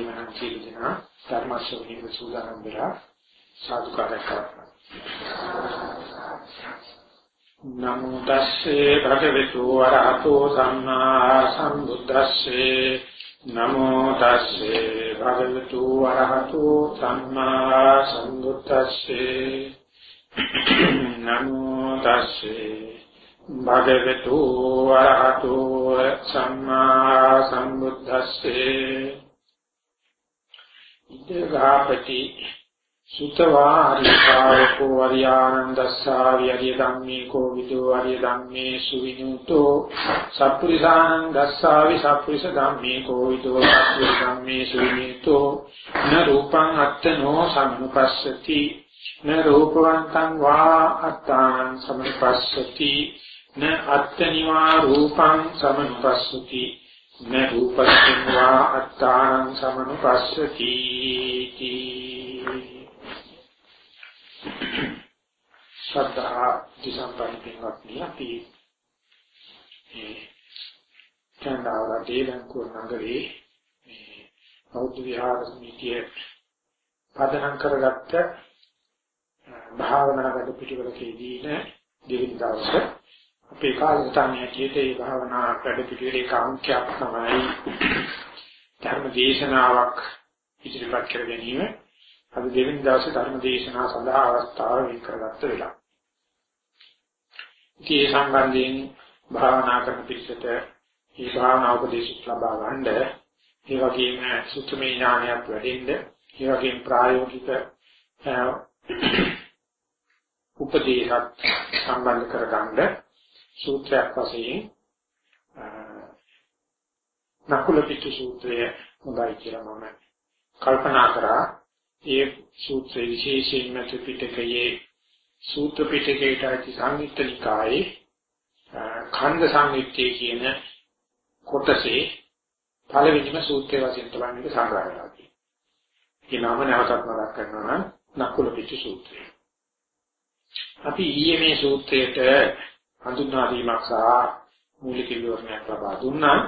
එහෙමනම් සියලු දෙනා ධර්ම ශ්‍රවණයේ සූදානම් වෙලා සාදුකාරයක් කරනවා. නමෝ තස්සේ භගවතු වරහතෝ සම්මා සම්බුද්දස්සේ. නමෝ තස්සේ භගවතු වරහතෝ සම්මා සම්බුද්දස්සේ. නමෝ තස්සේ භගවතු වරහතෝ සම්මා සම්බුද්දස්සේ. ඉදගාපටි සුතවා හරිකාවකෝ වරියානන්දස්සා විරිය ධම්මේ කෝ විදෝ වරිය ධම්මේ සුවිනුතෝ සප්පුරිසානං දස්සාවි සප්පුරිස ධම්මේ කෝ විදෝ සප්පුරිස ධම්මේ සුවිනුතෝ න රූපං අත්තනෝ සම්නුපස්සති න රූපවන්තං වා අත්තාං සම්නුපස්සති න අත්තනිවා රූපං සමනුපස්සති න රූපස්මින් වා අත්තාං සමනුපස්සති ශ්‍රද්ධා දිසම්පන්න පින්වත්නි අපි මේ චන්දාවර දේලංකුර නගරේ මේ බෞද්ධ විහාර සමිතිය පදනම් කරගත්ත භාවනා වැඩ පිළිවෙලකදී නේ දෙවෙනි දවසේ අපේ කාලසටහනේ ඇටියට ඒ භාවනා වැඩ පිළිවෙලේ කාංකයක් තමයි ධර්ම දේශනාවක් ඉදිරිපත් කර ගැනීම. අද දෙවෙනි දවසේ ධර්ම දේශනාව සඳහා අවස්ථාව වෙන් කරගත්ත වෙලාව. ඉතින් ඒ සම්බන්ධයෙන් භාවනා කරන පිළිසෙට මේ භාවනා උපදේශ ලබා ගන්න ඒ වගේම සුත්‍රමය ඥානයක් වැඩෙන්න ඒ වගේම ප්‍රායෝගික උපදේශත් සම්බන්ධ කරගන්න සූත්‍රයක් වශයෙන් නකුල පිටු සූත්‍රය හොඳයි කියලා මම කල්පනා කරා ඒ සූත්‍රයේ විශේෂයෙන්ම ත්‍රිපිටකයේ සූත්‍ර පිටකයට ඇති සංයුත්තනිකායේ ඛණ්ඩ සංයුත්තේ කියන කොටසේ පළවෙනිම සූත්‍රය වශයෙන් තමයි මේක සංග්‍රහ කරලා තියෙන්නේ. ඒ නම නැවතත් මතක් කරනවා නම් නකුල පිටු සූත්‍රය. අපි ඊයේ මේ සූත්‍රයට හඳුන්වා දීමක් සහ මූලික විවරණයක් ලබා දුන්නා.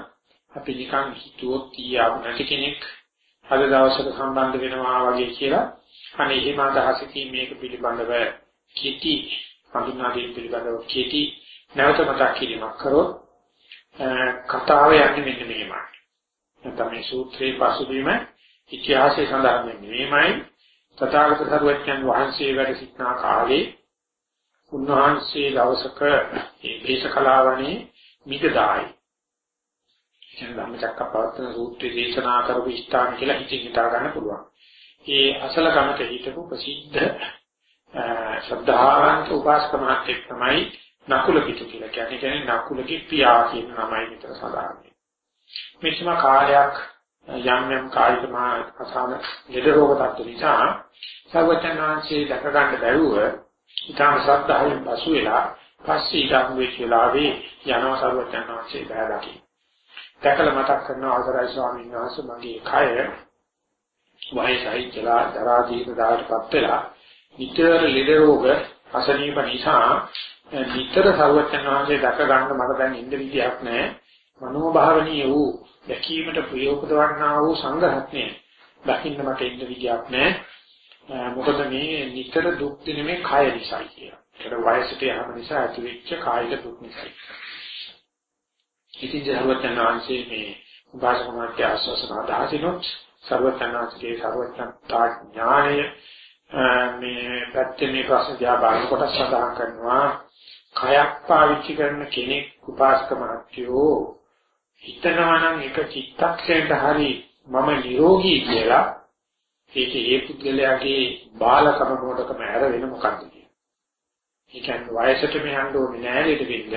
අපි නිකන් හිතුවොත් ඊයාව නැති කෙනෙක් අද දවසට සම්බන්ධ වෙනවා වගේ කියලා අනේ එහෙම අදහසකින් මේක පිළිබඳව කීටි හඳුන්වා දීම පිළිබඳව කීටි නැවත මතක් කිරීමක් කරොත් කතාව යන්නේ මෙන්න මෙහෙමයි. නැත්නම් මේ සූත්‍රයේ පසුබිම ඉතිහාසයේ සඳහන් වෙන්නේ මෙහෙමයි. තථාගත සරුවච්චන් වහන්සේ වැඩ සිටනා කාලේ උන්වහන්සේ දවසක මේ දේශකලාවනේ මිගදායි. කියන ධම්මචක්කපවත්තන සූත්‍රය දේශනා කරපු ස්ථාන කියලා හිතින් හිතා ගන්න පුළුවන්. ඒ අසල ගමක හිටපු ප්‍රසිද්ධ ශ්‍රද්ධාවන්ත උපාසක මහත්තයෙක් තමයි නකුල පිටු කියලා කියන්නේ. කියන්නේ නකුලගේ පියා කියන නමයි විතර සඳහන් වෙන්නේ. මෙච්චම කාලයක් යම් යම් කායික මා අසාන ලෙඩ රෝග තත්ත්ව නිසා සර්වඥාන්සේ දැක ගන්න බැරුව ඊටම ශ්‍රද්ධාවෙන් පසු වෙලා පස්සේ ඊටම වෙච්ච වෙලාවේ යනවා සර්වඥාන්සේ බෑ දකි. දැකලා මතක් කරනවා ආදරයි ස්වාමීන් වහන්සේ මගේ කය වයසයි කියලා දරා දීන දායකපත් වෙලා නිතර ලෙඩ රෝග අසනීප නිසා නිතර සර්වඥාන්සේ දැක ගන්න මට දැන් ඉන්න විදියක් නැහැ. මනෝභාවනීය වූ දැකීමට ප්‍රයෝගකවන්නා වූ සංඝරත්නය දකින්න මට ඉන්න විදියක් නැහැ. මොකද මේ නිතර දුක් දින මේ කය නිසායි කියලා. ඒක වයසට යන නිසා ඇතිවෙච්ච කායික දුක් නිසායි. ඉතින් සර්වඥාන්සේ මේ උපාසක මාත්‍ය ආස්වාසන අදහසිනොත් සර්වඥාන්සේගේ සර්වඥතා ඥානය මේ පැත්තේ ප්‍රශ්න දිහා බලනකොට සඳහන් කරනවා කයක් පාවිච්චි කරන කෙනෙක් උපාසක මාත්‍යෝ හිතනවා නම් එක චිත්තක්ෂණයට හරි මම නිරෝගී කියලා ඒක ඒ පුද්ගලයාගේ බාලකම මොඩකම ඇර වෙන මොකක්ද කියන්නේ. ඒ කියන්නේ වයසට මෙයන්ඩ ඕනේ නෑ ලෙඩ වෙන්න,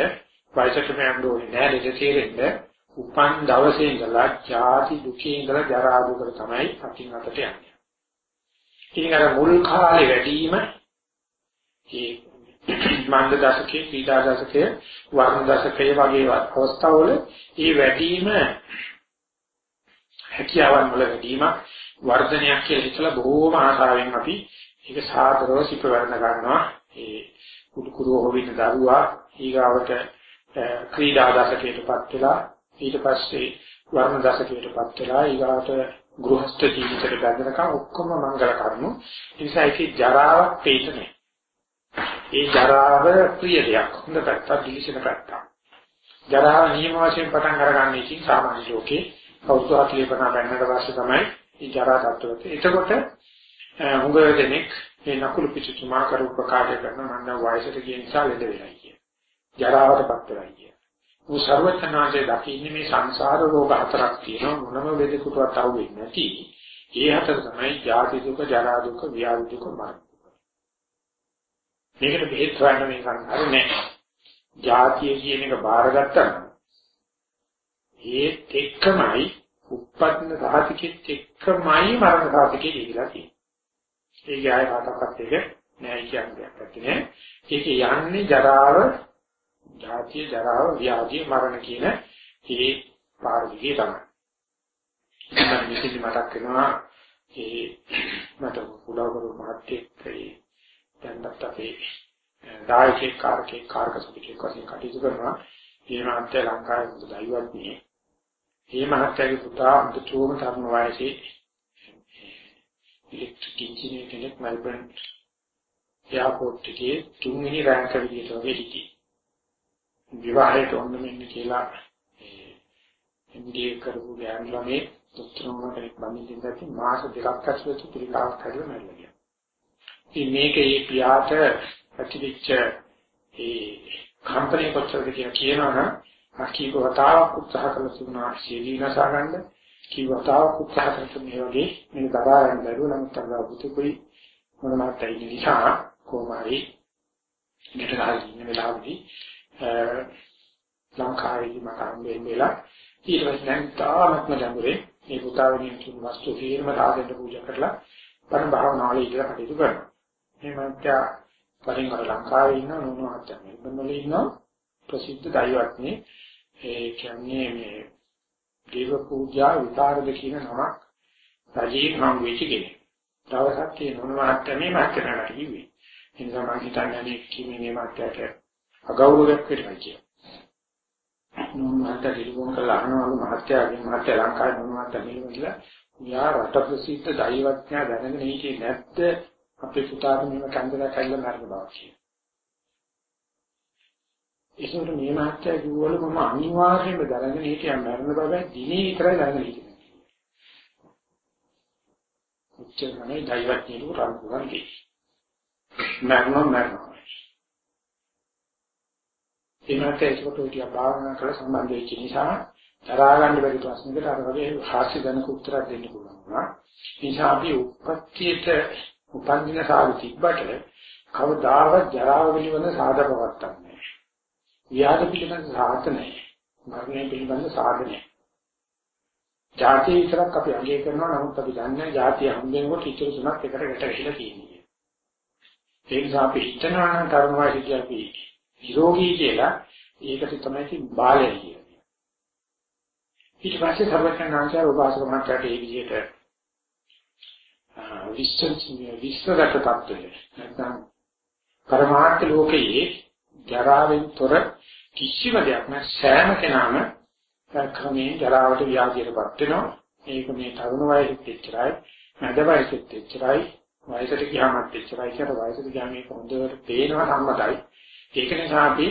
වයසට මෙයන්ඩ ඕනේ නෑ ලෙඩ තේරෙන්න, උපන් දවසේ ඉඳලා ජාති දුකේ ඉඳලා ජරා දුකට තමයි අකින් අතට යන්නේ. ඉතින් අර මුල් කාලේ වැඩිම ඒ මන්ද දශකයේ, පීඩා දශකයේ, වර්ණ දශකයේ වගේ අවස්ථාවල ඒ වැඩිම හැකියාවන් වල වැඩිම වර්ධනයක් කියලා හිතලා බොහෝම ආශාවෙන් අපි ඒක සාදරව සිප වර්ණ ගන්නවා ඒ කුඩු කුඩු හොවින දරුවා ඊගාවට ක්‍රීඩා දශකයටපත් වෙලා ඊට පස්සේ වර්ණ දශකයටපත් වෙලා ඊගාවට ගෘහස්ත ජීවිතේ බැඳනකම් ඔක්කොම මංගල කරුණු. ඒ නිසා ඒකේ ජරාවක් තේින්නේ ඒ ජරාව ප්‍රිය දෙයක්. හොඳ පැත්තක්, දිලිසෙන පැත්තක්. ජරාව නියම වශයෙන් පටන් අරගන්න ඉතින් සාමාන්‍ය ලෝකේ අවුරුදු 40 50 බැන්නට පස්සේ තමයි මේ ජරා තත්ත්වෙට. එතකොට හුඟ දෙනෙක් මේ නකුළු පිටුතුමා කරු ප්‍රකාශ කරන මන්න වයසට ගිය නිසා ලෙඩ වෙලා කිය. ජරාවටපත් වෙලා කිය. මේ ਸਰවඥාන්සේ දකින්නේ මේ සංසාර රෝග හතරක් තියෙනවා මොනම වෙදෙකුටවත් අහුවෙන්නේ නැති. ඒ හතර තමයි ජාති දුක, ජරා දුක, ව්‍යාධි දුක, මරණ දුක. මේකට බෙහෙත් හොයන්න මේ සංසාරේ නැහැ. ජාතිය කියන එක බාරගත්තා නම් ඒත් එක්කමයි උප්පන්න සාහිතිකෙත් එක්කමයි මරණ සාහිතිකෙ දීලා තියෙන්නේ. ඒක ආය කාටවත් එක නෑ කියන්නේ පැත්තේ. ඒක යන්නේ ජරාව, ජාතිය, ජරාව, ව්‍යාධිය, මරණ කියන මේ පාරදිගේ තමයි. මම මෙතන මතක් කරනවා ඒ මට පුඩවරු මහත්තයෙක් ඒ දැන්වත් අපේ දායකේ කාර්කේ කාර්ක සමිතියක වශයෙන් කටයුතු කරනවා. මේ මහත්තයා ලංකාවේ මුද දෛවත් නේ. මේ මහත්තයාගේ පුතා අන්තිමටම තරුණ වයසේ ඉලෙක්ට්‍රික් ඉංජිනේර කෙනෙක් මෙල්බන් එයාපෝට් එකේ තුන්වෙනි රෑන්ක විදියට වගේ හිටියේ. විවාහයට ඔන්න මෙන්න කියලා ඒ එම්ඩී කරපු ගෑනු ළමේ දොස්තරම කෙනෙක් බඳින්න දැක්කේ මාස දෙකක් ඇතුළත පිළිකාවක් හැදලා මැරලා ගියා. ඉතින් මේකේ මේ පියාට ඇතිවෙච්ච ඒ කම්පැනි කොච්චරද කියලා කියනවනම් අකීව වතාවක් උත්සාහ කළ තිබුණා ශීලී නසා ගන්න. කිවතාවක් උත්සාහ කරන මේ වගේ මේ දරා ගන්න බැරුව නම් තංගා පුතුකුයි මොනවාට ඉන්න නිසා කොමාරි මෙතන ගහලා ඉන්න වෙලාවදී ලංකාවේදී මට හම්බෙන්න වෙලා ඊට පස්සේ දැන් තාමත්ම ගැඹුරේ මේ පුතාවෙනින් කියන වස්තු තීරම සාදෙන්න පූජා කරලා බණ භාවනාවල ඉඳලා කටයුතු කරනවා. මේ මන්ත්‍යා වරින් වර ලංකාවේ ඉන්න නෝනහත් මෙල්බන් වල ඉන්න ප්‍රසිද්ධ දෛවඥේ ඒ කියන්නේ මේ දේව පූජා විකාරද කියන නමක් රජීන් හම් වෙච්ච කෙනෙක්. දවසක් ඒ මොනවාට මේ මාත්‍රණට කිව්වේ. ඒ නිසා මම හිතන්නේ මේ කිමේ මාත්‍රයට අගෞරවයක් වෙනවා කිය. මොනවාට දිලුම් කළා අහනවලු මහත්යාගේ මහත්ය ලංකාවේ මොනවාට මෙහෙමදලා යා රට ප්‍රසිද්ධ දෛවඥා දැනගෙන හිටියේ නැත්ද අපේ පුතාට මේව කන්දලා කල්ලා මරන බව කියන. ඒසොට මේ මාත්‍ය කිව්වල මම අනිවාර්යයෙන්ම දැනගෙන හිටියා මරණ බව දිනේ විතරයි දැනගෙන හිටියේ. උච්චරණයි දෛවඥයෝ රාමුගන් කි. මරණ මරණ. ඒ මාත්‍ය ඒකට උටිය භාවනා කරලා සම්බන්ධ වෙච්ච නිසා තරහා ගන්න බැරි ප්‍රශ්නකට අර වගේ හාස්‍ය දැනක උත්තර දෙන්න පුළුවන් වුණා. නිසා අපි උපත්තියට උපන්දින සාධු තිබ්බට කවදාවත් ජරාව පිළිබඳ සාධකවක් නැහැ. ව්‍යාධ පිළිබඳ සාධක නැහැ. මරණය පිළිබඳ සාධක නැහැ. ජාතිය විතරක් අපි අගය කරනවා නමුත් අපි දන්නේ ජාතිය හම්බෙනකොට ඉතුරු තුනක් එකට ගැට ගැහිලා තියෙනවා. ඒ නිසා අපි හිතනවා නම් තරුණ වයසේදී අපි නිරෝගී කියලා ඒකට තමයි බාලය කියන්නේ. ඊට පස්සේ සර්වඥාන්සේ උපාසක මහත්තයාට ඒ විදිහට විශ්ව විශ්වගත තත්ත්වය නැත්නම් පරමාර්ථ ලෝකයේ ජරාවෙන් තොර කිසිම දෙයක් නැ සෑම කෙනාම ක්‍රමයෙන් ජරාවට ව්‍යාධියටපත් වෙනවා. ඒක මේ තරුණ වයසෙත් එච්චරයි, මැද වයසෙත් එච්චරයි, වයසට ගියාමත් එච්චරයි කියලා වයසට ගියාම මේක හොඳට පේනවා සම්මතයි. ඒක නිසා අපි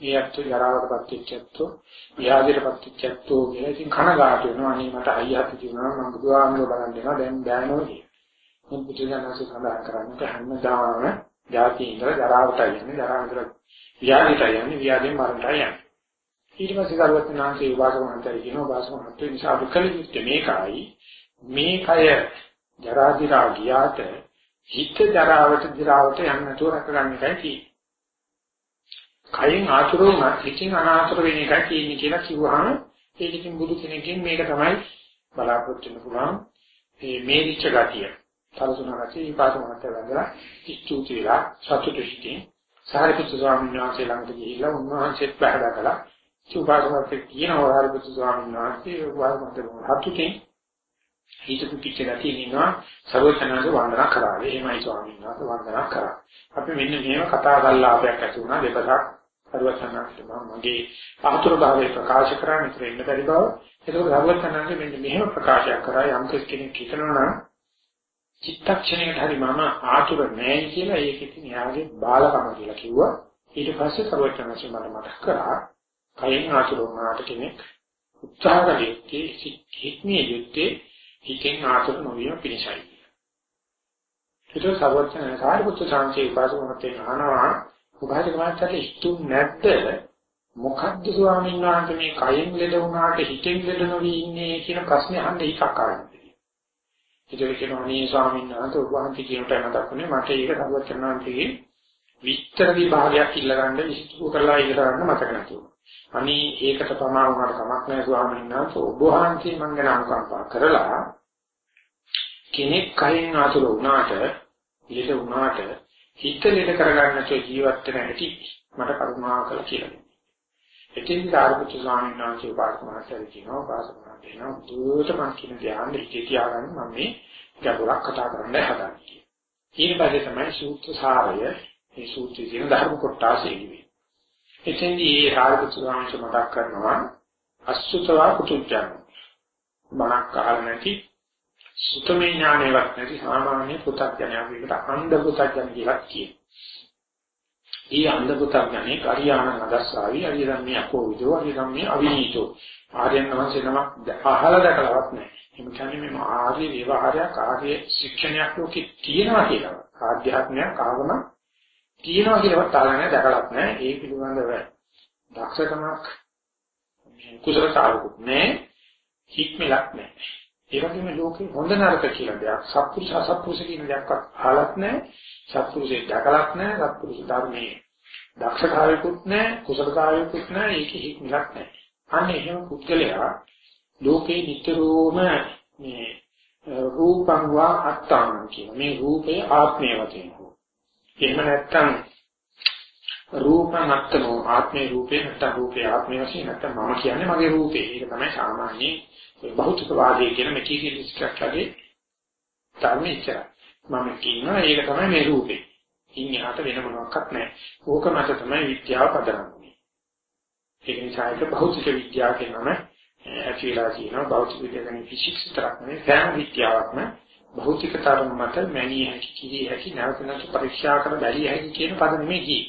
මේ අත්තු ජරාවටපත් වෙච්චත්තෝ, ව්‍යාධියටපත් වෙච්චත්තෝ කියලා ඉතින් කනගාටු වෙනවා. අනේ මට අයියාත් කියනවා මම බුදුහාමුදුරුවෝ බලන් දෙනවා දැන් බෑනෝ කියලා. මොකද බුදුසසුන සඳහන් කරන්නේ හැමදාම ජාතිය ඉඳලා ජරාවට යන්නේ, ජරාව ඉඳලා ව්‍යාධියට යන්නේ, ව්‍යාධියෙන් මරණයට යන්නේ. ඊට පස්සේ කල්පනාංශේ උපාසක මහන්තය කියන උපාසක මහන්තය නිසා දුකලි යුක්ත මේකයි මේ කය ජරා දිරා ගියාට හිත ජරාවට දිරාවට යන්න නැතුව රැකගන්න එකයි තියෙන්නේ. කයෙන් ආතුර වුණත් හිතින් අනාතුර වෙන එකයි තියෙන්නේ කියලා කිව්වහම ඒක ඉතින් බුදු කෙනෙක්ගෙන් මේක තමයි බලාපොරොත්තු වෙන්න පුළුවන්. මේ මේරිච්ච ගතිය. සලසුනාගත්තේ ඊපාස මහත්තයා වැඳලා ස්තුති වෙලා සතුටු සිටින් සාරිපුත්තු ස්වාමීන් වහන්සේ ළඟට ගිහිල්ලා උන්වහන්සේත් පහදා කළා. සුභාසමත් කියනවා සාරිපුත්තු ස්වාමීන් වහන්සේ වාසමන්ට හතුටින් හිතපු පිටකටි ඉන්නවා සර්වචනාංශ වන්දනා කරා. එහෙමයි ස්වාමීන් වහන්සේ වන්දනා කරා. අපි මෙන්න මේව කතා කරලාපයක් ඇති වුණා දෙපසක් සර්වඥාන්සේ මගේ ආතුර භාවයේ ප්‍රකාශ කරන්නේ ඉතින් ඉන්න බැරි බව. ඒක සර්වඥාන්සේ මෙන්න මෙහෙම ප්‍රකාශයක් කරා යම් කෙනෙක් හිතනවා නම් චිත්තක්ෂණයකට හරි මම ආතුර නැහැ කියලා ඒක ඉතින් එයාගේ බාලකම කියලා කිව්වා. ඊට පස්සේ සර්වඥාන්සේ මට මතක් කරා කයෙන් ආතුර වුණාට කෙනෙක් උත්සාහ කළේ හික්මී යුත්තේ හිතෙන් ආතුර නොවීම පිණිසයි. ඒක සර්වඥාන්සේ සාරිපුත්‍ර සාංශේ උපාසකමතේ අහනවා උපාසක මාත්‍යට ඉස්තුම් නැද්ද මොකද්ද ස්වාමීන් වහන්සේ මේ කයෙන් ලෙඩ වුණාට හිතෙන් ලෙඩ නොවි ඉන්නේ කියන ප්‍රශ්නේ අහන්න එකක් ආන්නේ. ඒක කියනවා මේ ස්වාමීන් වහන්සේ ඔබ වහන්සේ කියන තැන දක්වන්නේ මට ඒක සර්වඥාන්සේගේ විස්තර විභාගයක් ඉල්ලගන්න විස්තර කරලා ඉල්ලගන්න මතක නැතුව. අනේ ඒකට ප්‍රමාණ වුණාට කමක් නැහැ ස්වාමීන් වහන්සේ ඔබ වහන්සේ මං ගැන අනුකම්පා කරලා කෙනෙක් කයෙන් ආතුර වුණාට ලෙඩ වුණාට හිත ලෙඩ කරගන්න නැතුව ජීවත් වෙන හැටි මට කරුණා කළ කියලා දෙන්න. එතින් සාරිපුත්‍ර ස්වාමීන් වහන්සේ පාරක මහත්තයා කියනවා පාසක මහත්තයා දුරට මම කියන ධ්‍යාන හිතේ තියාගන්න මම මේ ගැඹුරක් කතා කරන්න හදන්නේ. ඊට පස්සේ තමයි සූත්‍ර සාරය මේ සූත්‍රයේ තියෙන ධර්ම කොටස එළිවේ. එතෙන්දී මේ සාරිපුත්‍ර ස්වාමීන් වහන්සේ මතක් කරනවා අසුතවා කුතුජ්ජන. මනක් අහලා නැති සුතමේ ඥානයක් නැති සාමාන්‍ය පුතග්ජනයෙක් විකට අන්ධ පුතග්ජන කියලා කියනවා. ඊ අන්ධ පුතග්ජනේ කරියාණ නදස්සාවි අරිය ධම්මේ අකෝ විදෝ අරිය ධම්මේ අවිනීතෝ. ආර්යයන් වහන්සේ නමක් අහලා දැකලවත් නැහැ. එහෙම කියන්නේ මේ ආර්ය විවහාරයක් ආර්ය ශික්ෂණයක් ලෝකේ තියෙනවා කියලා. ආධ්‍යාත්මයක් ආගම තියෙනවා කියලාවත් තාලන්නේ දැකලත් නැහැ. ඒ පිළිබඳව දක්ෂකමක් කුසලතාවකුත් නැහැ. හික්මලක් නැහැ. ඒ වගේම ලෝකේ හොඳ නරක කියලා දෙයක් සත්පුරුෂ අසත්පුරුෂ කියන දෙයක්වත් අහලත් නැහැ. සත්පුරුෂේ දැකලත් නැහැ. සත්පුරුෂ ධර්මයේ දක්ෂතාවයකුත් නැහැ. කුසලතාවයකුත් නැහැ. ඒකෙ හික්මලක් නැහැ. අන්න එහෙම පුද්ගලයා ලෝකේ නිතරම මේ රූපං වා අත්තං කියන මේ රූපේ ආත්මය වශයෙන් හෝ එහෙම නැත්නම් රූපං අත්තනෝ ආත්මේ රූපේ නැත්නම් රූපේ ආත්මය වශයෙන් නැත්නම් මම කියන්නේ මගේ රූපේ ඒක තමයි සාමාන්‍ය භෞතිකවාදී කියන මෙටීරියලිස්ටික් වගේ ධර්මීචර මම කියනවා ඒක තමයි මේ රූපේ. ඉන්නහට වෙන මොනවත් නැහැ. ඕක මත තමයි විද්‍යාව පදරන්නේ. ඒක නිසා ඒක භෞතික විද්‍යාව කියනම ඇතිලා කියනවා භෞතික විද්‍යාව කියන්නේ ෆිසික්ස් විතරක් නෙවෙයි සෑම විද්‍යාවක්ම භෞතික තරම මත මැනිය හැකි කිරි හැකි නැවත නැවත පරීක්ෂා කර බැලිය හැකි කියන පද නෙමෙයි කියේ.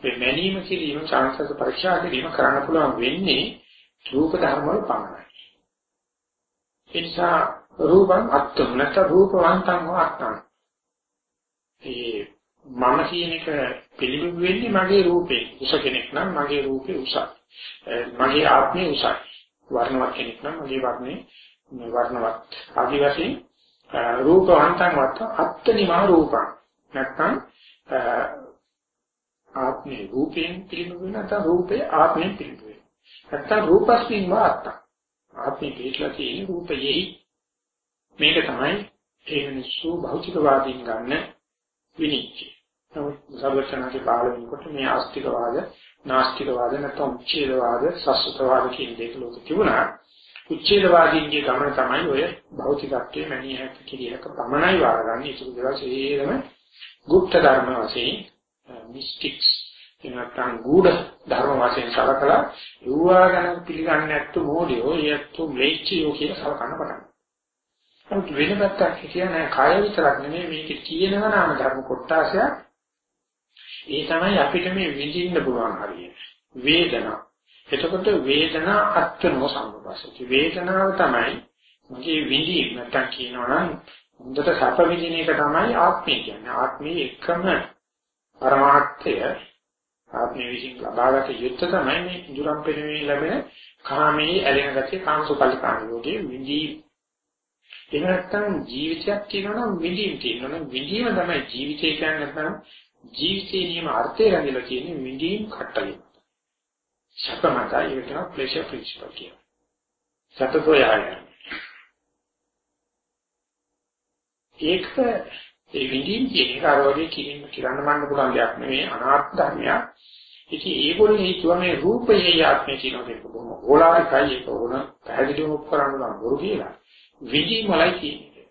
මේ මැනීම කිරීම චාන්සස් පරීක්ෂා කිරීම කරන්න පුළුවන් වෙන්නේ රූප ධර්ම වල පමණයි. ඒ නිසා රූපං අත්තම් නැත්නම් රූපවන්තං වාත්තං. ඒ මම කියන එක පිළිබිඹු වෙන්නේ මගේ රූපේ. උස කෙනෙක් නම් මගේ රූපේ උසයි. මගේ ආත්මේ උසයි. වර්ණවත් කෙනෙක් නම් මගේ වර්ණේ වර්ණවත්. ආදි වශයෙන් රූපවන්තං වාත්ත අත්තනිමා රූපං. නැත්නම් ආත්මේ රූපයෙන් පිළිබිඹු වෙන නැත්නම් රූපේ ආත්මයෙන් පිළිබිඹු වෙන. නැත්නම් රූපස්මින් වාත්තං. ආත්මේ පිටලා තියෙන රූපයෙහි මේක තමයි ඒ මිනිස්සු භෞතිකවාදීන් ගන්න විනිශ්චය. නමුත් සර්වචනාගේ පාලනයකට මේ ආස්තිකවාද, නාස්තිකවාද නැත්නම් උච්ඡේදවාද, සස්සතවාද කියන දෙක ලෝක තිබුණා. උච්ඡේදවාදීන්ගේ ගමන තමයි ඔය භෞතිකත්වයේ මැනිය හැකි කිරියක පමණයි වාරගන්නේ. ඒක දේවල් සියලුම গুপ্ত ධර්ම වශයෙන් මිස්ටික්ස් නැත්නම් ගුඪ ධර්ම වශයෙන් සලකලා යුවා ගැන පිළිගන්නේ නැත්තු මොඩියෝ යැත්තු මේච්චියෝ කියලා සලකන්න පටන් නමුත් වෙන පැත්තක් කියන්නේ කය විතරක් නෙමෙයි මේකේ තියෙනවා නාම ධර්ම කොටාසයක්. ඒ තමයි අපිට මේ විඳින්න පුළුවන් හරිය. වේදනා. එතකොට වේදනා අත්නෝ සම්පස්සති. වේදනාව තමයි මගේ විඳීම. නැත්නම් කියනවා නම් හොඳට සැප විඳින එක තමයි ආත්මය කියන්නේ. ආත්මයේ එකම පරමාර්ථය ආත්මය විසින් ලබාගත යුත්තේ තමයි මේ ඉඳුරම් පෙනෙමින් ලැබෙන කාමයේ ඇලෙන ගතිය කාමසුකල්ලිකාන යෝගේ විඳී එහෙම නැත්නම් ජීවිතයක් කියනවනම් විඳීම් තියෙනවනම් විඳීම තමයි ජීවිතය කියන්නේ නැත්නම් ජීවිතේ නියම අර්ථය රැඳිලා තියෙන විඳීම් කට්ටලිය. සැපමත ඒක කියන ප්ලෙෂර් ප්‍රින්සිපල් කියන. සැපසෝයය. ඒක ඒ විඳින් කියන එක අර වගේ කිරින්න කිරන්න මන්න පුළුවන් දෙයක් නෙවෙයි අනාත්ම ධර්මයක්. ඉතින් ඒගොල්ලෝ හිතුවා මේ රූපයේ ආත්මය කියන එක බොහොම ඕලාරිකයි ඒක ඕන පැහැදිලිවම කරන්න නම් බොරු කියලා. විඳින් වලයි කියන්නේ.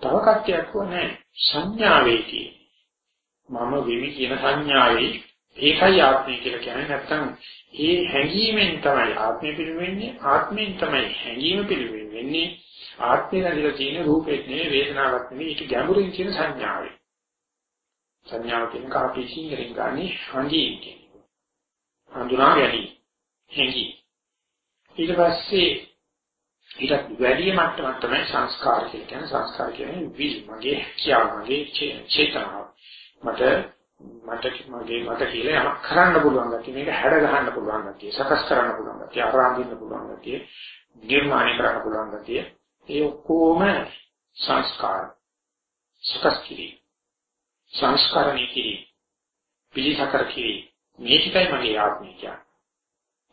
තව කට්ටියක් වුණා සංඥාවේ කියන්නේ. මම වෙමි කියන සංඥාවේ ඒකයි ආත්මය කියලා කියන්නේ. නැත්තම් ඒ හැඟීමෙන් තමයි ආත්මය පිළිවෙන්නේ ආත්මයෙන් තමයි හැඟීම පිළිවෙන්නේ. ආත්මය නැතිලා තියෙන රූපෙත් නෙවෙයි වේදනාවක් නෙවෙයි ඒක ගැඹුරින් කියන සංඥාවේ. සංඥාව කියන කාපී සිංහලෙන් ගන්නේ හංගීම් කියන්නේ හඳුනා ගැනීම හැඟීම්. ඊට පස්සේ ඊට වැඩි මට්ටමක් තමයි සංස්කාර කියලා කියන්නේ. සංස්කාර කියන්නේ විල් මගේ කියාව මගේ චේතනාව. මට මට මගේ මට කියලා යමක් කරන්න පුළුවන් ගැතිය. මේක හැඩ ගහන්න පුළුවන් ගැතිය සකස් කරන්න පුළුවන් ගැතිය ආරම්භින්න පුළුවන් ගැතිය නිර්මාණය කරන්න පුළුවන් ගැතිය. ඒ ඔක්කොම සංස්කාර. සකස් කිරි සංස්කරණය කිරි පිළිසකර කිරි මේ ටිකයි මගේ ආත්මය කියන්නේ.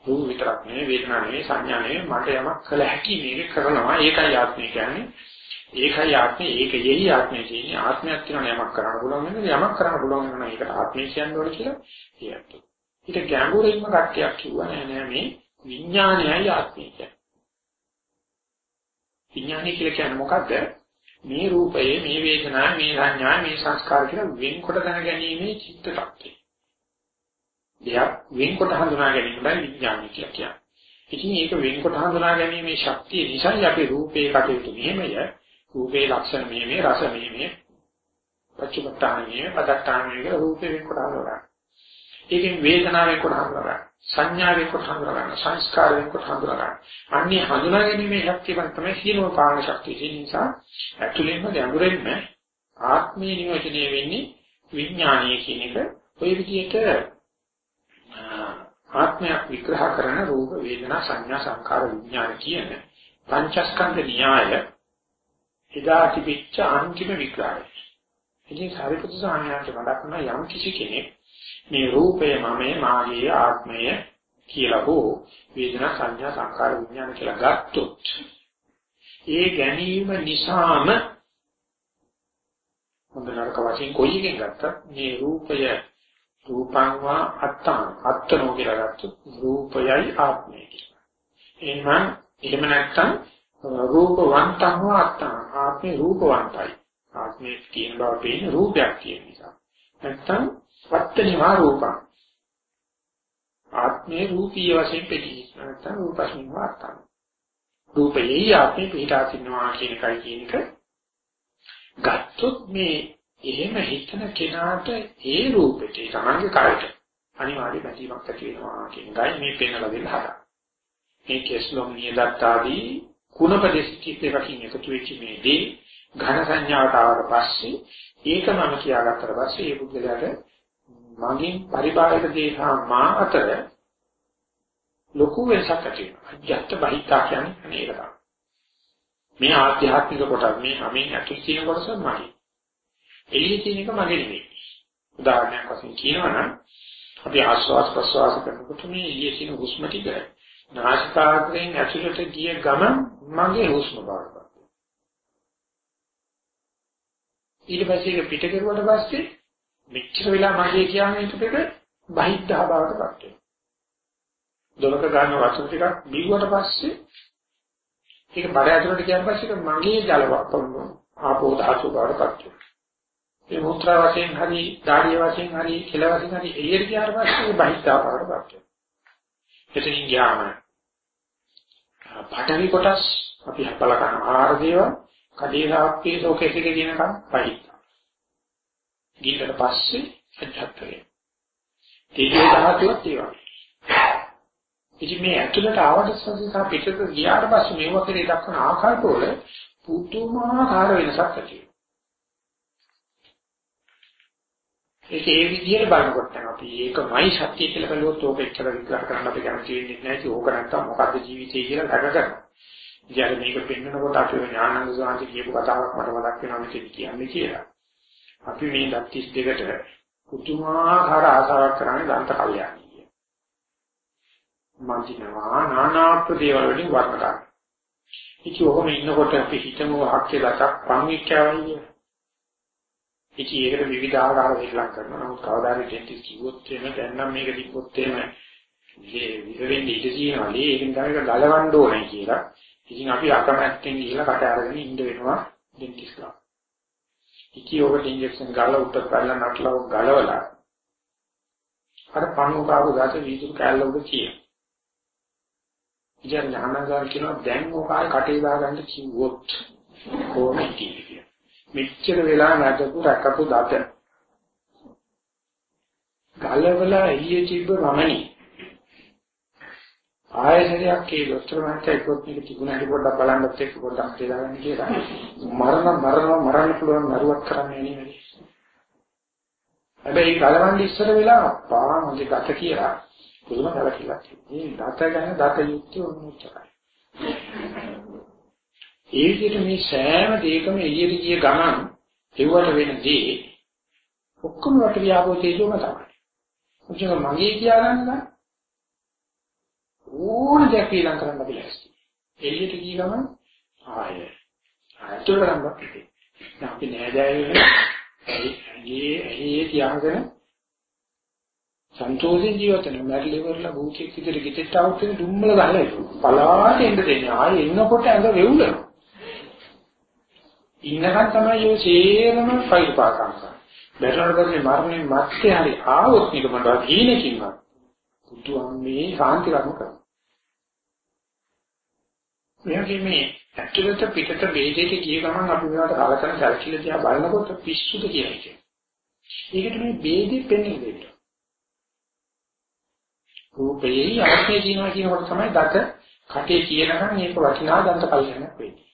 රූප විතරක් නෙවෙයි වේදනා නෙවෙයි සංඥා නෙවෙයි මට යමක් කළ හැකි මේක කරනවා. ඒකයි ආත්මය කියන්නේ. ඒකයි ආත්මය ඒකෙයි ආත්මය කියන්නේ ආත්මයක් කියන යමක් කරන්න පුළුවන් වෙන යමක් කරන්න පුළුවන් වෙන ඒකට ආත්මය කියන්න ඕනේ කියලා කියත්. ඊට ගැඹුරින්ම කට්ටියක් කිව්වා නෑ නෑ මේ විඥානයයි ආත්මය කියන්නේ. විඥානය කියලා කියන්නේ මොකද්ද? මේ රූපයේ මේ වේදනා මේ සංඥා මේ සංස්කාර කියලා වෙන්කොට දැනගැනීමේ චිත්ත tattve. දෙයක් වෙන්කොට හඳුනා ගැනීමයි විඥානය කියලා කියන්නේ. ඉතින් මේක වෙන්කොට හඳුනා ගැනීමේ ශක්තිය නිසා අපි රූපේ කටයුතු මෙහෙමය රූපේ ලක්ෂණ මෙහෙමයි රස මෙහෙමයි පච්චපට්ඨානිය පදට්ඨානිය කියලා රූපේ වෙන්කොට හඳුනා ඒකෙන් වේදනාවෙන් කොට හඳුනා සංඥාවෙන් කොට හඳුනා සංස්කාරයෙන් කොට හඳුනා අන්නේ හඳුනා ගැනීමේ ශක්තිය තමයි සීනෝ පාන ශක්තිය ඒ නිසා ඇතුළෙන්ම ගැඹුරින්ම ආත්මීය නියෝජනය වෙන්නේ විඥානීය කියන එක. ඔය විදිහට ආත්මයක් විග්‍රහ කරන රූප වේදනා සංඥා සංකාර විඥාන කියන පංචස්කන්ධ න්‍යාය එදා තිබිච්ච අන්තිම විග්‍රහය. ඉතින් සාරිපුත්‍ර සාමණේරට මතක් වුණා යම් කිසි කෙනෙක් මේ රූපය මමයේ මාගේ ආත්මය කියලා හෝ වේදනා සංඥා සංකාර විඥාන කියලා ගත්තොත් ඒ ගැනීම නිසාම හොඳ නරක වශයෙන් කොයි එකෙන් ගත්තත් මේ රූපය රූපං වා අත්තං අත්තනෝ කියලා ගත්තොත් රූපයයි ආත්මයයි කියලා. එහෙනම් එහෙම නැත්නම් රූපවන්තං වා අත්තං ආත්මේ රූපවන්තයි. ආත්මේ කියන බව පේන රූපයක් කියන නිසා. නැත්නම් වත්තනිවා රූපං. ආත්මේ රූපීය වශයෙන් පෙළී නැත්නම් රූපස්මින් වාත්තං. රූපයේ ආත්මේ පිටා සින්නවා කියන එකයි කියන එක ගත්තොත් මේ එහෙම හිතන කෙනාට ඒ රූපෙට ඒ තමන්ගේ කායට අනිවාර්ය බැඳීමක් ඇති වෙනවා කියන එකයි මේ පෙන්වලා දෙන්න හදා. මේ කෙස්ලොම් නියදත් ආදී කුණපදේශිත එකකින් එකතු වෙච්ච මේ දේ ඝන සංඥාවට ආවට පස්සේ ඒක මම කියාගත්තට පස්සේ ඒ පුද්ගලයාට මගින් පරිබාහිර දේ සහ මා අතර ලොකු වෙනසක් ඇති වෙනවා. ජත්ත බහිතා කියන්නේ ඒක තමයි. මේ ආධ්‍යාත්මික කොටස් මේ හැමෙන් ඇතුල් තියෙන කොටස මගේ. එළියේ තියෙන එක මගේ නෙවෙයි. උදාහරණයක් වශයෙන් කියනවනම් අපි ආස්වාස් ප්‍රස්වාස කරනකොට මේ එළියේ තියෙන හුස්ම ටික නාසිකාග්‍රයෙන් ඇතුළට ගිය ගමන් මගේ හුස්ම බවට ඊට පස්සේ ඒක පිට කරුවට පස්සේ මෙච්චර වෙලා මගේ කියන්නේ එකක බහිද්ධා බවට පත් වෙනවා. දොලක ගන්න වචන ටිකක් බිව්වට පස්සේ ඒක බඩ ඇතුළට ගියාට පස්සේ මගේ ජලවත් ආපෝ ධාතු බවට පත් වෙනවා. ඒ මුත්‍රා වශයෙන් හරි, ධාඩිය වශයෙන් හරි, කෙල වශයෙන් හරි එළියට ගියාට පස්සේ බහිද්ධා බවට පත් වෙනවා. එතනින් ගියාම පඨවි කොටස් අපි හපල කරන ආහාර දේවල් කඩේ සාප්පේ ෂෝකේස් එකේ කියනකම් පහිටා. ගිහිල්ලා පස්සේ අධ්‍යාත්මය. තේජෝ ධාතුවත් ඒ වගේ. ඉතින් මේ ඇතුළට ආවට සහ පිටට ගියාට පස්සේ මේව කෙරේ දක්වන ආකාරවල පුදුමාකාර වෙනසක් ඇති වෙනවා. ඒක ඒ විදිහට බලනකොට අපි ඒකමයි සත්‍ය කියලා බලුවොත් ඕක එච්චර විග්‍රහ කරන්න අපි කැමති වෙන්නේ නැහැ. ඕක නැත්තම් මොකද්ද ජීවිතය කියලා දැකගන්න. ඉතින් මේක පෙන්වනකොට අපි ඥානන්ද සාන්ති කියපු කතාවක් මට මතක් වෙනවා මේක කියන්නේ කියලා. අපි මේ දත්තිස් දෙකට පුදුමාකාර ආසාවක් කරන්නේ දන්ත කල්යාණී කිය. මන්දිනවා නානාත්ම දේවල් වලින් වර්ණ ගන්න. ඉතින් ඔහොම ඉන්නකොට අපි හිතමු හක්කේ ලතක් පන්විච්චාවයි. ඉතින් ඒකට විවිධ ආකාර වෙලක් කරනවා. නමුත් කවදා හරි ඩෙන්ටිස් කිව්වොත් එහෙම දැන් නම් මේක දීපොත් එහෙම මේ විතරෙන් ඉඳ තියෙනවා. ඒකෙන් තමයි ගලවන්න ඕනේ කියලා. ඉතින් අපි අකමැත්තෙන් ගිහිල්ලා කට අරගෙන ඉන්න වෙනවා ඩෙන්ටිස් ගාව. ඉතින් ඔබට ඉන්ජෙක්ෂන් ගාලා උත්තර කරලා නටලා ගලවලා අර පණුව කාපු දාත වීදුරු කැල්ල උඩ තියෙන. ඉතින් ඥානගාර කියනවා දැන් ඔකායි කටේ දාගන්න කිව්වොත් කොහොමද කියන්නේ. මෙච්චර වෙලා නැදපු රැකපු දාත. ගලවලා එළියේ තිබ්බ රමණී ආයතනයක් ඒ දොස්තර මහත්තයා එක්කත් මේක තිබුණාට පොඩ්ඩක් බලන්නත් එක්ක පොඩ්ඩක් හදාගන්න කියලා මරණ මරණ මරන්න පුළුවන් නරුවක් කරන්නේ නෙමෙයි. හැබැයි කලවන්නේ ඉස්සර වෙලා අප්පා මගේ දත කියලා පුදුම කලකිරීමක්. මේ දත ගැන දත යුක්තිය උන්මුච්චයි. ඒ විදිහට මේ සෑම දෙයකම එළියට ගිය ගමන් ඒවට වෙනදී ඔක්කොම වට වියාපෝ තේජෝම තමයි. මොකද මගේ කියලාන්නේ ඕන දෙයක් ඊළඟ කරන්න අපි ලෑස්ති. එළියට ගිය ගමන් ආය ආයතන කරන්න පිටේ. දැන් අපි නෑදෑයෝ ඇගේ ඇහි තියාගෙන සන්තෝෂෙන් ජීවත් වෙන මැරිලි වරලා භූතෙක් විදිහට ගෙටෙට් આવුත් වෙන දුම්මල ගහලා ඉන්නවා. පලාට එන්න දෙන්නේ. ආයේ එන්නකොට ඇඟ වෙවුලනවා. ඉන්නකන් තමයි ඔය සේරම ෆයිල් පාකම් කරන්නේ. බැලුවට පස්සේ මරණය මැත්තේ හරි ආවොත් නික මොනවද හීනකින්වත්. බුදුහාමේ සාන්ති කර්ම කරනවා. මෙයාගේ මේ ඇතුළත පිටත ભેදයට ගිය ගමන් අපි මේවට කලකන සැලකිලි දිහා බලනකොට පිස්සුද කියන්නේ. ඒකට මේ ભેදෙ පෙන්වෙන්න දෙන්න. රූපේ ආත්මය කියනවා කියනකොට තමයි දත කටේ කියනකම් මේක වටිනා දන්ත කල්යනක් වෙන්නේ.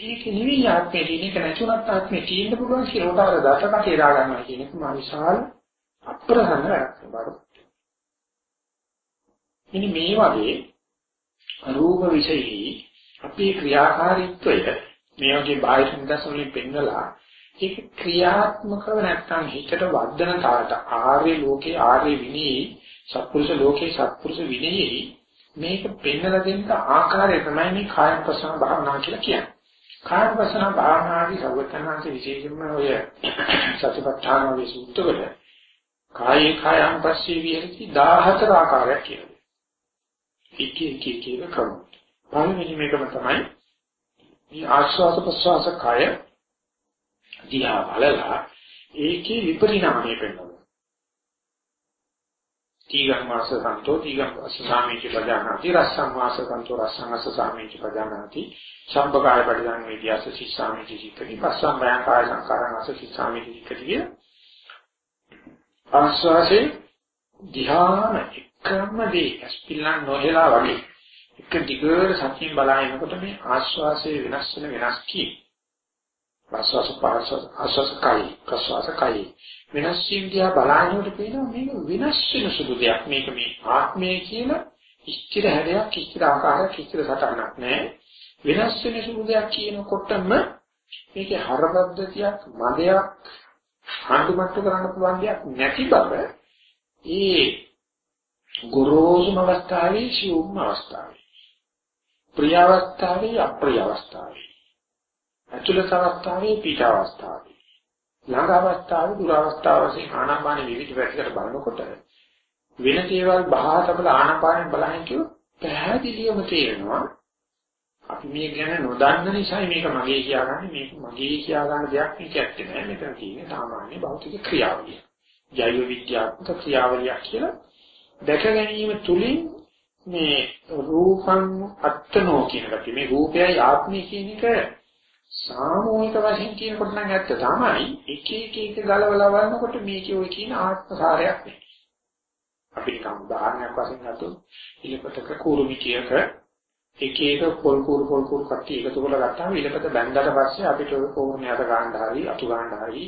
ඒක නෙවෙයි ආත්මය කියන එක නැතුණත් ආත්මය තියෙන්න පුළුවන් කියලා උදාර දත කටේ දා ගන්නවා කියන එක මා විශාල අප්‍රහන වැඩක් බාරක්. ඉනි මේ වගේ රූප විශේෂයි අපේ ක්‍රියාකාරීත්වය මේ වගේ බාහිර නිදර්ශන වලින් පෙන්නලා ඒක ක්‍රියාත්මකව නැත්තම් හිතට වර්ධන තාලට ආර්ය ලෝකේ ආර්ය විනී සත්පුරුෂ ලෝකේ සත්පුරුෂ විනී මේක පෙන්නලා දෙන්න ආකාරය තමයි මේ කාය ප්‍රසන භාවනා කියලා කියන්නේ. කාය ප්‍රසන භාවනාවේ සර්වඥාන්සේ විශේෂයෙන්ම ඔය සතිපට්ඨාන වගේ සූත්‍රවල කායේ කායං පස්සේ විහෙති 14 ආකාරයක් කියනවා. එක එක එක එක කරමු. පළවෙනි මේකම තමයි මේ ආශ්වාස ප්‍රශ්වාස කය දිහා බලලා ඒකේ විපරිණාමය පෙන්වනවා. තීගං වාස සන්තෝ තීගං වාස සාමීච පදානාති රස්සං වාස සන්තෝ රස්සං වාස සාමීච පදානාති සම්බකාය පරිදාන වේදියාස සිස්සාමීච සික්කති පස්සම් බයං කාය සංකාරං වාස සිස්සාමීච සික්කති ආශ්වාසේ ධ්‍යාන එකම දේ අස්පිල්ලන් නොහෙලා වගේ එක දිගට සතියෙන් බලනකොට මේ ආශ්වාසයේ වෙනස් වෙන වෙනස් කී ප්‍රශ්වාස පාශ්වාස ආශ්වාස කයි ප්‍රශ්වාස කයි වෙනස් වීම බලනකොට පේනවා මේක වෙනස් වෙන සුදු දෙයක්. මේක මේ ආත්මය කියන ස්ථිර හැඩයක් ස්ථිර ආකාරයක් ස්ථිර සටහනක් නෑ. වෙනස් වෙන සුදු දෙයක් කියනකොටම මේකේ හරපද්ධතියක් මදයක් හඳුමට්ටු කරන්න පුළුවන් දෙයක් නැති බව ඒ ගොරෝසුම අවස්ථාවේ සියුම් අවස්ථාවේ ප්‍රිය අවස්ථාවේ අප්‍රිය අවස්ථාවේ. අතුලත අවස්ථාවේ පිට අවස්ථාවේ ළඟ අවස්ථාවේ දුර අවස්ථාවේ වශයෙන් ආනාපාන විවිධ පැතිකඩ බලනකොට වෙන දේවල් බහාතබල ආනාපානෙ බලහින් කිව්ව පැහැදිලිවම තේරෙනවා අපි මේ ගැන නොදන්න නිසා මේක මගේ කියාගන්නේ මේක මගේ කියාගන්න දෙයක් මේක ඇත්තේ නෑ මෙතන තියෙන්නේ සාමාන්‍ය භෞතික ක්‍රියාවලිය. ජෛව විද්‍යාත්මක ක්‍රියාවලියක් කියලා දැක ගැනීම තුලින් මේ රූපං අත්තනෝ කියන එක මේ රූපයයි ආත්මය කියන එක සාමූහික වශයෙන් කියනකොට නම් ඇත්ත තමයි එක එක එක ගලවලා බලනකොට මේකේ ඔය කියන ආත්ම සාරයක් නේ. අපි නිකන් උදාහරණයක් වශයෙන් ගත්තොත් ඉලපතක කුරුමිටියක එක එක පොල් කුරු පොල් කුරු කට්ටි එකතු කරලා ගත්තාම ඉලපත බැඳලා පස්සේ අපිට ඔය කෝරණේ අත ගන්න හරි අතු ගන්න හරි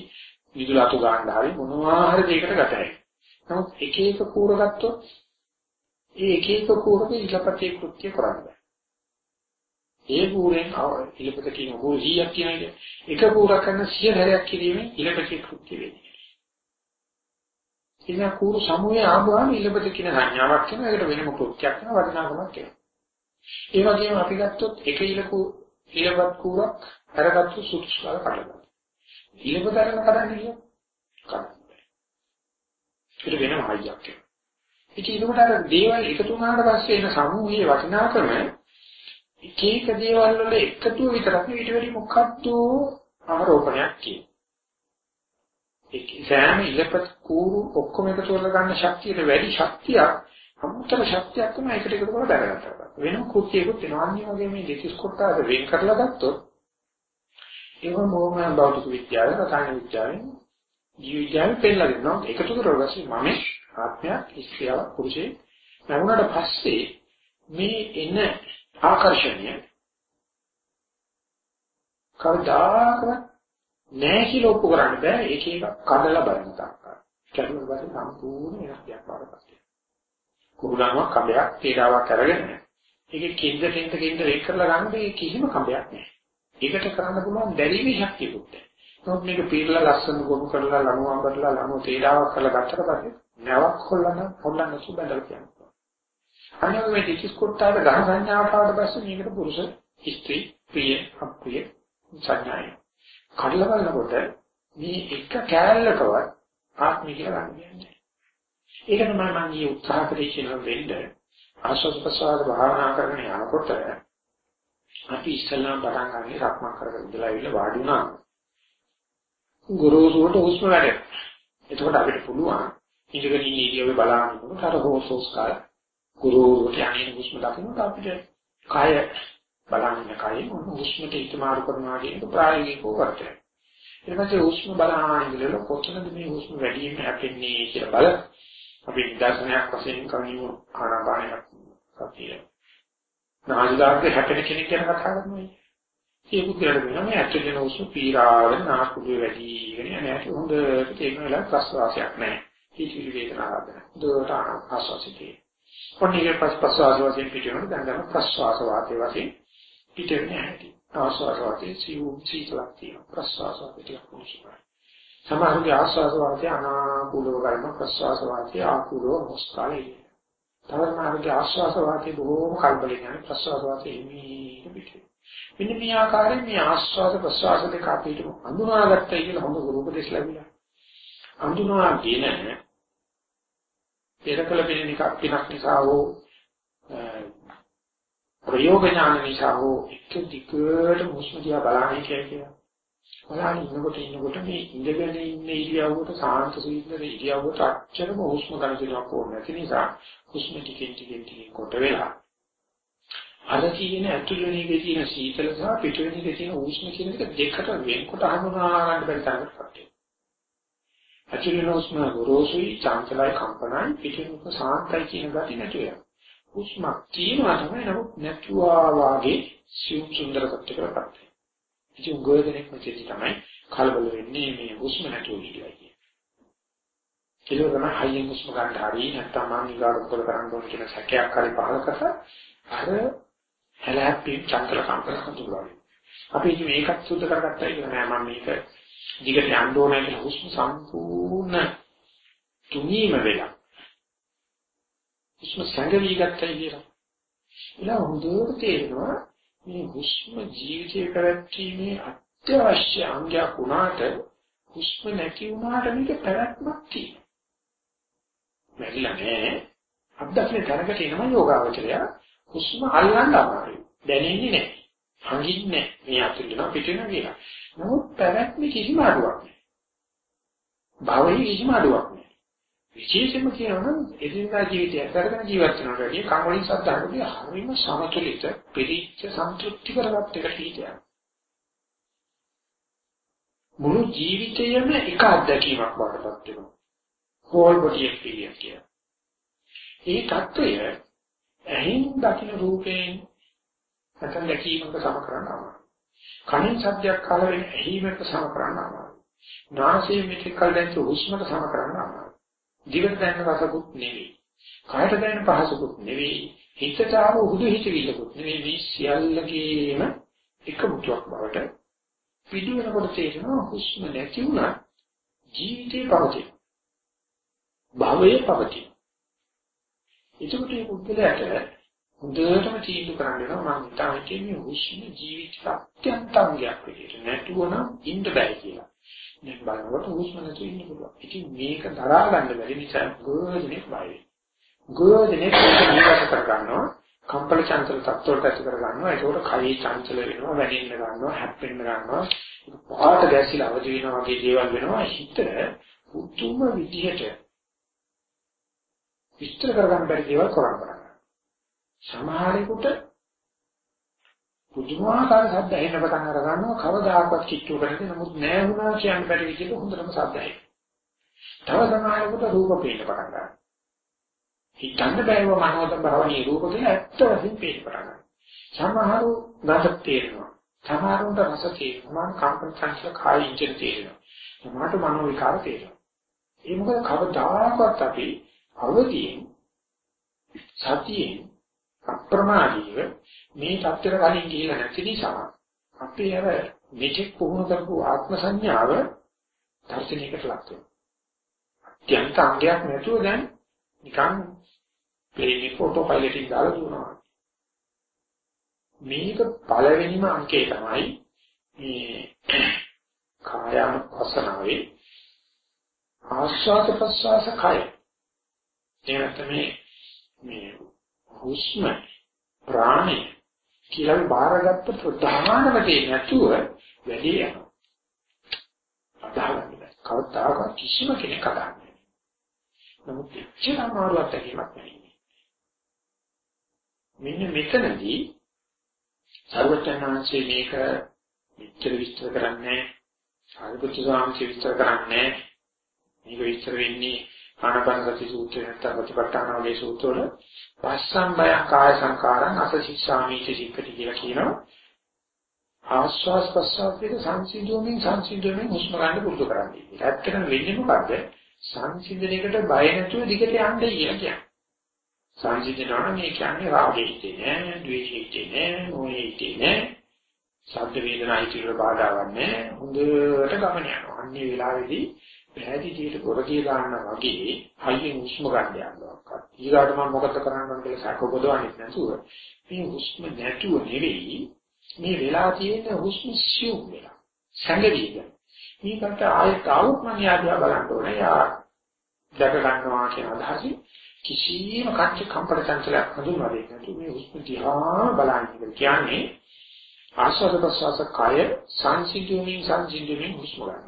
විදුල අතු ගන්න හරි මොනවා හරි දෙයකට ගතයි. නමුත් එක එක කූර ගත්තොත් ඒ එක එක කූරක ඉලපතේ කෘත්‍ය කරන්න බෑ. ඒ කූරෙන් ඉලපත කියන කූර 100ක් කියන්නේ එක කූරක් කරන 100 ධරයක් කිරීමෙන් ඉලපතේ කෘත්‍ය වෙන්නේ. ඉතින් කූර සමුවේ ආවම ඉලපත කියන සංඥාවක් කියන එකට වෙනම කෘත්‍යයක් කරන වටිනාකමක් තියෙනවා. ඒ වගේම අපි ගත්තොත් එක ඉලකු ඉලපත් කූරක් අරගත්තු සුදුසු කාල කඩලා. ඉලපත අරගෙන කඩන්නේ කියන්නේ කඩ. ඒක වෙනම හයියක් වෙනවා. ඉතින් ඒකට අර දේවල් එකතු වුණාට පස්සේ එන සමූහයේ වටිනාකම එක එක දේවල් වල එකතුව විතරක් ඊට වැඩි මොකක්ද ආරෝපණයක් කියන. ඒ සෑම ඉලපත් කූරු ඔක්කොම එකතු කරලා ගන්න ශක්තියට වැඩි ශක්තියක් අමුතර ශක්තියක් තමයි එකට එකතු කරලා දැනගන්නවා. වෙනම කෘත්‍යයකට වෙනවා. අනිත් වගේ මේ දෙතිස් කොටස වෙන් කරලා ගත්තොත් ඒක මොම භෞතික විද්‍යාව, රසායන විද්‍යාවෙන් ජීව විද්‍යාවෙන් පෙන්නලා දෙනවා. එකතු කරලා මම ආත්මයක්, ස්ත්‍රියක්, පුරුෂයෙක් ලැබුණාට පස්සේ මේ එන ආකර්ෂණය කවදාකවත් නෑ කියලා ඔප්පු කරන්න බෑ ඒක එක කඩලා බලන තාක්ක. කැඩුණා පස්සේ සම්පූර්ණ වෙනස් දෙයක් වඩපත්. කුරුණාවක් කඹයක් තීරාවක් අරගෙන ඒකේ කින්ද කින්ද කින්ද වෙන් කරලා ගන්න මේ කිසිම කඹයක් නෑ. ඒකට කරන්න පුළුවන් දැරීමේ ශක්තියකුත් නැහැ. නමුත් මේක පීරලා ලස්සන ගොනු කරලා ලණුවම් කරලා ලණුව තීරාවක් කරලා ගත්තට පස්සේ නැවක් හොල්ලන හොල්ලන්න සුබඳල කියනවා. අනිත් මේ ටිකස් කොටාවේ ගහ සංඥාවට ආවට පස්සේ මේකට පුරුෂ, ස්ත්‍රී, ප්‍රිය, අප්‍රිය සංඥායි. කඩලා බලනකොට මේ එක කෑල්ලකවත් ආත්මය කියලා ගන්න දෙන්නේ ඒක තමයි මම ඊ උත්සාහ කරේ කියන වෙන්න ආශ්වාස ප්‍රශ්වාස භාවනා කරගෙන යනකොට අපි ඉස්සල්ලාම පටන් ගන්නේ රක්මන් කරගෙන ඉඳලා ඉන්න වාඩි වුණා. ගුරුසුවට හුස්ම වැඩ. එතකොට අපිට පුළුවන් ඉඳගෙන ඉන්න ඉරියව්ව බලන්න අර හොසෝස් කාල ගුරුසුවට යන්නේ හුස්ම දකින්නට අපිට කය බලන්න කය හුස්මට හිත මාරු කරනවා කියන ප්‍රායෝගිකව කරතේ. ඊට පස්සේ හුස්ම බලහන් ඉඳලා කොතනද මේ හුස්ම වැඩි වෙන්නේ හැපෙන්නේ කියලා බල අපි නිදර්ශනයක් වශයෙන් කමිනු ආනාපානයක් සතිය. නාසිකාග්‍රේ හැපෙන කෙනෙක් ගැන කතා කරනවා. ඒ පුද්ගලයාට වෙන මේ ඇතුළේ හුස්ම පීරාගෙන නාස්පුඩුවේ වැඩිගෙන යන හැටි හොඳට තේරෙන වෙලාව ප්‍රස්වාසයක් නැහැ. හිතවිලි වේදනාවක් නැහැ. දුරට ආස්වාසිතේ. ඔන්නේගේ පස් ප්‍රස්වාස වශයෙන් පිටිනොත් දැන් ගන්න ප්‍රස්වාස වාතයේ වශයෙන් පිටෙන්නේ නැහැ. ආස්වාස වාතයේ සිව් සීතලක් තියෙනවා. ප්‍රස්වාස වාතයේ ටිකක් කුණුසුමයි. සමහරගේ ආස්වාස වාතයේ අනාකූලව කරන ප්‍රස්වාස වාතයේ ආකූලව මොස්කාලේ. තවමාර්ගේ ආස්වාස වාතයේ බොහෝම කල්පලෙන් යන ප්‍රස්වාස වාතයේ හිමීට පිටේ. මෙන්න මේ ආකාරයෙන් මේ ආස්වාද ප්‍රස්වාස දෙක අපිට හඳුනාගත්තයි කියලා හොඳ රූපදේශ ලැබිලා. හඳුනාගෙන පෙරකල පිළිනික පිනක් නිසා හෝ ප්‍රයෝග ඥාන නිසා හෝ එක දිගට මුස්ම දිහා බලන්නේ කියලා. බලන්න ඉන්නකොට ඉන්නකොට මේ ඉඳගෙන ඉන්න ඉරියව්වට සාන්ත සීතල ඉරියව්වට අච්චරම හුස්ම ගන්න දෙයක් ඕනේ නැති නිසා හුස්ම ටිකෙන් ටිකෙන් ටිකෙන් කොට වෙලා අර කියන ඇතුළේ නිගේ තියෙන සීතල සහ පිටුවේ නිගේ තියෙන උෂ්ණ කියන එක දෙකට වෙන්කොට හඳුනා ගන්න බැරි තරමට පත් ඇතුළේ උෂ්ණ ගොරෝසුයි චංචලයි කම්පනයි පිටුවේ සාන්තයි කියන ගති නැතු වෙනවා හුස්මක් තියෙනවා තමයි නමුත් නැතුවා වාගේ සිව් සුන්දර තත්ත්වයකටපත් ඉතින් ගොයදෙනෙක් මෙතෙදි තමයි කලබල වෙන්නේ මේ හුස්ම නැතුව ඉඳලා කියන්නේ. ඒක තමයි හයියෙන් හුස්ම ගන්න හරි නැත්නම් මම ඊගාට උත්තර කරන්න ඕන කියන සැකයක් හරි පහල කරලා අර හැලහැප්පි චන්ද්‍ර කම්පන හඳුනනවා. අපි ඉතින් මේකත් සුද්ධ කරගත්තා කියලා නෑ මම මේක දිගට යන්න ඕනේ කියලා හුස්ම සම්පූර්ණ තුනීම වෙලා. හුස්ම සංගවි ගත්තයි කියලා. එලා හොඳට තේරෙනවා මේ හුස්ම ජීවිතය කරැක්ීමේ අත්‍යවශ්‍ය අංගයක් වුණාට හුස්ම නැති වුණාට මේක පැවැත්මක් තියෙනවා. මැරිලා නෑ. අද්දක්නේ තරකට එනම යෝගාවචරය හුස්ම අල්ලන්න අමාරුයි. දැනෙන්නේ නෑ. හංගින්නේ නෑ. මේ අතුල්ලන පිටින කියලා. නමුත් පැවැත්මේ කිසිම අඩුවක් නැහැ. භවයේ කිසිම අඩුවක් නැහැ. විශේෂයෙන්ම කියනවා නම් එදිනදා ජීවිතය කරගෙන ජීවත් වෙනවා කියන්නේ කම් වලින් සද්ධාගතිය හරිම සමතුලිත, පිළිච්ච, සම්පූර්ණ කරගත් එක හිතයක්. මුළු ජීවිතයම එක අත්දැකීමක් වඩපත් වෙනවා. හෝල් බොඩි එක්ස්පීරියන්ස් කියන. මේ தত্ত্বය ඇහින් දකින රූපයෙන් නැත්නම් දැකීමකට සම කරනවා. කනින් ශබ්දයක් අහලා ඇහිමක සම කරනවා. නාසයෙන් මෙතෙක් කල දැන් හුස්මක සම කරනවා. දිවට දැනෙන රසකුත් නෙවෙයි. කායට දැනෙන පහසකුත් නෙවෙයි. හිතට ආව උහුදු හිතවිල්ලකුත් නෙවෙයි. මේ සියල්ලකේම එකමුතුවක් බවට පිටු වෙනකොට තේරෙනවා හුස්ම නැති වුණා ජීවිතේ පවතින. භවයේ පවතින. ඒකට මේ පුද්ගලයාට හොඳටම තීන්දුව කරන්න වෙනවා මම හිතන්නේ මේ හුස්ම ජීවිත අත්‍යන්තංගයක් විදිහට නැතුව නම් ඉන්න බෑ කියලා. දැන් බලනකොට හුස්ම නැතුව ඉන්න පුළුවන්. ඉතින් මේක දරා ගන්න බැරි නිසා ගොඩනෙක් බයයි. ගොඩනෙක් මේක නිරත කර ගන්නවා. කම්පල චංචල තත්ත්වයට ඇති කර ගන්නවා. ඒකෝට කයි චංචල වෙනවා, වැනෙන්න ගන්නවා, හැප්පෙන්න ගන්නවා. පාට ගැසිලා අවදි වෙනවා වගේ දේවල් වෙනවා. හිත පුදුම විදිහට විස්තර කරගන්න බැරි දේවල් කරනවා. සමහරෙකුට පුදුමාකාර ශබ්ද ඇහෙන්න පටන් අර ගන්නවා කවදාකවත් කිච්චු කරන්නේ නමුත් නෑ වුණා කියන්න බැරි විදිහට හොඳටම ශබ්ද ඇහෙනවා. තව සමහරෙකුට රූප පේන්න පටන් ගන්නවා. හිතන්න බෑව මනෝද භවණී රූප කියලා ඇත්ත වශයෙන් පේන්න පටන් ගන්නවා. සමහරු රස තේරෙනවා. සමහරුන්ට රස තේරෙනවා. කම්පන සංස්ල කාය ඉන්ජන තේරෙනවා. සමහරට මනෝ විකාර තේරෙනවා. ඒ මොකද කවදාකවත් අපි අවදීන් සතියෙන් අප්‍රමාදීව මේ தත්තර කලින් ගිහිලා නැති නිසා අපේ අර මෙතෙක් පුහුණු කරපු ආත්ම සංඥාව දර්ශනයකට ලක් වෙනවා. අත්‍යන්ත අංගයක් නැතුව දැන් නිකන් ප්ලේන් ෆොටෝ පයිලට් එක දාලා දුවනවා. මේක පළවෙනිම අංකය තමයි මේ කායानुපස්සනාවේ ආස්වාද ප්‍රසවාස කය. එහෙනම් මේ මේ හුස්ම ප්‍රාණය කියලා බාරගත්ත ප්‍රධානම දේ නැතුව වැඩි යනවා. අදාළන්නේ නැහැ. කවදාකවත් කිසිම කෙනෙක් අදාළන්නේ නැහැ. නමුත් එච්චර අමාරුවක් ඇහිමක් නෙවෙයි. මෙන්න මෙතනදී සර්වඥාන්සේ මේක මෙච්චර විස්තර කරන්නේ සාරිපුත්‍ර ස්වාමීන් විස්තර කරන්නේ මේක විස්තර වෙන්නේ ආනාපානසති සූත්‍රය නැත්නම් ප්‍රතිපත්තන වගේ සූත්‍රවල පස්සම් බය කාය සංකාරං අසසිස්සාමීති සික්කටි කියලා කියනවා ආස්වාස් ප්‍රස්වාසයේ සංසිඳුවමින් සංසිඳුවමින් හුස්ම ගන්න පුරුදු කරන්නේ. ඇත්තටම වෙන්නේ මොකද්ද? සංසිඳනයකට බය නැතුව දිගට යන්න කියලා කියන්නේ. සංසිඳනවා මේ කියන්නේ රාගෙිතේ නෑ, ද්වේෂෙිතේ නෑ, මොහෙිතේ නෑ. ශබ්ද වේදනා හිතේ බාධාවක් නෑ. හොඳට ගමන යනවා. අන්නේ වෙලාවේදී පැහැදිලියට පොරදී ගන්නවා වගේ හයියෙන් හුස්ම ගන්න යනවා. ඊගාට මම මොකද කරන්න ඕන කියලා සැක උපදවන්නේ නැතුව මේ හුස්ම නැතුව නෙවෙයි මේ වෙලා තියෙන හුස්ම සිව් වෙලා. සංගවිද. මේකට ආයෙත් આવුත් මම යාදියා බලන්න ඕනේ. යා දැක ගන්නවා කියන අදහසින් කිසියම් කච්ච කම්පන චංචලයක් හඳුන්වා දෙන්නේ නැතුව මේ හුස්ම දිහා බලන්නේ කියන්නේ ආස්වාද ප්‍රසවාස කය සංසිඳුමින් සංසිඳුමින් හුස්ම ගන්නවා.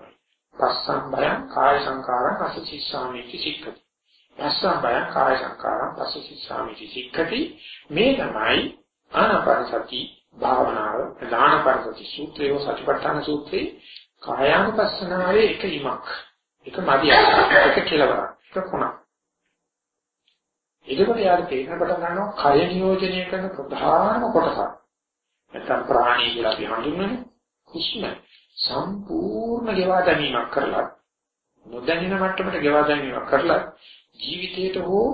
පස්සම් බයං කාය සංකාරං අසචිස්සාමිති සික්ඛති. පස්සම් බයං කාය සංකාරං අසචිස්සාමිති සික්ඛති. මේ තමයි ආනාපාන සති භාවනාව දානපරසති සූත්‍රය සතිපට්ඨාන සූත්‍රේ කායානුපස්සනාවේ එක ඉමක්. එක මදියක්. එක කෙලවරක්. එක කොනක්. එතකොට යාර තේරෙන පටන් ගන්නවා කය නියෝජනය කරන ප්‍රධානම කොටස. නැත්නම් ප්‍රාණී කියලා අපි හඳුන්වන්නේ හුස්ම. සම්පූර්ණ ගෙවා දැමීමක් කරලා නොදැනෙන මට්ටමට ගෙවා දැමීමක් කරලා ජීවිතයට හෝ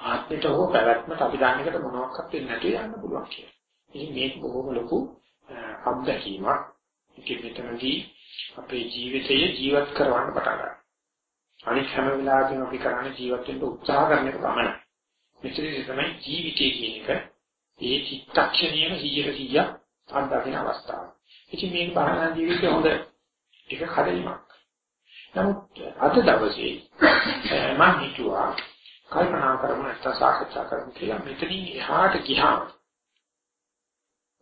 ආත්මයට හෝ පැවැත්මට අපි දන්න එකට මොනවාක්වත් වෙන්නේ නැතුව යන්න පුළුවන් කියලා. ඉතින් මේක බොහොම ලොකු අත්දැකීමක්. ඒකෙ මෙතනදී අපේ ජීවිතය ජීවත් කරවන්න පටන් ගන්නවා. අනිත් හැම වෙලාවෙම අපි කරන්නේ ජීවත් වෙන්න උත්සාහ කරන එක පමණයි. මෙතනදී තමයි ජීවිතය කියන එක ඒ චිත්තක්ෂණයම 100 100ක් අත්දකින අවස්ථාව. ඉතින් මේක භාවනා ජීවිතේ හොඳ එක කඩලීමක්. නමුත් අද දවසේ මම හිතුවා කල්පනා කරමු නැත්නම් සාකච්ඡා කරමු කියලා මෙතනින් එහාට ගියාම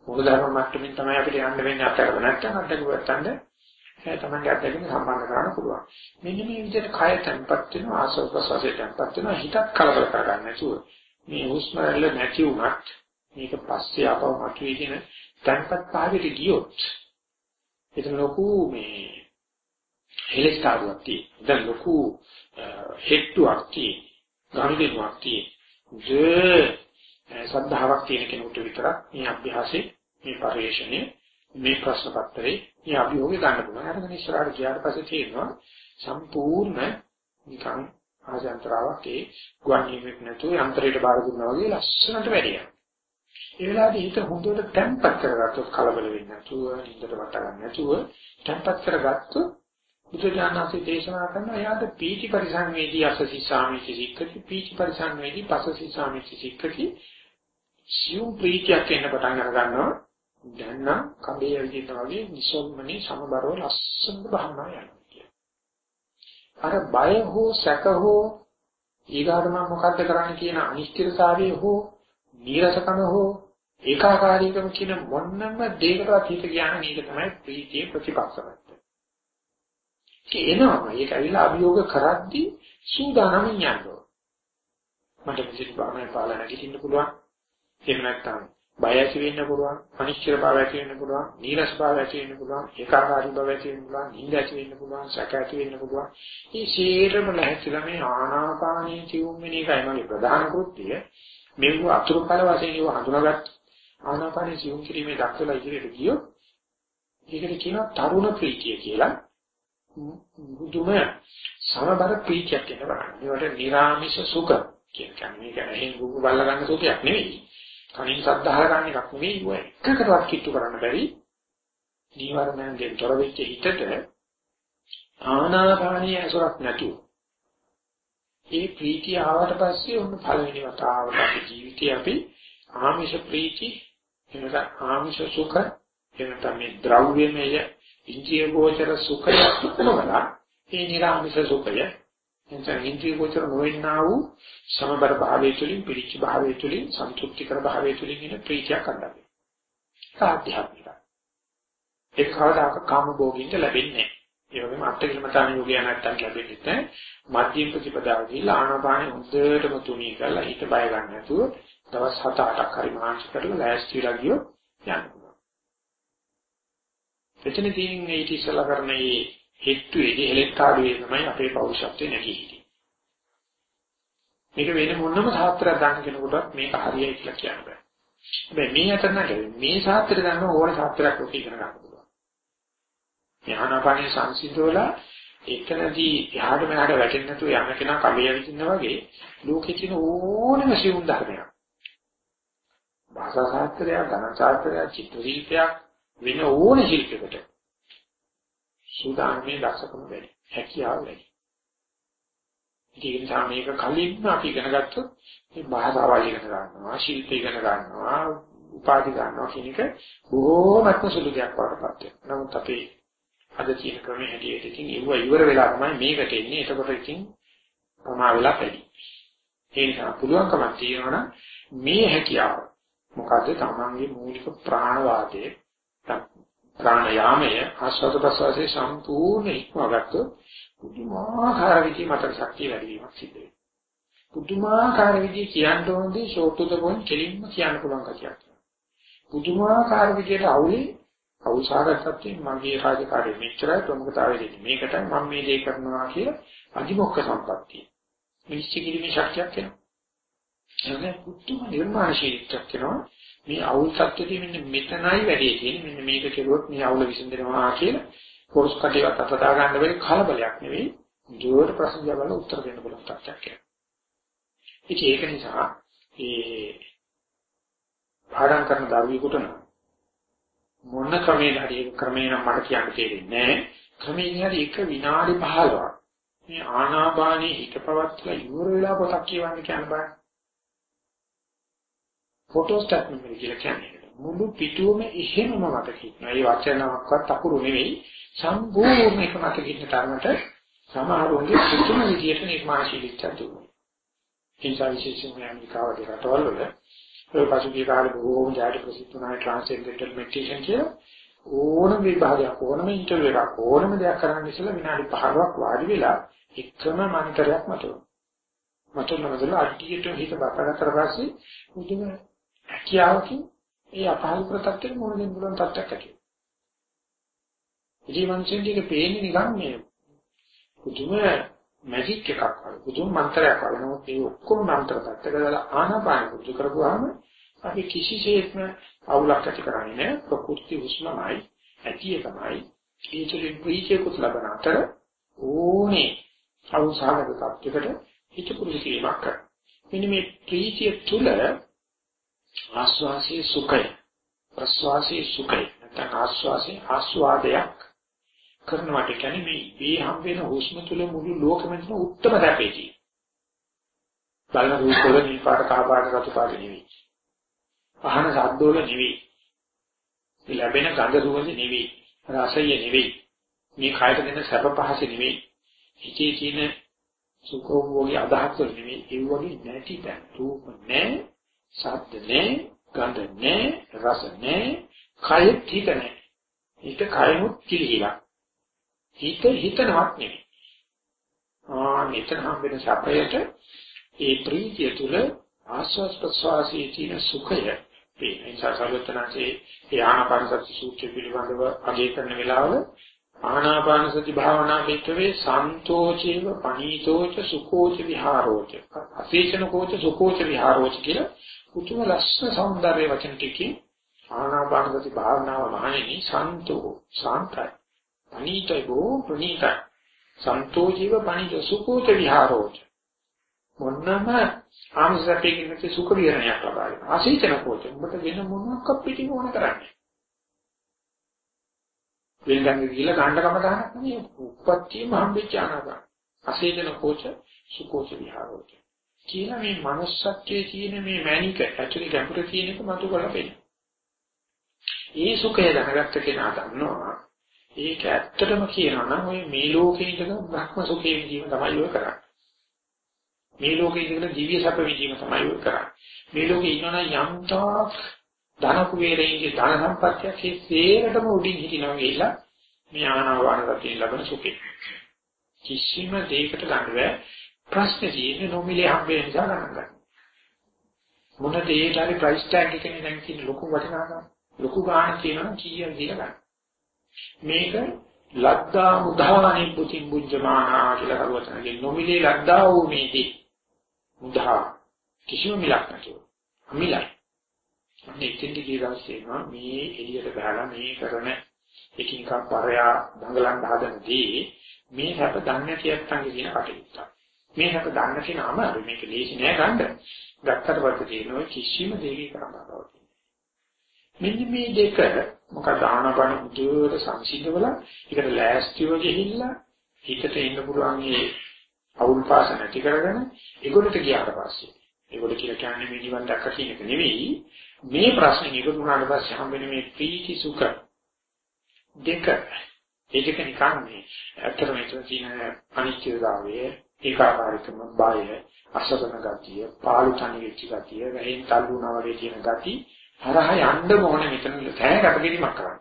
මොකදම මට්ටමින් තමයි අපිට යන්න වෙන්නේ අතකට නැත්නම් අත්දැකුවත් ගන්න තමන්ගේ අත්දැකීම සම්බන්ධ කරන්න පුළුවන්. මෙන්න මේ විදිහට කය තැම්පත් වෙනවා ආසව ප්‍රසවාසය තැම්පත් වෙනවා හිතත් කලබල කරගන්න නැතුව මේ හුස්ම රැල්ල නැති වුණත් මේක පස්සේ ආපහු මතුවේ කියන තැම්පත් භාවයට ගියොත් එතන ලොකු මේ හෙලස්කාරුවක් තියෙනවා. දැන් ලොකු හෙට්ටුවක් තියෙනවා. ගාමිණුවක් තියෙනවා. සද්ධාාවක් තියෙන කෙනෙකුට විතරක් මේ අභ්‍යාසයේ මේ පරිශ්‍රණය මේ ප්‍රශ්න පත්‍රේ මේ අභියෝගය ගන්න පුළුවන්. අරගෙන ඉස්සරහට ගියාට පස්සේ තියෙනවා සම්පූර්ණ නිකන් ආජන්තරාවක් ඒ ගුවන් නියමයක් නැතුව යන්ත්‍රයට බාර දුන්නා වගේ ලස්සනට වැඩියක්. ඒ වෙලාවේ හිත හොඳට තැම්පත් කරගත්තොත් කලබල වෙන්නේ නැතුව, නින්දට වට ගන්න නැතුව තැම්පත් කරගත්තොත් බුදුජානනාසේ දේශනා කරන එයාට පීචි පරිසංවේදී අසසි සාමිචි සික්කති පීචි පරිසංවේදී පසසි සාමිචි සික්කති. සියුම් ප්‍රීතියක් එන්න පටන් අර ගන්නවා. දැන් නම් කඹේ ඇවිදින වගේ නිසොම්මනේ සමබරව ලස්සන භාවනා යනවා අර බය හෝ සැක හෝ ඊගාට මම මොකද්ද කරන්න කියන අනිශ්චිතතාවයේ හෝ නීරසකම හෝ ඒකාකාරීකම කියන මොන්නම දෙයකටවත් හිත ගියාම මේක තමයි ප්‍රීතියේ ප්‍රතිපක්ෂවත්. ඒක එනවා. ඒක ඇවිල්ලා අභියෝග කරද්දී සූදානම් යනවා. මට මෙසිට බාහමයි පාලන නැගිටින්න පුළුවන්. එහෙම නැත්නම් බය ඇති වෙන්න පුළුවන්, අනිශ්චිත බව ඇති වෙන්න පුළුවන්, නීරස බව ඇති වෙන්න පුළුවන්, ඒකාකාරී බව ඇති වෙන්න පුළුවන්, නිින්ද ඇති වෙන්න පුළුවන්, සැක ඇති වෙන්න පුළුවන්. මේ සියරම ලැහැත්තිලා මේ ආනාපානීය තියුම් වෙන එකයි මගේ ප්‍රධාන කෘත්‍යය. මේක අතුරු කල වශයෙන් ඒව හඳුනාගත්ත ආනාපානීය තියුම් කිරීමේ දක්වලා ඉදිරියට ගියොත් ඒකට කියනවා තරුණ ප්‍රීතිය කියලා. බුදුම සමබර ප්‍රීතියක් වෙනවා. ඒවට නිර්ාමිෂ සුඛ කියන්නේ මේක ඇහෙන් රූප බලලා ගන්න සුඛයක් නෙවෙයි. කනින් සද්ධාහ ගන්න එකක් නෙවෙයි. ඔය එකකටවත් කිට්ටු කරන්න බැරි. නීවරණයෙන් තොර වෙච්ච හිතට ආනාපානිය ඇසුරක් නැතුව ඒ ප්‍රීතිය ආවට පස්සේ ඔන්න පළවෙනි වතාවට අපේ ජීවිතේ අපි ආමිෂ ප්‍රීති එනක ආමිෂ සුඛ එනක මේ ද්‍රව්‍යමය ඉන්ද්‍රිය ගෝචර සුඛය නොවලා ඒ නිර්ආමිෂ සුඛය එතන ඉන්ද්‍රිය ගෝචර නොවෙන්නා වූ සමබර භාවයේ තුලින් පිළිච්ච භාවයේ තුලින් සන්තුෂ්ටිකර භාවයේ තුලින් එන ප්‍රීතියක් අඳන්නේ. ආධ්‍යාත්මිකයි. ඒක කවදාක කාම භෝගින්ට ලැබෙන්නේ නැහැ. ඒ වගේම අත්කිලමතාන යෝගය නැත්තම් ලැබෙන්නේ නැහැ. මධ්‍යම ප්‍රතිපදාවදී ආනාපානෙ හොඳටම තුනී කරලා හිත බය ගන්න නැතුව දවස් 7-8ක් හරි මාංශ කරලා ලෑස්තිලා ගියොත් යන්න පුළුවන්. එතන තියෙන මේ ඉතිසලා කරන මේ හෙට්ටුවේදී එලෙක්ටාඩුවේ තමයි අපේ පෞරුෂත්වයේ නැගී හිටියේ. මේක වෙන මොනම සාත්‍රයක් දාන්න කෙනෙකුටත් මේක හරියයි කියලා කියන්න බෑ. හැබැයි මේ අතර නෑ මේ සාත්‍රය ගන්න ඕන සාත්‍රයක් ඔක ඉගෙන ගන්න පුළුවන්. ඥානපාණී සංසිද්ධවල එතනදී එහාට මෙහාට වැටෙන්නේ නැතුව යන කෙනා කලිය විදිනා වගේ ලෝකෙ තියෙන ඕනම සිවුම් ධර්මයක්. භාෂා ශාස්ත්‍රය, ධන ශාස්ත්‍රය, චිත්‍ර ශිල්පයක් වෙන ඕන ශිල්පයකට සූදානමේ දක්ෂකම වැඩි. හැකියාව වැඩි. ඒ නිසා මේක කලින්ම අපි ඉගෙන ගත්තොත් මේ භාෂාවල් ඉගෙන ගන්නවා, ශිල්ප ඉගෙන ගන්නවා, උපාධි ගන්නවා කියන එක බොහෝමත්ම සුළු දෙයක් වඩපත් වෙනවා. නමුත් අපේ අද තියෙන ක්‍රමයේ හැටියට ඉතින් ඒව ඉවර වෙලා තමයි මේකට එන්නේ. එතකොට ඉතින් ප්‍රමා වෙලා පැටි. ඒ නිසා පුළුවන්කමක් තියෙනවා මේ හැකියාව මොකද තමන්ගේ මූලික ප්‍රාණවාදයේ ප්‍රාණයාමය ආස්වාද ප්‍රසවාසයේ සම්පූර්ණ ඉක්මවගත්තොත් පුදුමාකාර විදිහේ මතක ශක්තිය වැඩි වීමක් සිද්ධ වෙනවා. පුදුමාකාර විදිහේ කියන්න ඕනේ ෂෝට් ටු ද පොයින්ට් කෙලින්ම කියන්න පුළුවන් කතියක්. පුදුමාකාර විදිහට අවුලේ අවසාරකත්වයෙන් මගේ රාජකාරිය මෙච්චරයි ප්‍රමුඛතාවය දෙන්නේ. මේකටයි මම මේ දේ කරනවා කියලා අධිමොක්ක සම්පත්තිය. මිනිස්සු කිරීමේ ශක්තියක් එනවා. එන්නේ පුදුම නිර්මාණශීලීත්වයක් එනවා. මේ අවුල් තත්ත්වෙදී මෙන්න මෙතනයි වැඩේ තියෙන්නේ. මෙන්න මේක කෙරුවොත් මේ අවුල විසඳෙනවා කියලා පොරස් කටේවත් අපදා ගන්න බැරි කලබලයක් නෙවෙයි. ජෝර ප්‍රශ්න ජවල උත්තර දෙන්න පුළුවන් තත්ත්වයක් එනවා. ඉතින් ඒක නිසා ඒ පාඩම් කරන දරුවෙකුට නම් මොන ක්‍රමයකට හරි ඒක ක්‍රමේ නම් මට කියන්න තේරෙන්නේ නැහැ. ක්‍රමයෙන් හරි එක විනාඩි 15ක් මේ ආනාපානී හිත පවත්ලා ඉවර වෙලා පොතක් කියවන්න කියන බෑ. ෆොටෝස්ටැට් මෙමරි කියලා කියන්නේ. මුළු පිටුවම එහෙමම මතක හිටිනවා. ඒ වචනයක්වත් අකුරු නෙවෙයි සම්පූර්ණ එක මතක හිටින තරමට සමහරවගේ පුදුම විදියට නිර්මාණශීලීත්වය දුන්නා. ඒ නිසා විශේෂයෙන්ම ඇමරිකාවේ රටවල් වල ඔය පසුගිය කාලේ බොහෝම ජාති ප්‍රසිද්ධ වුණා ට්‍රාන්සෙන්ඩෙන්ටල් මෙඩිටේෂන් කියලා ඕනම විභාගයක් ඕනම ඉන්ටර්විව් එකක් ඕනම දෙයක් කරන්න ඉස්සෙල්ලා විනාඩි 15ක් වාඩි වෙලා එකම මන්ත්‍රයක් මතුවෙනවා. මතුවෙනවදල අඩියට හිත බතකට පස්සේ මුදුම හැකියාවකින් ඒ අපහසු ප්‍රත්‍යක්ෂ මොන දෙන්න පුළුවන් තත්ත්වයක් ඇති වෙනවා. ඉතින් මනුස්සයෙක් පේන්නේ නිකන් මේ පුදුම මැජික් එකක් වගේ පුදුම මන්ත්‍රයක් වගේ. නමුත් මේ ඔක්කොම මන්ත්‍ර පැත්තක දාලා ආනාපාන පුදු කරපුවාම අපි කිසිසේත්ම අවුලක් ඇති කරන්නේ නැහැ. ප්‍රකෘති උස්මමයි ඇතිය තමයි ඒචලි ප්‍රීතියකුත් ලබන අතර ඕනේ අවසානක තත්යකට හිත පුරුදු කිරීමක් කරනවා. මෙන්න මේ ප්‍රීතිය තුල ආස්වාසේ සුඛය ප්‍රස්වාසේ සුඛය නැත්නම් ආස්වාසේ ආස්වාදයක් කරනවට කියන්නේ මේ මේ හම් වෙන හුස්ම තුල මුළු ලෝකෙම තියෙන උත්තරම දැපේටි. බලන රූප වල නිල් පාට කහ පාට රතු පාට නෙවෙයි. අහන ශබ්ද වල නෙවෙයි. ලැබෙන ගඳ සුවඳ නෙවෙයි. රසය නෙවෙයි. මේ කායට දෙන සැප පහස නෙවෙයි. හිතේ තියෙන සුඛෝභෝගී අදහස් වල නෙවෙයි. ඒ වගේ නැති තැන් රූප නැහැ. ශබ්ද නැහැ, ගන්ධ නැහැ, රස නැහැ, කයෙත් හිත නැහැ. හිත කයමුත් කිලිහිලා. හිත හිතනවත් නෙමෙයි. ආ මෙතන හම්බෙන සැපයට ඒ ප්‍රීතිය තුල ආස්වාස් ප්‍රසවාසී තියෙන සුඛය මේ නිසා සර්වතනසේ ඒ ආනාපාන සති සූත්‍රය පිළිබඳව අගය කරන වෙලාවල ආනාපාන සති භාවනා පිටවේ සන්තෝචේව පනීතෝච සුඛෝච විහාරෝච. අසීචන කෝච සුඛෝච විහාරෝච කියලා පුතුම ලස්සන సౌందර්ය වචන ටිකේ ආනාපාන සති භාවනාව මහණෙනි සන්තෝ සාන්තයි. පනීතයි බෝ ප්‍රණීතයි සන්තෝජීව පණිජ සුඛෝච විහාරෝච මොන්නම ආමසපේකින් නැති සුඛ විහරණයක් ලබා ගන්න. අසීචන කෝච උඹට වෙන මොනක් පිටින් ඕන කරන්නේ. වෙනදන් ගිහිල්ලා ගන්න කම ගන්නක් නෙවෙයි. උපත්තියම හම්බෙච්ච ආනාපාන. අසීචන කෝච සුඛෝච විහාරෝච. කියලා මේ manussත්වයේ තියෙන මේ මැනික ඇතුලේ ගැඹුර තියෙන එක මතු කරලා පෙන්නන. ඒ සුඛය දැනගත්ත කෙනා දන්නවා ඒක ඇත්තටම කියනවා නම් ඔය මේ ලෝකේ ඉඳලා භ්‍රම සුඛේ විදීම තමයි ඔය කරන්නේ. මේ ලෝකේ ඉඳලා දිව්‍ය සැප විදීම තමයි ඔය කරන්නේ. මේ ලෝකේ ඉන්නවනම් යම් තාක් ධන කුවේරයේ ධන සම්පත්තියක් ඒ සේරටම උඩින් හිටිනවා කියලා මේ ආනාපාන සතියෙන් ලැබෙන සුඛේ. කිසිම දෙයකට ගන්න බෑ. ප්‍රශ්නේ තියෙන්නේ නොමිලේ හම්බෙන්න නිසා ගන්න ගන්න. මොන දෙයකට හරි ප්‍රයිස් ටැග් එකනේ දැන් තියෙන ලොකු වටිනාකම. ලොකු ගාණක් තියෙනවා කීයක් දීලා ගන්න. මේක ලද්දා මුධානි පුතින් බුද්ධමානා කියලා කරුවතනගේ නොමිලේ ලද්දා වූ මේදී මුධා කිසිම මිලක් නැතුව. අමිලයි අනේ ඉතින් කියලාසේනවා මේ එළියට ගහලා මේ කරන එකින් එකක් පරයා දඟලන්න හදනදී මේ හැප දන්නේ කියත්තන්ගේ කියන කටයුත්ත මේ හැප දන්න කෙනාම මේක ලේසි නෑ ගන්න. ගත්තට පස්සේ තියෙනවා කිසිම දෙයක කරන්න බෑ. මෙන්න මේ දෙක මොකද ආනපන උදේට සංසිඳවල ඒකට ලෑස්තිව ගිහිල්ලා හිතට එන්න පුළුවන් මේ අවුල් පාස නැති කරගෙන ඒගොල්ලට ගියාට පස්සේ. ඒගොල්ල කියලා කියන්නේ මේ නිවන් දැක්ක කියන එක නෙවෙයි. මේ ප්‍රශ්නේ නිකුත් වුණාට පස්සේ හම්බෙන මේ ප්‍රීති සුඛ දෙක. ඒ දෙක නිකන් මේ ඇත්තටම මෙතන තියෙන අනිත්‍යතාවය ඒකාකාරීකම බය අසබන ගතිය පාළු තනි වෙච්ච ගතිය වැහෙන් තල්ලුණා වගේ තියෙන ගතිය හරහා යන්න ඕනේ මෙතන තෑගට කිරීමක් කරන්න.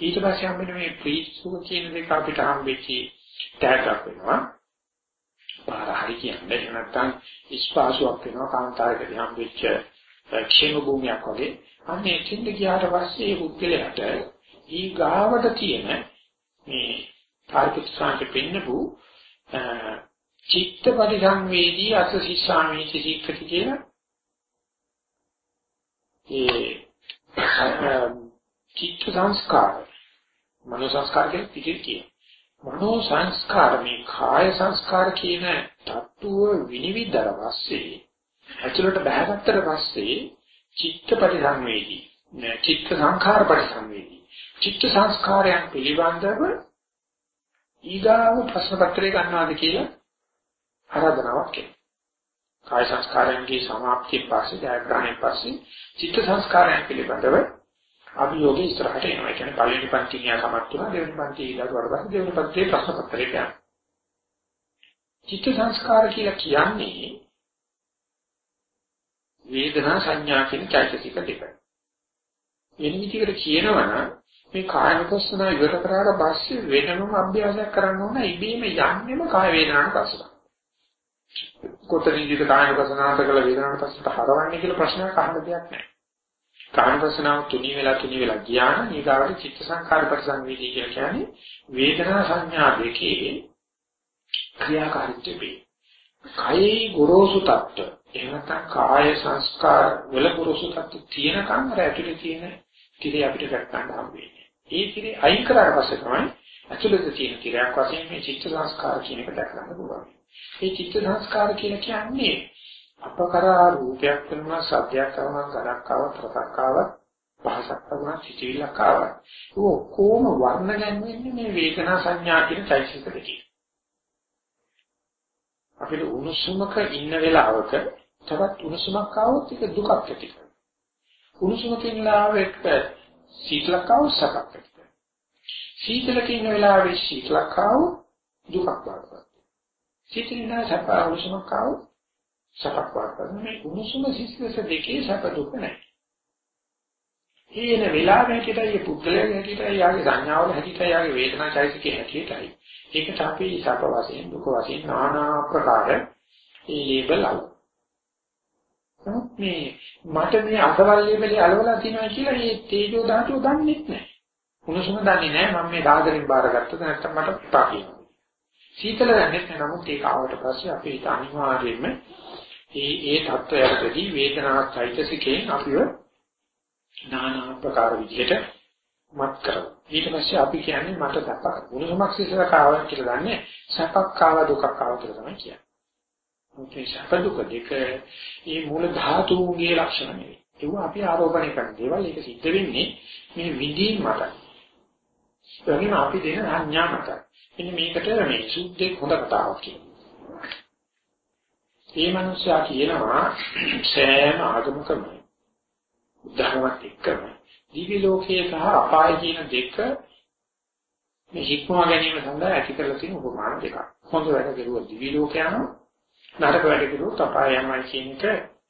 ඊට පස්සේ හම්බෙන මේ ප්‍රීතිසුඛ කියන දෙක අපිට හම්බෙච්ච තෑගක් වෙනවා. පාර හරි කියන්නේ නැත්නම් ස්පාසුවක් වෙනවා කාන්තාරයකදී හම්බෙච්ච ක්ෂේම භූමියක් වගේ. අන්න එතෙන්ද ගියාට පස්සේ ඒ පුද්ගලයාට ඊ ගාවට තියෙන මේ කාර්යක්ෂාන්ත පෙන්නපු චිත්ත පරිසංවේදී අස සිස්සාමීති සික්ඛති කියලා ඒ චිත්ත සංස්කාර. මනෝ සංස්කාර කියන පිටේ කියන මනෝ සංස්කාර මේ කාය සංස්කාර කියන තත්ත්වය විනිවිදතර පස්සේ ඇතුළට බහගත්තට පස්සේ චිත්ත පරිසංවේදී චිත්ත සංඛාර පරිසංවේදී චිත්ත සංස්කාරයන් පිළිබඳව ඊගාව ප්‍රශ්න පත්‍රය ගන්නවාද කියලා ආරාධනාවක් කරනවා. කාය සංස්කාරයන්ගේ සමාප්තිය පස්සේ ජයග්‍රහණයෙන් පස්සේ චිත්ත සංස්කාරයන් පිළිබඳව අභියෝගය ඉස්සරහට එනවා. ඒ කියන්නේ පළවෙනි පන්ති න්‍යා සමත් වුණා දෙවෙනි පන්ති ඊළඟට වරපස්සේ දෙවෙනි පන්තියේ ප්‍රශ්න පත්‍රයට යනවා. චිත්ත සංස්කාර කියලා කියන්නේ වේදනා සංඥා කියන චෛතසික දෙක. වෙන විදිහකට කියනවනම් මේ කාය විපස්සනා ඉවර කරාට පස්සේ වෙනම අභ්‍යාසයක් කරන්න ඕන ඉබේම යන්නේම කාය වේදනාවට පස්සට. කොතනින්ද කායනපසනාවට කළ වේදනාවට පස්සට හරවන්නේ කියලා ප්‍රශ්නයක් අහන්න දෙයක් නැහැ. කායනපසනාව තුනී වෙලා තුනී වෙලා ගියාම ඊගාවට චිත්ත සංකාර පරිසංවේදී කියලා කියන්නේ වේදනා සංඥා දෙකේ ක්‍රියාකාරීත්වය වේ. කයි ගොරෝසු තත්ත්ව එහෙම කාය සංස්කාර වල ගොරෝසු තත්ත්ව තියෙනකන් අර ඇතුලේ තියෙන කිරි අපිට ගන්න හම්බෙන්නේ. ඒ කිරි අයින් කරාට පස්සේ තමයි ඇතුලේ තියෙන කිරයක් වශයෙන් මේ චිත්ත සංස්කාර කියන එක දැක ගන්න පුළුවන්. මේ චිත්ත සංස්කාර කියලා කියන්නේ අපකරා රූපයක් වෙනවා සත්‍යයක් කරනවා ගණක් ආවත් රසක් ආවත් පහසක් වුණා සිතිවිල්ලක් ආවත්. ඒ ඔක්කොම වර්ණ ගැන්වෙන්නේ මේ වේදනා සංඥා කියන චෛතසික දෙකේ. අපිට උණුසුමක ඉන්න වෙලාවක තවත් උණුසුමක් ආවොත් ඒක දුකක් ඇති කරනවා. උණුසුමක ඉන්න වෙලාවෙක සීතලක් ආවොත් සැපක් ඇති කරනවා. සීතලක ඉන්න වෙලාවේ සීතලක් ආවොත් දුකක් බවට සිතින් නැහැ සැප අවශ්‍යමක් ආව සපක් වාර්තා මේ උණුසුම සිසිලස දෙකේ සැප දුක නැහැ. ඊන වෙලාවෙ හැටියටයි පුද්ගලයා හැටියටයි යාගේ සංඥාවල හැටියටයි යාගේ වේදනා චෛතසිකේ හැටියටයි. ඒකට අපි සැප වශයෙන් දුක වශයෙන් নানা ආකාර ඒ ලේබල් අල්ල. මේ මට මේ අසවල් ලේබලේ අලවලා තියෙනවා කියලා මේ තේජෝ ධාතුව දන්නේ නැහැ. උණුසුම දන්නේ නැහැ මම මේ දාගරින් බාරගත්තද නැත්නම් මට පිටා කියනවා. සීතල දැනෙන්නේ නමුත් ඒක ආවට පස්සේ අපි හිත අනිවාර්යයෙන්ම ඒ ඒ තත්ත්වයකදී වේදනාවක් චෛතසිකයෙන් අපිව নানা ආකාර විදිහට මත් කරනවා. ඊට පස්සේ අපි කියන්නේ මට සැප ගුණසමක් සිසලක ආවා කියලා දන්නේ සැපක් ආවා දුකක් ආවා කියලා තමයි කියන්නේ. මේ සැප දුක දෙක මේ මූල ධාතුන්ගේ ලක්ෂණ නෙවෙයි. ඒවා අපි ආරෝපණය කරන දේවල්. ඒක සිද්ධ වෙන්නේ මේ විඳීම් මතයි. ඒ වගේම අපි දෙන සංඥා මත. මෙන්න මේකට මේ සුද්ධේ හොඳ කතාවක් කියනවා. මේ මිනිස්සයා කියනවා සෑම ආගමකම උදාහරණයක් එක්කම දිවි ලෝකයේ සහ අපාය කියන දෙක මේ හික්මවා ගැනීම සඳහා ඇති කරලා තියෙන උපමාන දෙකක්. හොඳ වැඩ කෙරුවා දිවි ලෝකයano නරක වැඩ කෙරුවොත් අපාය යනවා කියන එක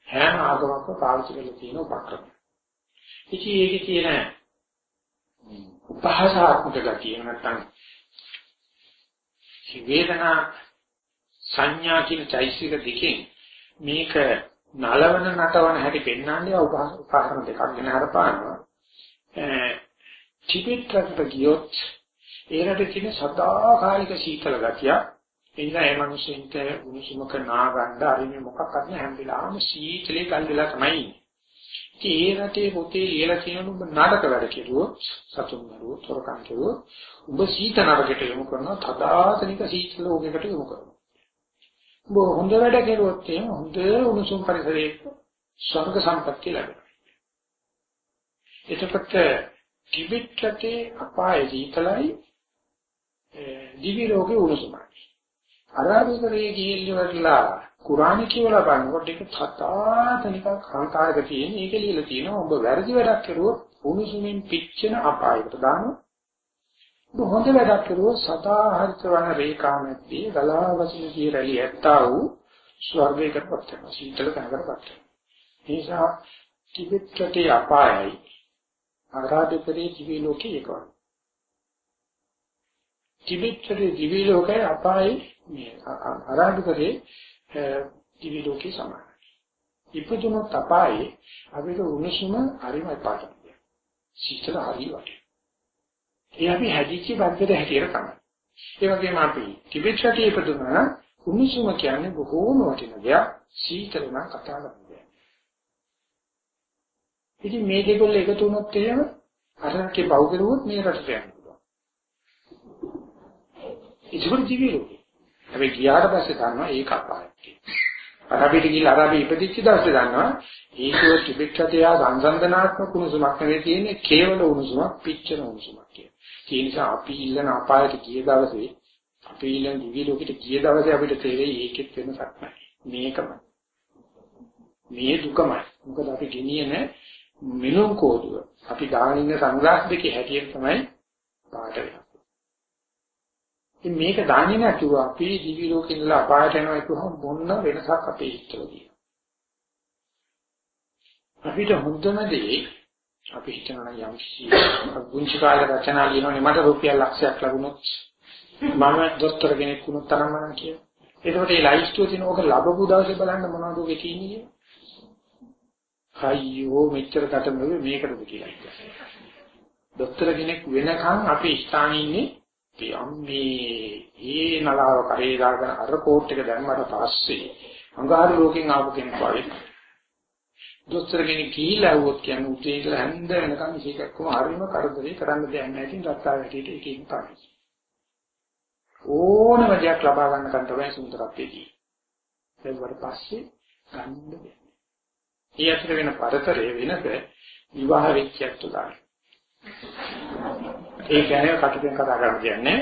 හැම ආගමක්ම පාවිච්චි කරලා තියෙන උපක්‍රම. ඉතින් ඒකේ තියෙන උපහාසාත්මක ගතිය. නැත්නම් වේදනා සංඥා කියන චෛසික දෙකෙන් මේක නලවන නටවන හැටි පෙන්වන්නේ උපහාසන දෙකක් ගැන හරපානවා. ටිබෙට්ට ගියොත් ඒකට තියෙන සදාකාලික සීතල ගතිය. එනිසා ඒ මිනිස්සුන්ට උණුසුමක නාගන්න අරිමේ මොකක්වත් නැහැ. හැම වෙලාවෙම සීතලේ කල් වෙලා තමයි ඉන්නේ. ඒ රටේ පොතේ ලියලා තියෙන ඔබ නාටක වැඩ කෙරුවොත් සතුන් මරුවොත් තොරකම් කෙරුවොත් ඔබ සීත නරකට යොමු කරනවා තදාතනික සීතල ලෝකයකට යොමු කරනවා. ඔබ හොඳ වැඩ කෙරුවොත් එහෙනම් හොඳ උණුසුම් පරිසරයක ස්වර්ග සම්පත්තිය ලැබෙනවා. එතකොට ටිබෙට්ටේ අපාය සීතලයි දිවි ලෝකේ උණුසුමයි. අරාබිකරේ ගිහිල්ලා කුරාණ කියවලා බලනකොට ඒක තථාතනික කාන්තාරක තියෙන ඒක ලියලා තියෙනවා ඔබ වැරදි වැඩක් කරුවොත් උණුසුමින් පිච්චෙන අපායකට දානවා. ඔබ හොඳ වැඩක් කරුවොත් සදාහරිත වන රේඛාමැත්තේ ගලාවසින කිය රැලි ඇත්තා වූ ස්වර්ගයකට පත් වෙනවා. සීතල තැනකට පත් වෙනවා. ඒ නිසා ටිබෙට්ටේ අපායයි අරාබිකරේ දිවි ලෝකේ එකවයි. ටිබෙට්ටේ දිවි ලෝකේ අපායයි මේ අරාබිකරේ දිවි ලෝකේ සමානයි. ඉපදුනොත් අපායේ අපිට උණුසුම හරිමයි පාටක්. සීතල හරි වටේ. ඒ අපි හැදිච්ච බද්දට හැටියට තමයි. ඒ වගේම අපි ටිබෙට් රටේ ඉපදුනා උණුසුම කියන්නේ බොහෝම වටින දෙයක්. සීතල නම් කතා කරන්නේ. ඉතින් මේ දෙකොල්ල එකතු වුණොත් එහෙම අරකේ බව කරුවොත් මේ රටට යන්න පුළුවන්. ඉතින් ජීවි ලෝකේ. හැබැයි ගියාට පස්සේ දන්නවා ඒක අපායක් කියලා. අරබිට ගිහිල්ලා අරබි ඉපදිච්ච දවසේ දන්නවා ඒකෝ ටිබෙට් රටේ සංසන්දනාත්මක උණුසුමක් නෙවෙයි තියෙන්නේ කේවල උණුසුමක් පිච්චෙන උණුසුමක් කියලා. ඒ නිසා අපි ඉල්ලන අපායට ගිය දවසේ අපි ඉල්ලන දිවි ලෝකෙට ගිය දවසේ අපිට තේරෙයි ඒකෙත් වෙනසක් නැහැ. මේකමයි. මේ දුකමයි. මොකද අපි ගෙනියන මිනුම් කෝදුව අපි දාගෙන ඉන්න සංග්‍රහ දෙකේ හැටියෙන් තමයි පාට වෙන්නේ. ඉතින් මේක දන්නේ නැතුව අපි දිවි ලෝකේ ඉඳලා අපායට යනවා කියවම මොන වෙනසක් අපේ හිතවලදී. අපිට හොඳම දේ අපි හිතනවා යම් කිසි පුංචි කාලේ රචනා ලියනෝනේ මට රුපියල් ලක්ෂයක් ලැබුණොත් මම දොස්තර කෙනෙක් වුණොත් තරම් මම කියන. ඒකට මේ ලයිස්ට්ුව තියෙන ඕක ලැබපු දවසේ බලන්න මොනවද ඔගේ තියෙන්නේ අයියෝ මෙච්චර කට නෙවෙයි මේකටද කියලා හිතුවා. දොස්තර කෙනෙක් වෙනකන් අපි ස්ථානේ ඉන්නේ යම්මේ ඒ නලාව කරේ දාගෙන අර කෝට් එක දැම්මට පස්සේ අඟහරු ලෝකෙන් ආපු කෙනෙක් වගේ දොස්තර කෙනෙක් කියලා ඇහුවොත් කියන්නේ උදේ ඉඳලා හැන්ද වෙනකන් ඉතිකක්කම හරිම කරදරේ කරන්න දෙයක් නැහැ ඉතින් රත්තා වැටියට එක එක තමයි ඕනම දෙයක් ලබා ගන්නකන් තමයි සුන්දරත්වයේදී ඒක වල පස්සේ ගන්න බෑ. ඒ අතර වෙන පරතරය වෙනස විවාහ වෙච්චයක් තුදායි. ඒ කියන්නේ කටුෙන් කතා කරන්න කියන්නේ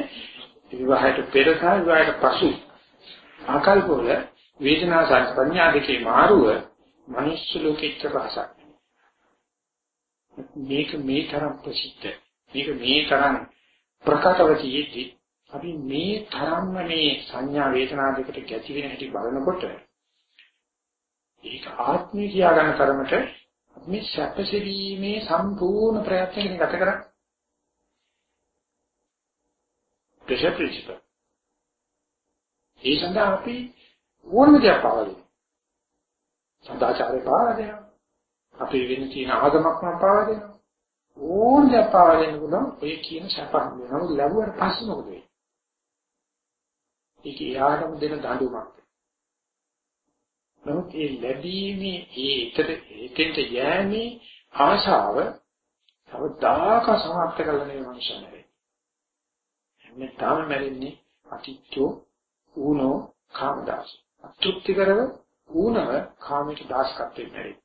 විවාහයට පෙර සහ විවාහයට පසු ආකල්පවල වේදනා සංස්පඤ්ඤා දෙකේ මාරුව මිනිස් ලෝකෙච්ච භාෂා මේක මේ තරම් ප්‍රසිද්ධ මේක මේ තරම් ප්‍රකටවතියෙදි අපි මේ තරම්ම මේ සංඥා වේදනා දෙකට ගැති වෙන හැටි බලනකොට ඒක ආත්මය කියා ගන්න තරමට මේ සැපසෙවීමේ සම්පූර්ණ ප්‍රයත්නකින් ගත කරන්නේ. Pressure principal. ඒ සඳහා අපි ඕනම දෙයක් පාවලින්. සදාචාරය පාවා දෙනවා. අපි වෙන තියෙන ආගමක්ම පාවා දෙනවා. ඕන දෙයක් පාවා දෙන්න පුළුවන් ඔය කියන සැප වෙනවා. ලැබුවට පස්සේ මොකද වෙන්නේ? ඒක එයාටම දෙන දඬුවමක්. නමුත් ඒ ලැබීමේ ඒ ඊතර ඒකෙන්ට යෑමේ ආශාව කවදාක සමාප්ත කරලා නෙවෙයි මනුෂ්‍ය නෙවෙයි. එන්නේ තාම මැරෙන්නේ අතිච්චෝ ඌනෝ කාමදාස. අතෘප්ති කරව ඌනව කාමයට දාස්කත්වෙ මැරෙයි.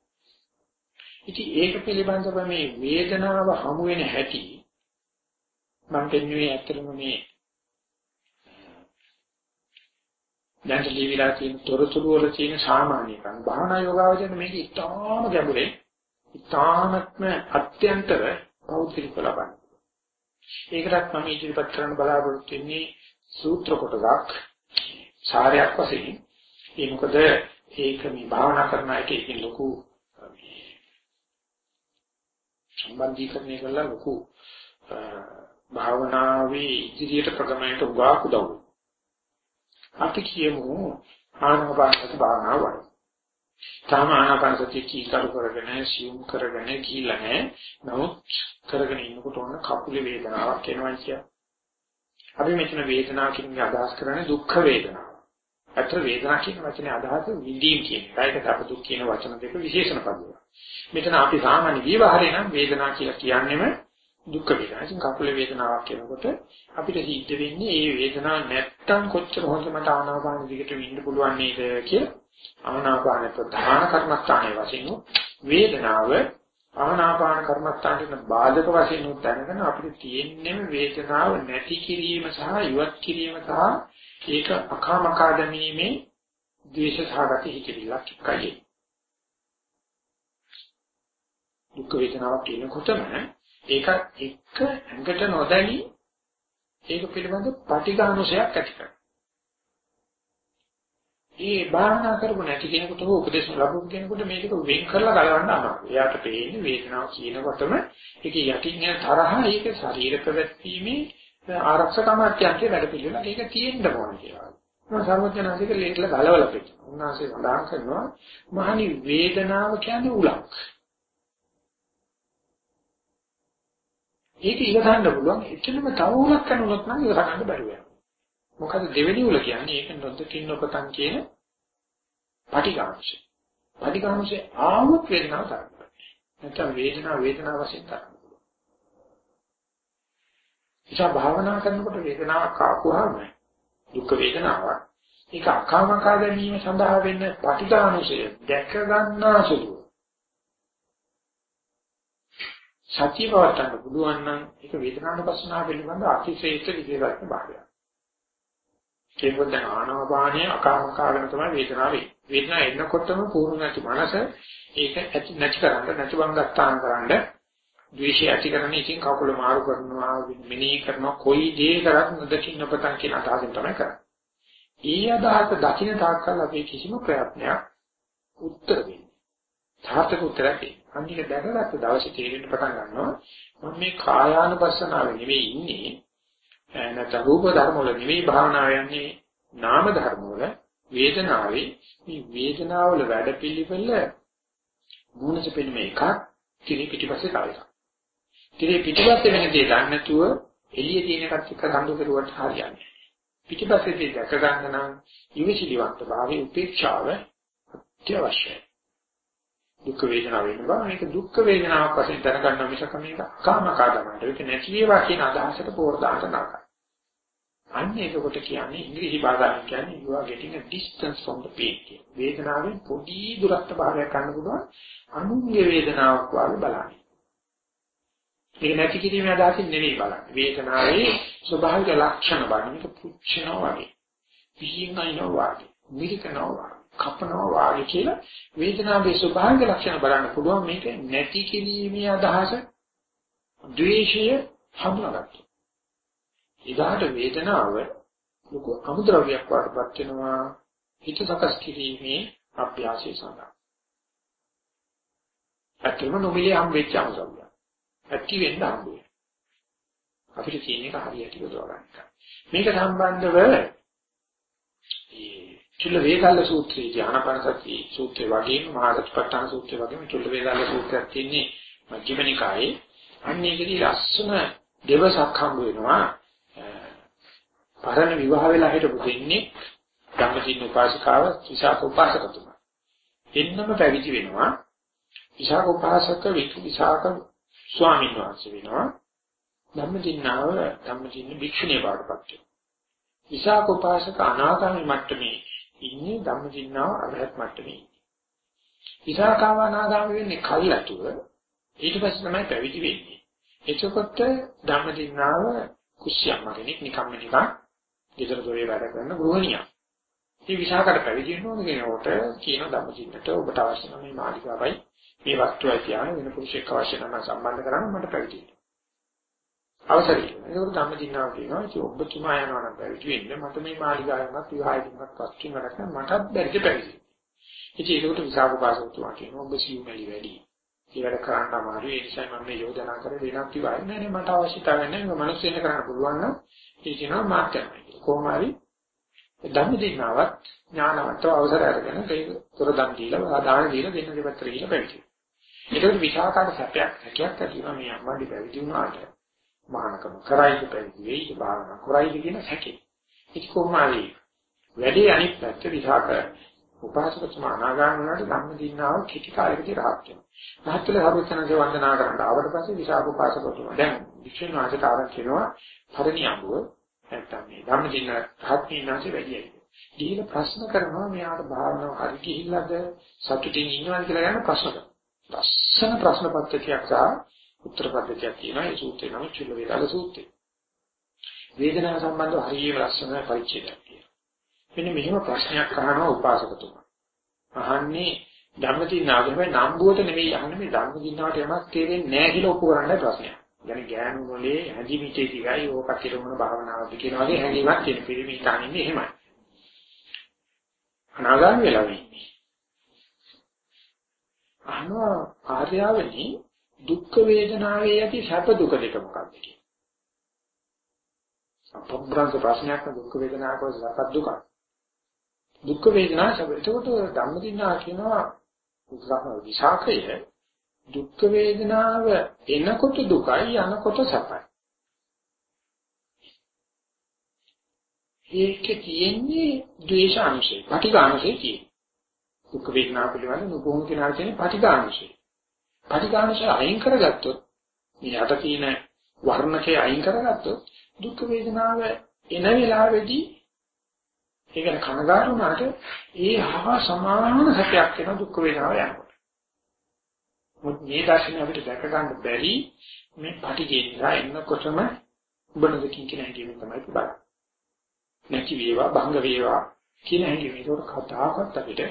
ඉතින් ඒක පිළිබඳව මේ වේදනාව හමු වෙන හැටි මම කියන්නේ ඇත්තටම මේ දැන් ලියවිලා තියෙන තොරතුරු වල තියෙන සාමාන්‍යකම් භාවනා යෝගාවචරණ මේක ඉතාම ගැඹුරේ ඉතාමත්ම අත්‍යන්තව පෞද්ගලික ලබන. ඒකටත් මම ඉදිරිපත් කරන්න බලාපොරොත්තු වෙන්නේ සූත්‍ර කොටසක් සාරයක් වශයෙන්. ඒ මොකද ඒක මේ භාවනා කරන එකකින් ලොකු සම්බන්ධීකරණය කරලා ලොකු භාවනාවේ ඉදිරියට ප්‍රගමනයට උගා කුදවු. අපි කියමු ආනාපානසති භාවනාව වඩ. තාම ආනාපානසති කීකරු කරගෙන සියුම් කරගෙන ගිහිල්ලා නැහැ. නමුත් කරගෙන ඉන්නකොට ඔන්න කකුලේ වේදනාවක් එනවා කිය. අපි මෙතන වේදනාව කියන අදහස් කරන්නේ දුක්ඛ වේදනාව. අතර වේදනාව කියන වචනේ අදහස විඳීම් කියන එක. ඒකට අප දුක් කියන වචන දෙක විශේෂණ පදයක්. මෙතන අපි සාමාන්‍ය විවහාරේ නම් වේදනාව කියලා කියන්නේම දුක් වේදනා. ඉතින් කකුල වේදනාවක් කියනකොට අපිට සිද්ධ වෙන්නේ මේ වේදනාව නැත්තම් කොච්චර හොඳ මට ආනාපාන දිගට ඉන්න පුළුවන් නේද කියලා ආනාපාන ප්‍රධාන කර්මස්ථානයේ වශයෙන් වේදනාව ආනාපාන කර්මස්ථානයේ බාධක වශයෙන් දැනගෙන අපිට තියෙන්නේ වේදනාව නැති කිරීම සහ ඉවත් කිරීම සහ ඒක අකාමකා දැමීමේ ද්වේෂ සහගත හිතිවිල්ලක් එකයි. දුක් වේදනාවක් කියනකොටම ඒකත් එක්ක ඇඟට නොදැනි ඒක පිළිබඳ පටිඝානුසයක් ඇති කරනවා. ඒ භාවනා කරපො නැති කෙනෙකුට හෝ උපදේශ ලැබුම් කෙනෙකුට මේක වෙන් කරලා ගලවන්න අමාරුයි. එයාට පේන්නේ වේදනාව කියනකොටම ඒකේ යටින් යන තරහ ඒක ශරීර ප්‍රවැත්ීමේ ආරක්ෂක අමාත්‍යංශයේ වැඩ පිළිවෙල ඒක තියෙන්න ඕන කියලා. මම සර්වඥාන්සේක ලේట్ల ගලවලා පෙන්නනවා. උන්වහන්සේ සඳහන් කරනවා මහනි වේදනාව කියන්නේ උලක්. ඒක ඉවසන්න පුළුවන්. එතනම තව උලක් කරනොත් නම් ඉවසන්න බැරුව යනවා. මොකද දෙවෙනි උල කියන්නේ ඒක නොදකින් ඔබතන් කියන පටිඝාංශය. පටිඝාංශය ආවොත් වේදනාව තරන්න. නැත්නම් වේදනාව වේදනාව වශයෙන් තරන්න පුළුවන්. ඉතින් භාවනා කරනකොට වේදනාවක් ආපුවාම දුක් වේදනාවක් ඒක අකාමකා ගැනීම සඳහා වෙන්න පටිඝාංශය දැක ගන්නා සුළු සතිය පවත්වන්න පුළුවන් නම් ඒක වේදනානුපස්සනාව පිළිබඳ අතිශේෂ විදේශක භාවයක්. ඒකෙන් දැන් ආනාපානය අකාමකාගෙන තමයි වේදනාව වෙන්නේ. වේදනාව එනකොටම පූර්ණ නැති මනස ඒක ඇති නැති කරන්න නැති බංගස්ථාන කරන්න ද්වේෂය ඇති කරන ඉතින් කකුල මාරු කරනවා මිනී කරනවා කොයි දේ කරත් නොදකින්න පතන් කියන අදහසෙන් තමයි කරන්නේ. ඊ අදහස දකින්න තාක්කල් අපි කිසිම ප්‍රයත්නයක් උත්තර දෙන්නේ. සාර්ථක උත්තරයක් දෙන්නේ. අනික දැකගත්ත දවසේ තේරෙන්න පටන් ගන්නවා මම මේ කායානුපස්සනාවේ නෙවෙයි ඉන්නේ නැත්නම් රූප ධර්ම වල නෙවෙයි භාවනාව යන්නේ නාම ධර්ම වල වේදනාවේ මේ වේදනාවල වැඩපිළිවෙල මොනස පෙන්න මේක කිරි පිටිපස්සේ තව එකක්. කිරි පිටිපස්සේ වෙන දේ දන්නේ නැතුව එළියේ තියෙන එකත් එක්ක දඬු කරුවට හරියන්නේ. පිටිපස්සේ දේ දැක ගන්න නම් ඉවිසිලිවන්ත භාවයේ උපේක්ෂාව අත්‍යවශ්‍යයි. දුක් වේදනාව වෙනවා මේක දුක් වේදනාවක් වශයෙන් දැනගන්න මිසක මේක කාමකාදමකට ඒක නැති වේවා කියන අදහසට පෝර දාන්න නරකයි. අන්න ඒකකොට කියන්නේ ඉංග්‍රීසි භාෂාවෙන් කියන්නේ you are getting a distance from the pain කියන. වේදනාවෙන් පොඩි දුරස්ත භාවයක් ගන්න පුළුවන් අනුන්ගේ වේදනාවක් වගේ බලන්න. ඒක නැති කිරීමේ අදහසින් නෙවෙයි බලන්නේ. වේදනාවේ ස්වභාවික ලක්ෂණ බලන්න. මේක පුච්චනවා වගේ. පිහිනනවා වගේ. මිරිකනවා වගේ. කපනවා වාගේ කියලා වේදනාවේ ස්වභාවික ලක්ෂණ බලන්න පුළුවන් මේක නැති කිරීමේ අදහස ද්වේෂය හඳුනාගත්තා. ඊගාට වේදනාව ලොකු අමුද්‍රව්‍යයක් වඩපත් වෙනවා හිත සකස් කිරීමේ අභ්‍යාසය සඳහා. ඇත්තම නොමිලේ හම්බෙච්ච අමුසල්ල. ඇති වෙන්න හම්බුනේ. අපිට තියෙන එක හරියට යොදවා ගන්න. මේක සම්බන්ධව මේ චුල්ල වේදාල සූත්‍රයේ ඥානපරසති සූත්‍රය වගේම මහාගතපට්ඨාන සූත්‍රය වගේම චුල්ල වේදාල සූත්‍රයක් තියෙන්නේ මජ්ක්‍ධිම නිකායේ. අන්න ඒකදී ලස්සන දෙවසක් හම්බ වෙනවා. පරණ විවාහ වෙලා හිටපු දෙන්නේ ධම්මදින උපාසිකාව විශාඛ උපාසකතුමා. එන්නම පැවිදි වෙනවා. විශාඛ උපාසක විශාඛ ස්වාමීන් වහන්සේ වෙනවා. ධම්මදින්නාව ධම්මදින්න භික්ෂුණිය බවටපත් වෙනවා. විශාඛ උපාසක අනාගාමී මට්ටමේ ඉන්නේ ධම්මදින්නාව අරහත් මට්ටමේ. විශාඛාව අනාගාමී වෙන්නේ කල්ලාතුව ඊට පස්සේ තමයි පැවිදි වෙන්නේ. එතකොට ධම්මදින්නාව කුස්සියම්ම කෙනෙක් නිකම්ම නිකන් ගෙදර දොරේ වැඩ කරන ගෘහණියක්. මේ විශාකට පැවිදි වෙනවද කියනකොට කියන ධම්මචිත්තට ඔබට අවශ්‍ය නම් මේ මාලිකාවයි මේ වස්තුවයි කියන වෙන පුරුෂෙක් අවශ්‍ය නම් සම්බන්ධ කරගන්න මට පැවිදි වෙන්න. අවසරයි. ඒක ධම්මචින්නාව කියනවා ඒ ඔබතුමා යනවා නම් පැවිදි වෙන්න මට මේ මාලිකාවවත් විවාහයකින්වත් වස්තුන් වැඩක් නැහැ මටත් බැරිද පැවිදි. ඉතින් ඒකට විසාක පාසතුමා කියනවා ඔබ සියුමැලි වැඩි. ඒකට කරන්න අමාරුයි ඒ නිසා මම මේ යෝජනා කරේ වෙනත් විවාහ නෑ නේ මට අවශ්‍යතාවය නැහැ මම මිනිස් වෙන්න කරන්න පුළුවන් නම් ඒ කියනවා මාත් කරනවා. කොහොම හරි ධම්මදිනාවත් ඥානවන්තව අවසර අරගෙන ඒක තොර දන් දීලා දාන දීලා දෙන්න දෙපැත්තට ගිහිල්ලා පැවිදි. ඒකට විශාකාර සැපයක් හැකියාවක් ඇති වෙනවා මේ අම්මාඩි පැවිදි වුණාට මහානකම කරයිද පැවිදි වෙයිද භාවනා කරයිද කියන හැකේ. ඒක කොහොමයි වැඩි අනිත් පැත්ත විශාක උපාසකතුමා අනාගාමී වුණාට ධම්මදිනාව කිටි කාලෙකදී රහත් වෙනවා. රහත් වෙලා හරුවචනගේ වන්දනා කරන්න ආවට පස්සේ විශාක උපාසකතුමා දැන් වික්ෂුන් වහන්සේට ආරම්භ කරනවා පරිණියඹුව නැත්තම් මේ ධම්මදින රහත්ීනාසේ වැඩියි. ගිහිල්ලා ප්‍රශ්න කරනවා මෙයාට භාවනාව හරි ගිහිල්ලාද සතුටින් ඉන්නවද කියලා යන ප්‍රශ්න කරනවා. ලස්සන ප්‍රශ්න පත්‍රයක් සහ උත්තර පද්ධතියක් තියෙනවා. ඒ සූත්‍රේ නම චුල්ල වේදාල සූත්‍රය. වේදනාව සම්බන්ධව හරියම ලස්සන පරිච්ඡේදයක් තියෙනවා. මෙන්න මෙහෙම ප්‍රශ්නයක් අහනවා උපාසකතුමා. අහන්නේ ධම්මදිනාගේ හැබැයි නම්බුවට නෙවෙයි අහන්නේ මේ ධම්මදිනාවට යමක් තේරෙන්නේ නැහැ කියලා ඔප්පු කරන්න ප්‍රශ්නයක්. يعني ගෑනු මොලේ හැදිමිටේ දිගයි ඕක කිරමුණ භාවනාවද කියන වගේ හැඟීමක් තියෙන පිළිමි තනින්නේ එහෙමයි. අනාගාමී වෙලා වෙන්නේ. අහනවා ආර්යවනි දුක් වේදනාවේ ඇති සැප දුක දෙක මොකක්ද කියන්නේ? අපබ්‍රංග ප්‍රශ්නයක් දුක් වේදනාවක සැප දුක. දුක් වේදනා සැප. ඒකට ධම්මදිනා කියනවා උත්සාහ විසාකය දුක් වේදනාව එනකොට දුකයි යනකොට සැපයි. ඒකේ තියෙන්නේ ද්වේෂාංශය, පටිඝාංශය තියෙන්නේ. දුක් වේදනාව පිළිබඳ නුපුහුණු කෙනා කියන්නේ පටිඝාංශය. පටිඝාංශය අයින් කරගත්තොත් මේ යට තියෙන වර්ණකේ අයින් කරගත්තොත් දුක් වේදනාව එන වෙලාවේදී ඒකට කනගාටු වුණාට ඒ හා සමාන සත්‍යයක් වෙන දුක් වේදනාව යනවා. මොකද මේ දර්ශනය අපිට දැක ගන්න බැරි මේ පටිඝේන්ද්‍රා එන්නකොටම උබනදකින් කියන හැඟීම තමයි තිබන්නේ. නැති වේවා භංග වේවා කියන හැඟීම ඒක කතාවක්වත් අපිට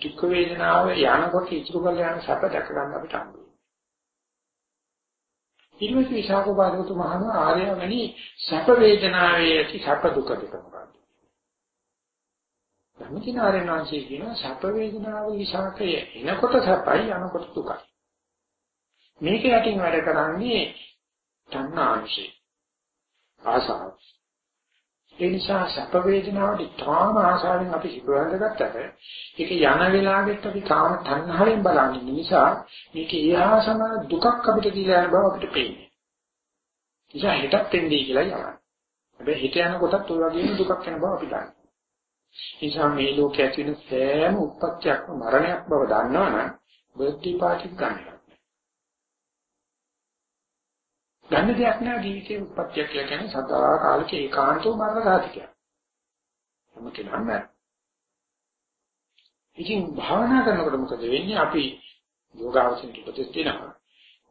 දුක් වේදනාව යනකොට ඉතුරු කරලා යන සැප දැක ගන්න අපිට හම්බුනේ. ඊළඟට විශාඛ බාධකතුමාම ආර්ය වැනි සැප වේදනාවේ ඇති සැප දුක දෙක මොකක්ද? ධම්මචිනාරයන්වන්සේ කියන සැප වේදනාව විශාඛය එනකොට සැපයි යනකොට දුකයි. මේක යටින් වැඩ කරන්නේ තණ්හාංශය. ආසාව. ඒ නිසා සැප වේදනාවට තාම ආසාවෙන් අපි හිතවඳ ගත්තට ඒක යන වෙලාවෙත් අපි තාම තණ්හාවෙන් බලන්නේ නිසා මේක එහා සමාන දුකක් අපිට දීලා යන බව අපිට පේන්නේ. නිසා හිතත් එන්නේ කියලා යනවා. හැබැයි හිත යනකොටත් ඔය වගේම දුකක් යන බව අපි දන්නවා. නිසා මේ ලෝකයේ ඇති වෙන සෑම උත්පත්තියක්ම මරණයක් බව දන්නවනම් බර්ත්ඩේ පාටි ගන්නවා. ගන්න දෙයක් නෑ ජීවිතේ උත්පත්තියක් කියලා කියන්නේ සදා කාලික ඒකාන්තව මරණ සාධකයක්. හැම කෙනාම ඉතින් භාවනා කරනකොට මොකද වෙන්නේ අපි යෝගාවචින් උපදෙස් දෙනවා.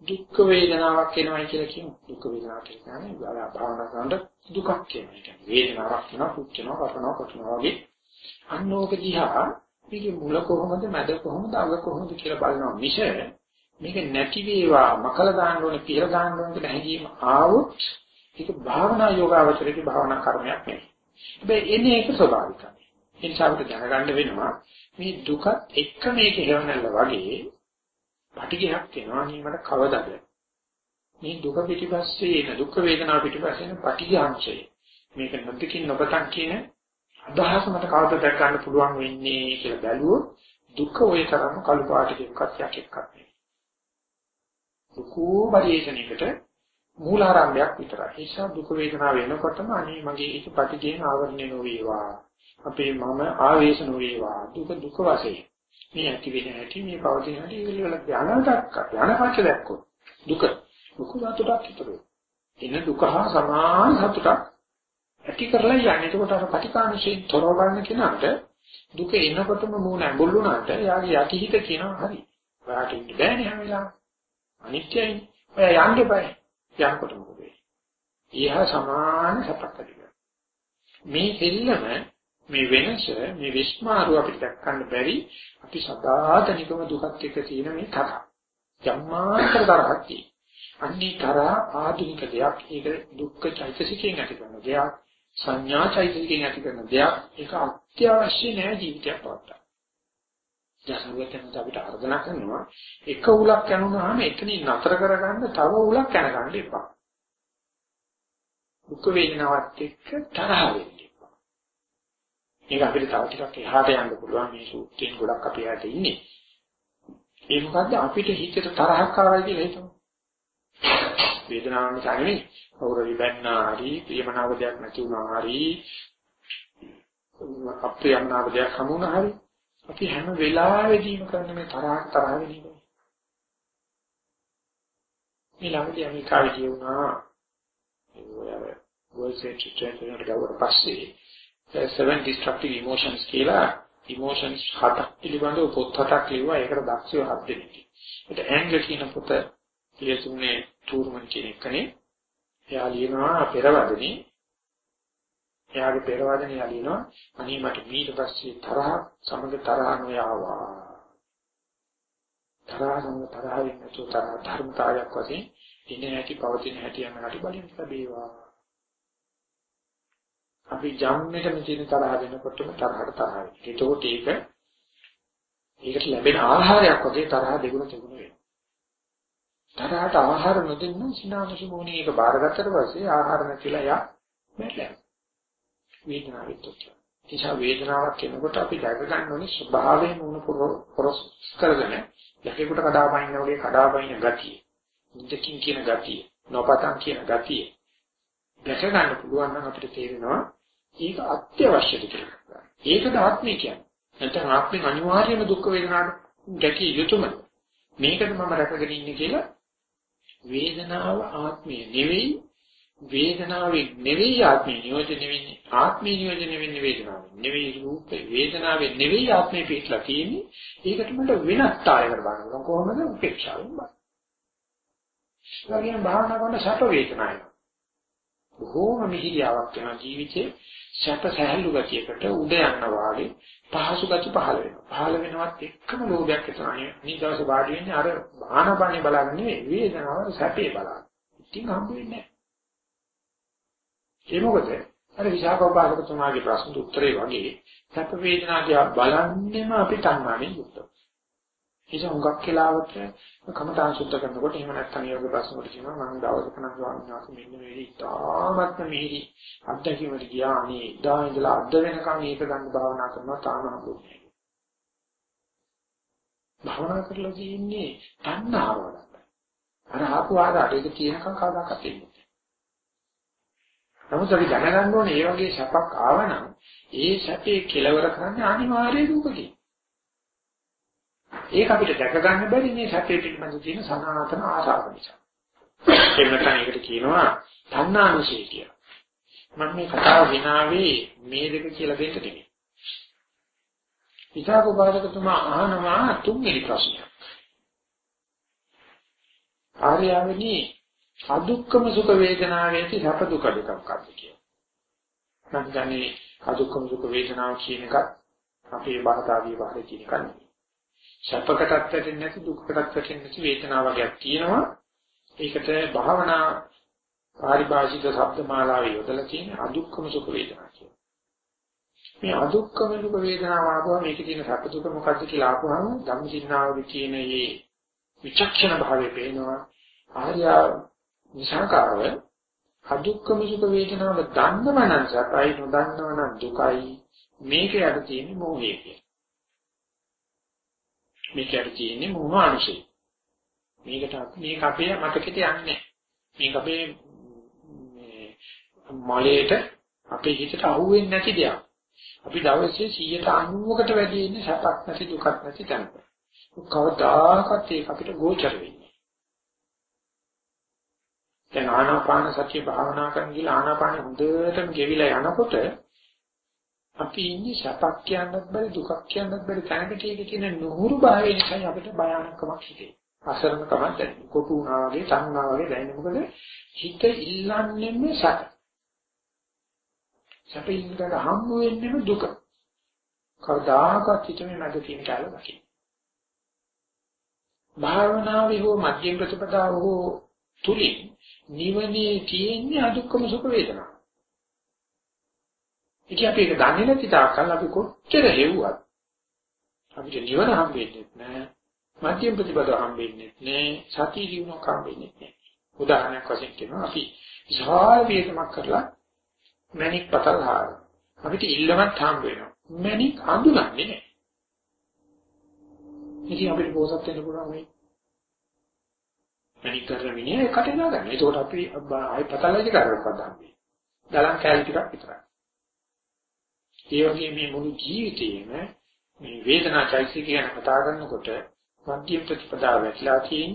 දුක් වේදනාවක් එනවයි කියලා කියමු. දුක් වේදනාවක් කියන්නේ භාවනා කරනකොට දුකක් කියනවා. ඒ කියන්නේ වේදනාවක් වෙනවා, පුච්චනවා, වටනවා, කොටනවා වගේ. අන්නෝක දිහා මේකේ මුල කොහොමද, මැද කොහොමද, අග කොහොමද කියලා බලනවා. මිස මේක නැති වේවා මකල දාන්න ඕනේ පිළ දාන්න ඕනේ කියලා හැඟීම ආවොත් ඒක භාවනා යෝගාවචරයේ භාවනා කර්මයක් නෙවෙයි. හැබැයි එන්නේ ඒක ස්වභාවිකයි. ඒ නිසා අපිට දැනගන්න වෙනවා මේ දුක එක්ක මේක හේවනල්ල වගේ පටිඝයක් තියෙනවා නේ මට කවදාද මේ දුක පිටිපස්සේ එන දුක් වේදනා පිටිපස්සේ එන පටිඝාංශය මේක නොදකින් නොපතන් කියන අදහස මට කවදද දැක් ගන්න පුළුවන් වෙන්නේ කියලා බැලුවොත් දුක ওই තරම් කළු පාටකින්වත් යකෙක්වත් නෙවෙයි දුකෝ පරිේශණයකට මූලාරම්භයක් විතරයි. ඒ නිසා දුක වේදනාව වෙනකොටම අනේ මගේ ඒක ප්‍රතිගේන ආවරණය නොවේවා. අපේ මම ආවේශ නොවේවා. දුක දුක වශයෙන්. මේ ඇති වෙන හැටි මේ පවතින හැටි ඉවල ඥානටක් ඥානපක්ෂ දැක්කොත් දුක දුක සතුටක් විතරයි. එන දුක හා සමාන සතුටක් ඇති කරලා යන්නේ. එතකොට අර පටිකාංශයෙන් තොරව ගන්න කෙනාට දුක එනකොටම මූණ ඇඹුල් වුණාට යාගේ යටිහිත කියනවා හරි. ඔයාට ඉන්න බෑනේ හැම වෙලාවෙම. අනිත්‍යයි. ඔය යන්න බෑ. යනකොට මොකද වෙන්නේ? ඊහා සමාන සපක් ඇතිවෙනවා. මේ දෙල්ලම මේ වෙනස මේ විස්මාරු අපිට දක්වන්න බැරි අපි සදාතනිකම දුකත් එක්ක තියෙන මේ තරහ. ජම්මාන්තර තරහක් තියෙනවා. අන්නේ තරහ ආධුනික දෙයක්. ඒක දුක්ඛ චෛතසිකයෙන් ඇති කරන දෙයක්. සංඥා චෛතසිකයෙන් ඇති කරන දෙයක්. ඒක අත්‍යවශ්‍ය නෑ ජීවිතයක් පවත්වා. දැන් අපිට අර්ධනා කරනවා එක උලක් යනුනහම එතනින් නතර කරගන්න තව උලක් යනගන්න එපා. දුක් වේදනාවත් එක්ක තරහ වෙන්න එපා. මේක අපිට තව ටිකක් එහාට යන්න පුළුවන් මේ සූත්‍රයෙන් ගොඩක් අපි යට ඉන්නේ. ඒ මොකද්ද අපිට හිතට තරහක් ආවයි කියලා හිතමු. වේදනාවක් නිසා නෙවෙයි කවුරු විබන්නා හරි ප්‍රියමනාප දෙයක් නැති වුණා හරි අප්‍රියමනාප දෙයක් හමුණා හරි අපි හැම වෙලාවෙදීම කරන මේ තරහ තරහ වෙන එක. මේ ළඟදී අමරිකාවේ වුණා ඒ World Trade Center ගාවට පස්සේ seven destructive emotions කියලා emotions හතක් පිළිබඳව පොත් හතක් ලිව්වා ඒකට දක්ෂයෝ හත් දෙනෙක්. ඒත් ඇංගර් කියන පොත ලියතුනේ ටූර්මන් කියන එකනේ. එයා ලියනවා පෙරවදනේ එයාගේ පෙරවදන යලිනවා අනේ මට ඊට පස්සේ තරහ සමග තරහ නොයාවා. තරහ සමග තරහ වෙන්නේ තරහ ධර්මතාවයක් වශයෙන් ඉන්නේ නැති පවතින හැටි යන හැටි බලන්න ලැබේවා. අපි ජම්මෙටම තියෙන තරහ වෙනකොටම තරහට තරහ වෙනවා. ඒකෝට ඒක ඒකට ලැබෙන ආහාරයක් වගේ තරහ දෙගුණ තුන වෙනවා. තරහට ආහාර නොදෙන්න සිනාමසු මොණේ එක බාරගත්තට පස්සේ ආහාර නැතිලා යා මැරෙනවා වේදනාවෙත් උත්තර. නිසා වේදනාවක් එනකොට අපි දැක ගන්න ඕනේ ස්වභාවයෙන් උණු පොරොස් කරගෙන යකෙකුට කඩාපනින්න වගේ කඩාපනින ගතිය. මුදකින් කියන ගතිය, නොපතන් කියන ගතිය. දැක ගන්න පුළුවන් නම් අපිට තේරෙනවා ඒක අත්‍යවශ්‍යද කියලා. ඒකද ආත්මය කියන්නේ. නැත්නම් ආත්මෙන් අනිවාර්යයෙන්ම දුක් වේදනාවට ගැටිය යුතුයම. මේකද මම රැකගෙන ඉන්නේ කියලා වේදනාව ආත්මය නෙවෙයි වේදනාවේ නෙවෙයි ආත්මය නියෝජනය වෙන්නේ ආත්මය නියෝජනය වෙන්නේ වේදනාවෙන් නෙවෙයි රූපේ වේදනාවේ නෙවෙයි ආත්මය පිටලා තියෙන්නේ ඒකට මට වෙනස් තායකට බලන්න කොහොමද උපේක්ෂාවෙන් බලන්න. ඊළඟට භාවනා කරන සැප වේදනාවයි. බොහෝම මිහිරියාවක් වෙන ජීවිතේ සැප සැහැල්ලු ගතියකට උඩ යන වාගේ පහසු ගති පහළ වෙනවා. පහළ වෙනවත් එක්කම ලෝභයක් එතනයි. මේ දවසේ වාඩි වෙන්නේ අර ආනපනේ බලන්නේ වේදනාව සැපේ බලන්න. ඉතින් හම්බ වෙන්නේ නැහැ. ඒ මොකද අර විශාඛ උපාසකතුමාගේ ප්‍රශ්නට උත්තරේ වගේ සැප වේදනා දිහා බලන්නෙම අපි තණ්හාවෙන් යුක්තයි. ඒක හුඟක් කියලාවට කමතාන් සුද්ධ කරනකොට එහෙම නැත්නම් ඒ වගේ ප්‍රශ්න වලට කියනවා මම දවසක නම් ස්වාමීන් වහන්සේ මෙන්න මේ ඉතාමත්ම මිහිරි අත්දැකීමට ගියා අනේ ඉදා ඉඳලා අද වෙනකන් ඒක ගන්න භාවනා කරනවා තාම හම්බුනේ. භාවනා කරලා තියෙන්නේ තණ්හාව වලට. අර ආපු ආදාට ඒක තියෙනකන් කවදාකවත් එන්නේ නමුත් අපි දැනගන්න ඕනේ මේ වගේ සැපක් ආවනම් ඒ සැපේ කෙලවර කරන්නේ අනිවාර්ය දුකකින්. ඒක අපිට දැක ගන්න බැරි මේ සැපේ පිළිබඳ තියෙන සනාතන ආශාව නිසා. එහෙම නැත්නම් ඒකට කියනවා තණ්හානුසය කියලා. මම මේ කතාව විනාවේ මේ දෙක කියලා දෙන්න නෙමෙයි. විසාක බාරකතුමා අහනවා තුන්වෙනි ප්‍රශ්නය. ආර්යවනි අදුක්කම සුඛ වේදනාවේදී සැප දුක දෙකක් අද කියලා. මම දන්නේ අදුක්කම සුඛ වේදනාව කියන එකත් අපේ භාෂාවේ වාරේ කියන එක නෙවෙයි. සැපකටත් වැටෙන්නේ නැති දුකකටත් වැටෙන්නේ නැති වේදනාව වර්ගයක් තියෙනවා. ඒකට භාවනා පාරිභාෂික ශබ්දමාලාවේ යොදලා තියෙන අදුක්කම සුඛ වේදනා කියන. මේ අදුක්කම සුඛ වේදනාව ආවම මේකේ තියෙන සැප දුක මොකක්ද කියලා අහුවම ධම්මචින්නාවගේ කියන මේ විචක්ෂණ භාවයේ පේනවා ආර්ය විසංකාරව අදුක්කම සුඛ වේදනාව දන්නව නම් සපයි නොදන්නව නම් දුකයි මේක යට තියෙන මොහේ කිය. මේක යට තියෙන මොහානුසය. මේකට මේක අපේ මතකෙට යන්නේ මේක අපේ මේ මොලේට අපේ හිතට අහුවෙන්නේ නැති දෙයක්. අපි දවසේ 190කට වැඩි ඉන්නේ සැපක් නැති දුකක් නැති තැනක. කවදාකවත් ඒක අපිට ගෝචර වෙන්නේ. දැන් ආනාපාන සතිය භාවනා කරන ගිහලා ආනාපාන හොඳටම ගෙවිලා යනකොට අපි ඉන්නේ සැපක් කියන්නත් බැරි දුකක් කියන්නත් බැරි තැනකට ඒක කියන නුහුරු භාවය නිසා අපිට භයානකමක් හිතේ. අසරණකමක් දැනෙන. කොටු වුණා වගේ, තන්නා වගේ දැනෙන. මොකද හිත ඉල්ලන්නේම සැප. සැපින්කට හම්බ වෙන්නේම දුක. කවදාකවත් හිතේ නැද තියෙන කාල දකින්න. භාවනාවේ හෝ මධ්‍යම ප්‍රතිපදාව හෝ තුලින් නිවනේ තියෙන්නේ අදුක්කම සුඛ වේදනා. ඉතින් අපි ඒක දන්නේ නැති තාක්කල් අපි කොච්චර හෙව්වත් අපිට නිවන හම්බෙන්නේ නැහැ. මධ්‍යම ප්‍රතිපදාව හම්බෙන්නේ නැහැ. සතිය දිනුවක් හම්බෙන්නේ නැහැ. උදාහරණයක් වශයෙන් කියනවා අපි විශාල වේදමක් කරලා මැණික් පතල් හාර. අපිට ඉල්ලමත් හම්බ වෙනවා. මැණික් අඳුනන්නේ නැහැ. ඉතින් අපිට පොසත් වෙන්න පුළුවන් මේ මැණික් කරන මිනිහ එකට දාගන්න. ඒකෝට අපි ආයි පතල්ලයි කරකට හම්බෙන්නේ. දලන් කැලි ටිකක් විතරයි. ඒ වගේ මේ මුළු ජීවිතේම මේ වේදනා චෛතසික ගැන කතා කරනකොට මධ්‍යම ප්‍රතිපදාව වැටලා තියෙන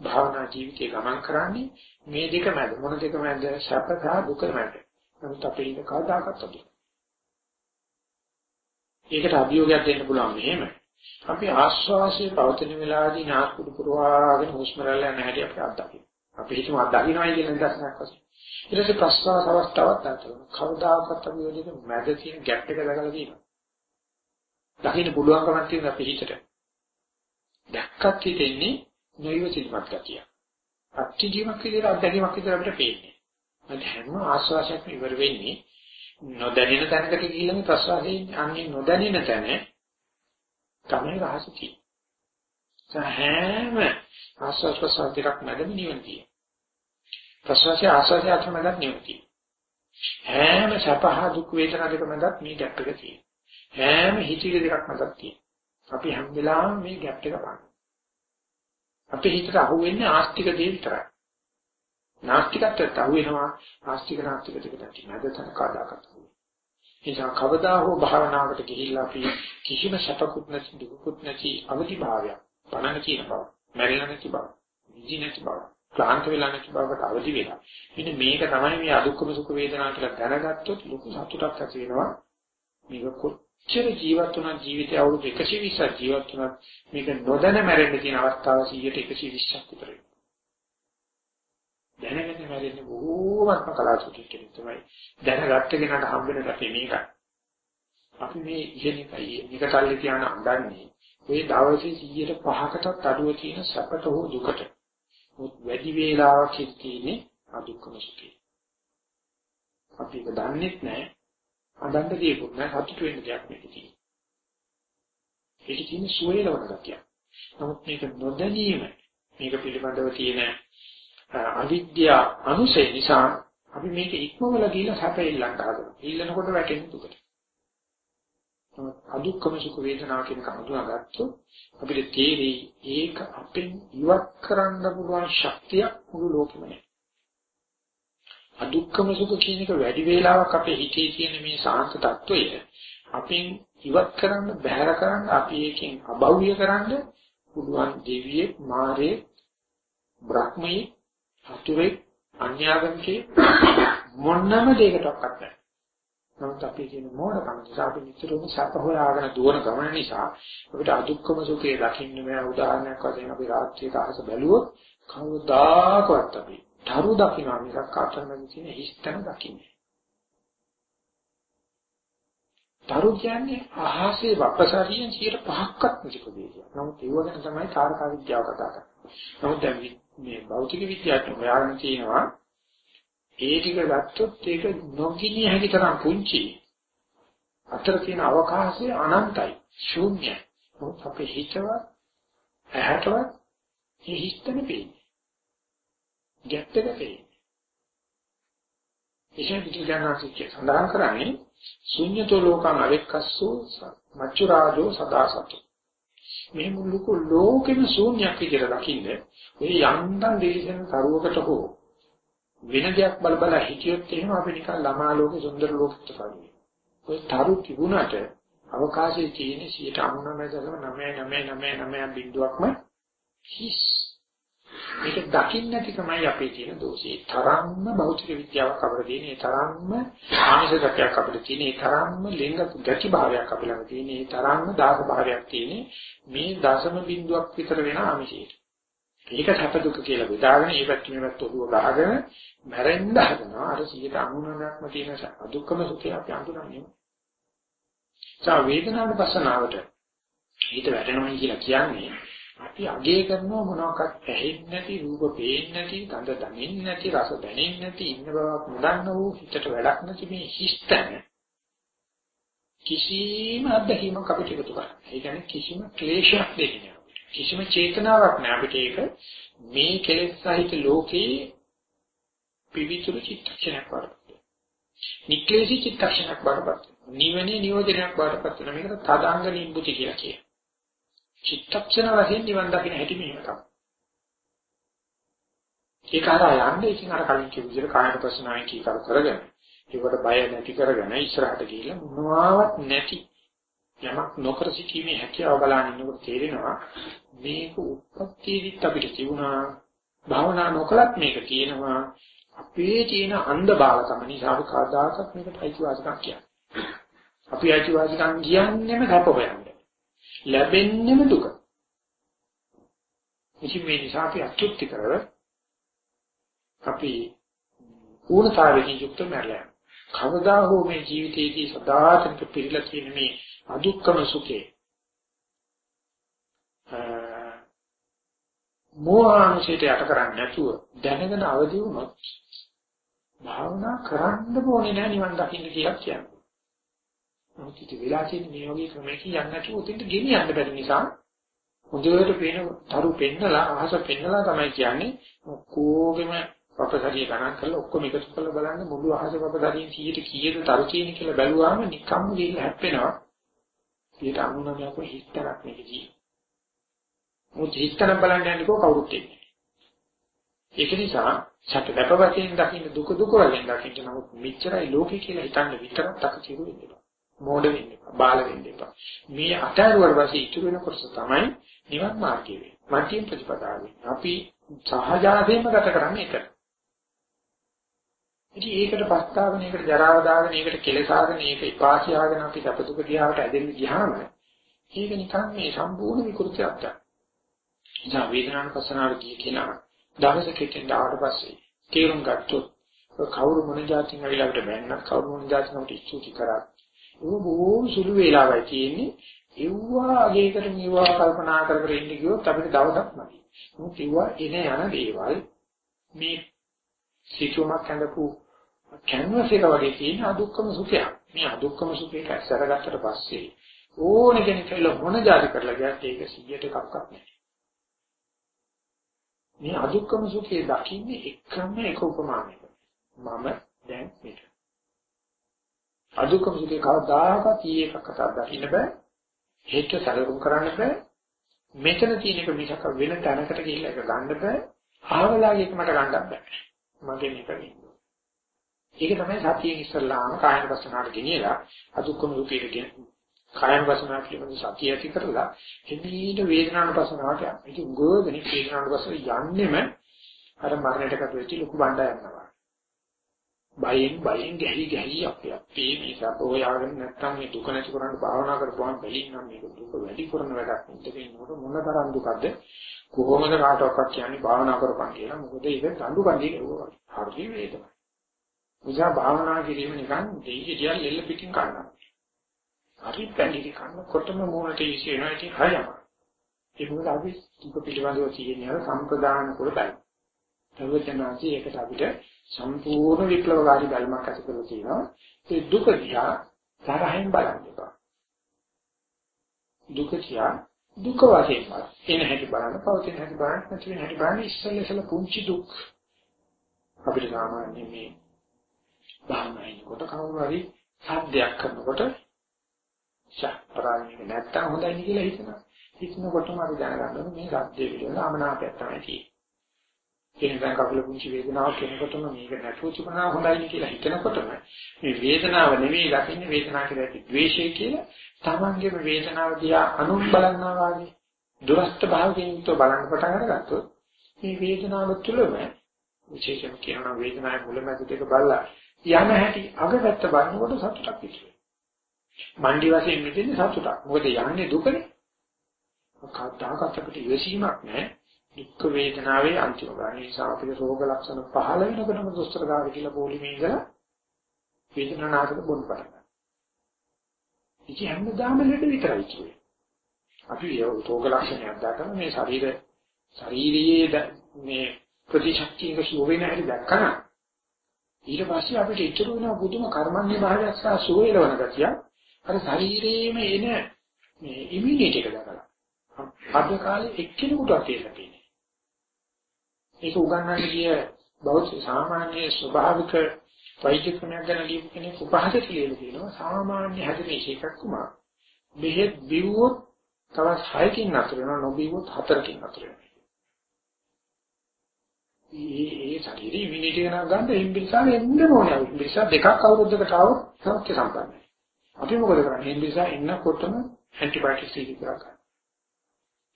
භාවනා ජීවිතේ ගමන් කරන්නේ මේ දෙක මැද මොන දෙක මැද සැප සහ දුක මැද නමුත් අපේ ඉඳ කවදාකවත් අද ඒකට අභියෝගයක් දෙන්න පුළුවන් මෙහෙම අපි ආශ්වාසයේ පවතින වෙලාවේදී නාස්පුඩු පුරවාගෙන හුස්ම රැල්ල යන හැටි අපි අත්දකිනවා අපි හිතමු අත්දකින්නයි කියන නිදර්ශනයක් වශයෙන්. ඊට පස්සේ ප්‍රශ්වාස අවස්ථාවක් ගන්නවා කවදාකවත් අපි ඔය දෙක මැද තියෙන ગેප් එක දැකලා තියෙනවා. දකින්න පුළුවන්කමක් තියෙන අපේ හිතට. දැක්කත් හිතෙන්නේ නොයවසිලිමත් ගතිය. අත්‍යජීවක විදිහට අත්දැකීමක් විදිහට අපිට පේන්නේ. මත හැම ආස්වාසයක්ම ඉවර වෙන්නේ නොදැනෙන තැනකට ගිහිල්ලා මේ ප්‍රසවාසයෙන් අන්නේ නොදැනෙන තැන තමයි රහස තියෙන්නේ. හැම ආස්වාස් ප්‍රසවාස දෙකක් මැදම නිවන තියෙනවා. ප්‍රසවාසය ආස්වාසය අතර මැදත් නිවන තියෙනවා. හැම සපහ දුක් වේදනා දෙක මැදත් මේ ගැප් එක තියෙනවා. හැම හිතිලි දෙකක් මැදත් තියෙනවා. අපි හැම වෙලාවෙම මේ ગેප් එක බලනවා. අපේ හිතට අහුවෙන්නේ ආස්තික දේ විතරයි. නාස්තිකත්වයට අහුවෙනවා ආස්තික නාස්තික දෙක දැක්කේ නැද තන කාදාකට. නිසා කවදා හෝ භාවනාවකට ගිහිල්ලා අපි කිසිම සැපකුත් නැති දුකුත් නැති අවදි භාවයක් පණන කියන බව, මැරෙලා නැති බව, නිදි නැති බව, ක්ලාන්ත වෙලා නැති බවට අවදි වෙලා. මෙන්න මේක තමයි මේ අදුක්කම සුඛ වේදනා කියලා දැනගත්තොත් ලොකු සතුටක් ඇති වෙනවා. මේක කොච්චර ජීවත් වුණා ජීවිතය අවුරුදු 120ක් ජීවත් වුණා මේක නොදැන මැරෙන්න තියෙන අවස්ථාව 100ට 120ක් විතර දැනගෙන මැරෙන්නේ බොහෝමත්ම කලාතුරකින් කෙනෙක් තමයි දැනගත්ත කෙනාට හම්බ වෙන කටේ මේකයි. අපි මේ ඉගෙනකයි නිකටල්ලේ කියන අඳන්නේ ඔය දවසේ 100ට 5කටත් අඩුව තියෙන සැපට හෝ දුකට. වැඩි වේලාවක් ඉන්නේ අදුක්කම සුඛේ. අපි ඒක දන්නේ නැහැ අඬන්න දෙයක්වත් නැහැ සතුට වෙන්න දෙයක් මේක තියෙන්නේ. ඒක කියන්නේ සුවේලවන ගතිය. නමුත් මේක නොදැනීම මේක පිළිබඳව තියෙන අවිද්‍යා අනුසය නිසා අපි මේක ඉක්මවල ගිහිලා සැපෙල්ලන්න හදනවා. ඉල්ලනකොට වැටෙන දුකට. නමුත් අදුක්කම සුඛ වේදනාව කියන කඳුනා ගත්තොත් අපිට තේරෙයි ඒක අපෙන් ඉවත් කරන්න පුළුවන් ශක්තිය මුළු ලෝකෙම නැහැ. අදුක්කම සුඛ කියන එක වැඩි වේලාවක් අපේ හිතේ තියෙන මේ සාන්ත తত্ত্বය අපෙන් ඉවත් කරන්න බැහැර කරන්න අපි ඒකෙන් අබෞවිය කරන්න පුළුවන් දෙවියෙක් මාරේ බ්‍රහ්මයේ හතුරේ අන්‍යාගමිකේ මොන්නම දෙයකටවත් නැහැ. නමුත් අපි කියන මොඩකම නිසා අපි නිතරම සැප හොයාගෙන දුවන ගමන නිසා අපිට අදුක්කම සුඛේ දකින්න බෑ උදාහරණයක් වශයෙන් අපි රාත්‍රියේ අහස බැලුවොත් කවදාකවත් අපි තරු දකින්න මිසක් අතරමැද තියෙන හිස්තන දකින්නේ. තරු කියන්නේ අහසේ වපසරියෙන් 5%ක්වත් නැති ප්‍රදේශයක්. නමුත් ඒව ගැන තමයි තාරකා විද්‍යාව කතා කරන්නේ. නමුත් දැන් මේ භෞතික විද්‍යාවට හොයාගෙන තියෙනවා ඒ ටික ගත්තොත් ඒක නොගිනිය හැකි තරම් පුංචි. අතර තියෙන අවකාශය අනන්තයි, ශූන්‍යයි. නමුත් අපේ හිතව ඇහැටවත් ඒ හිස්තන පේන්නේ. ගැට් එක පේන්නේ. එසේ පිටුජානසික සඳහන් කරන්නේ ශුන්‍යතෝ ලෝකං අවෙක්කස්සෝ මච්චු රාජෝ සදාසතු. මේ මුළු ලෝකෙම ශූන්‍යයක් විදිහට දකින්න ඔය යන්තම් දෙවිසෙන කරුවකට හෝ වෙන දෙයක් බල බල හිටියොත් එහෙම අපි නිකන් ළමා ලෝකේ සුන්දර ලෝකෙට වගේ. ඔය තරු තිබුණාට අවකාශයේ තියෙන 99.99999 බිඳුවක්ම හිස්. මේක දකින්න නැති තමයි අපේ තියෙන දෝෂේ. තරම්ම භෞතික විද්‍යාවක් අපිට තියෙන, ඒ තරම්ම ආනිසකයක් අපිට තියෙන, ඒ තරම්ම ලිංග ගති භාවයක් අපිට ළඟ තියෙන, ඒ තරම්ම දාස භාවයක් තියෙන මේ දශම බිඳුවක් විතර වෙන ආමිෂයට. ඒක සැප දුක කියලා බෙදාගෙන ඒ පැත්ත මේ පැත්ත ඔළුව ගහගෙන මැරෙන්න හදනවා. අර 99%ක්ම තියෙන දුක්ඛම සුඛය අපි අඳුරන්නේ. සා වේදනාවට පස්සනාවට හිත වැටෙනවා කියලා කියන්නේ අපි අගය කරනවා මොනවාක්වත් ඇහෙන්නේ නැති රූප පේන්නේ නැති ගඳ දැනෙන්නේ නැති රස දැනෙන්නේ නැති ඉන්න බවක් නොදන්න වූ හිතට වැඩක් නැති මේ හිස්තන කිසිම අත්දැකීමක් අපිට එකතු කරන්නේ. ඒ කියන්නේ කිසිම ක්ලේශයක් දෙන්නේ නැහැ. කිසිම චේතනාවක් නැහැ අපිට ඒක මේ කෙලෙස් සහිත ලෝකේ පිවිතුරු චිත්තක්ෂණයක් වඩපත්. නික්ලේශී චිත්තක්ෂණයක් වඩපත්. නිවනේ නියෝජනයක් වඩපත් වෙන මේකට තදාංග නිබ්බුති කියලා කියනවා. චිත්තක්ෂණ වශයෙන් නිවන් දකින්න හැටි මෙහෙම තමයි. ඒක හරහා යන්නේ ඉතින් අර කලින් කිව්ව විදිහට කායන ප්‍රශ්නාවෙන් කීකර කරගෙන ඒකට බය නැති කරගෙන ඉස්සරහට ගිහිල්ලා මොනවාවත් නැති යමක් නොකර සිටීමේ හැකියාව බලන්න ඉන්නකොට තේරෙනවා මේක උත්පත්තියේදීත් අපිට තිබුණා භාවනා නොකලත් මේක තියෙනවා අපේ තියෙන අන්ධ බාලකම නිසා අපි කවදාකවත් මේකට අයිතිවාසිකම් කියන්නේ. අපි අයිතිවාසිකම් කියන්නේම සැප හොයන්න. ලැබෙන්නේම දුක. ඉතින් මේ නිසා අපි අත්‍යුක්ති කරව අපි පූර්ණතාවයෙන් යුක්ත මරලා කවදා හෝ මේ ජීවිතයේදී සදාතනික පිළිලා තියෙන මේ අදුක්කම සුඛේ මෝහාංශයට යට කරන්නේ නැතුව දැනගෙන අවදි වුණොත් භාවනා කරන්න ඕනේ නැහැ නිවන් දකින්න කියලා කියන්නේ. නමුත් ඉතින් වෙලා තියෙන මේ වගේ ක්‍රමයකින් යන්නේ නැතුව උතින්ට ගෙනියන්න බැරි නිසා හොඳට පේන තරු පෙන්නලා අහස පෙන්නලා තමයි කියන්නේ ඔක්කොගෙම පපසරිය ගණන් කරලා ඔක්කොම එකතු කරලා බලන්න මුළු අහස පපසරියෙන් 100ට කීයද තරු තියෙන කියලා බැලුවාම නිකම්ම ගිහිල්ලා හැප්පෙනවා. 99ක් හිස්තරක් මේකදී. මොකද හිස්තන බලන්න යන්නේ කවුරුත් එන්නේ. ඒක නිසා සැප දැක වශයෙන් දකින්න දුක දුක වශයෙන් දකින්න නමුත් මෙච්චරයි ලෝකේ කියලා හිතන්න විතරක් තකතිරු වෙන්නේ. මෝඩ වෙන්න එපා. බාල වෙන්න එපා. මේ අටාරුවර වාසී ඉතුරු වෙන කොටස තමයි නිවන් මාර්ගය වෙන්නේ. මධ්‍යම ප්‍රතිපදාවේ. අපි සහජාතයෙන්ම ගත කරන්නේ ඒක. ඉතින් ඒකට පස්තාවන ඒකට ජරාව දාගෙන ඒකට කෙලසාගෙන ඒක ඉපාසියාගෙන අපි සපතුක දිහාට ඇදෙන්න ගියාම ඒක නිකන් මේ සම්පූර්ණ විකෘතියක් තමයි. ඉතින් වේදනාන පස්සනාවට ගිය කෙනා දවසකට ආවට පස්සේ තේරුම් ගත්තොත් කවුරු මොන જાතින් අවිලා අපිට බැන්නත් කවුරු මොන જાතින් අපිට ඉස්සුති කරා ඒක බොහොම සුළු වේලාවයි තියෙන්නේ ඒවා අගේකට මේවා කල්පනා කර කර ඉන්න ගියොත් අපිට දවසක් නැති මොකද ඒවා එන යන දේවල් මේ සිතුමක් හඳපු කැන්වස් එක වගේ තියෙන අදුක්කම සුඛයක් මේ අදුක්කම සුඛයක ඇස්සරගත්තට පස්සේ ඕන කෙනෙක් කියලා මොන જાති කරලා ගියත් ඒක 100ට කක්කක් නැහැ මේ අදුක්කම සුඛයේ දකින්නේ එකම එක උපමානයක. මම දැන් මේක. අදුක්කම සුඛේ කවදාකවත් ඊ එකක් අතර දකින්න බෑ. හේත සැලකුම් කරන්න බෑ. මෙතන තියෙන එක මිසක වෙන තැනකට ගිහිල්ලා ඒක ගන්න බෑ. ආවලාගේ එක මට ගන්නත් බෑ. මගේ මේක නෙමෙයි. ඒක තමයි සතියේ ඉස්සල්ලාම කායන වසනාට ගෙනියලා අදුක්කම සුඛයට ගෙන කායන වසනා පිළිබඳ සතිය ඇති කරලා එනිට වේදනානුපසනාවට යනවා. ඉතින් ගෝධනේ වේදනානුපසන යන්නෙම අර මරණයටකට වෙච්ච ලොකු බණ්ඩා යනවා. බයෙන් බයෙන් ගැහි ගැහි අපේ අපේ මේ සපෝයාගෙන නැත්තම් මේ දුක නැති කරන්න භාවනා කරපුවාම බැලින් නම් මේක දුක වැඩි කරන වැඩක් නෙවෙයි. ඉන්නකොට මොන තරම් දුකද කොහොමද කාටවත් කියන්නේ භාවනා කරපන් කියලා. මොකද ඒක දඬු කන්නේ නෙවෙයි. හරි වේදනයි. නිසා භාවනා කිරීම නිකන් දෙයිය කියලා එල්ල පිටින් කරනවා. හරි පැණිලි කන්නකොටම මූණට ඊසි වෙනවා ඉතින් හරියම. ඒක මොකද අපි දුක පිළිබඳව තියෙන අර සම්ප්‍රදාන කුලයි. සර්වඥාන්සේ ඒකට අපිට සම්පූර්ණ විප්ලවකාරී ධර්මයක් ඇති කරලා තියෙනවා. ඒ දුක දිහා තරහින් බලන්න එපා. දුක දිහා දුක වශයෙන් බලන්න. එන හැටි බලන්න, පවතින හැටි බලන්න, නැති වෙන හැටි බලන්න ඉස්සෙල්ලා ඉස්සෙල්ලා පුංචි දුක් අපිට සාමාන්‍ය මේ භාවනායිනකොට කවුරු හරි සාධ්‍යයක් කරනකොට ශාපරාණික නැත්තම් හොඳයි කියලා හිතනවා. හිතනකොටම අපි දැනගන්නවා මේ සත්‍ය පිළිබඳ අමනාපයක් තමයි තියෙන්නේ. ඒ නිසා කකුල පුංචි වේදනාවක් කෙනකොටම මේක නැතුව තිබුණා හොඳයි කියලා හිතනකොටම මේ වේදනාව නෙවෙයි දකින්නේ වේදනාව කියලා ඇති ද්වේෂය කියලා තමන්ගේම වේදනාව දිහා අනුන් බලනවා වගේ දුරස්ත භාවයෙන් යුක්තව බලන්න පටන් අරගත්තොත් මේ වේදනාව තුළම විශේෂයෙන් කියනවා වේදනාවේ මුලමැද දෙක බලලා යන හැටි අගපැත්ත බලනකොට සතුටක් පිටුවේ. මණ්ඩි වශයෙන් මෙතෙන් සතුටක්. මොකද යන්නේ දුකනේ. කවදාකවත් අපිට ඉවසීමක් නැහැ. දුක් වේදනාවේ අන්තිම ගාන නිසා අපිට රෝග ලක්ෂණ පහළ වෙනකොටම දොස්තර ගාව කියලා පොලිමේ ඉඳලා වේදනානාකට බොන්න පටන් ගන්නවා. ඉතින් හැමදාම ලෙඩ විතරයි කියන්නේ. අපි රෝග ලක්ෂණයක් දාගෙන මේ ශරීර ශාරීරියේ මේ ප්‍රතිශක්තියක සුව වෙන හැටි දැක්කම ඊට පස්සේ අපිට ඉතුරු වෙන බුදුම කර්මන්නේ භාවයක් සහ සුවේලවන ගතිය අර ශරීරයේම එන මේ ඉමුනිටි එක දකලා අද කාලේ එක්කෙනෙකුට තේරෙන්නේ ඒක උගන්වන්න ගිය බෞද්ධ සාමාන්‍ය ස්වභාවික වෛද්‍ය ක්‍රමයක් ගැන ලියපු කෙනෙක් උපහාසක කියලා කියනවා සාමාන්‍ය හැදෙන්නේ එකක් තුමා බෙහෙත් බිව්වොත් තවත් 6කින් නතර වෙනවා නොබිව්වොත් 4කින් නතර වෙනවා ඒ ඒ ශරීරී ඉමුනිටි එක ගන්න ඉම්බිරිසාව එන්න ඕනේ. ඉම්බිරිසාව දෙකක් අවුරුද්දකට આવොත් සෞඛ්‍ය සම්පන්නයි. අපි මොකද කරන්නේ? ඉම්බිරිසාව එන්නකොටම ඇන්ටිබයොටික්ස් ටික ගන්න.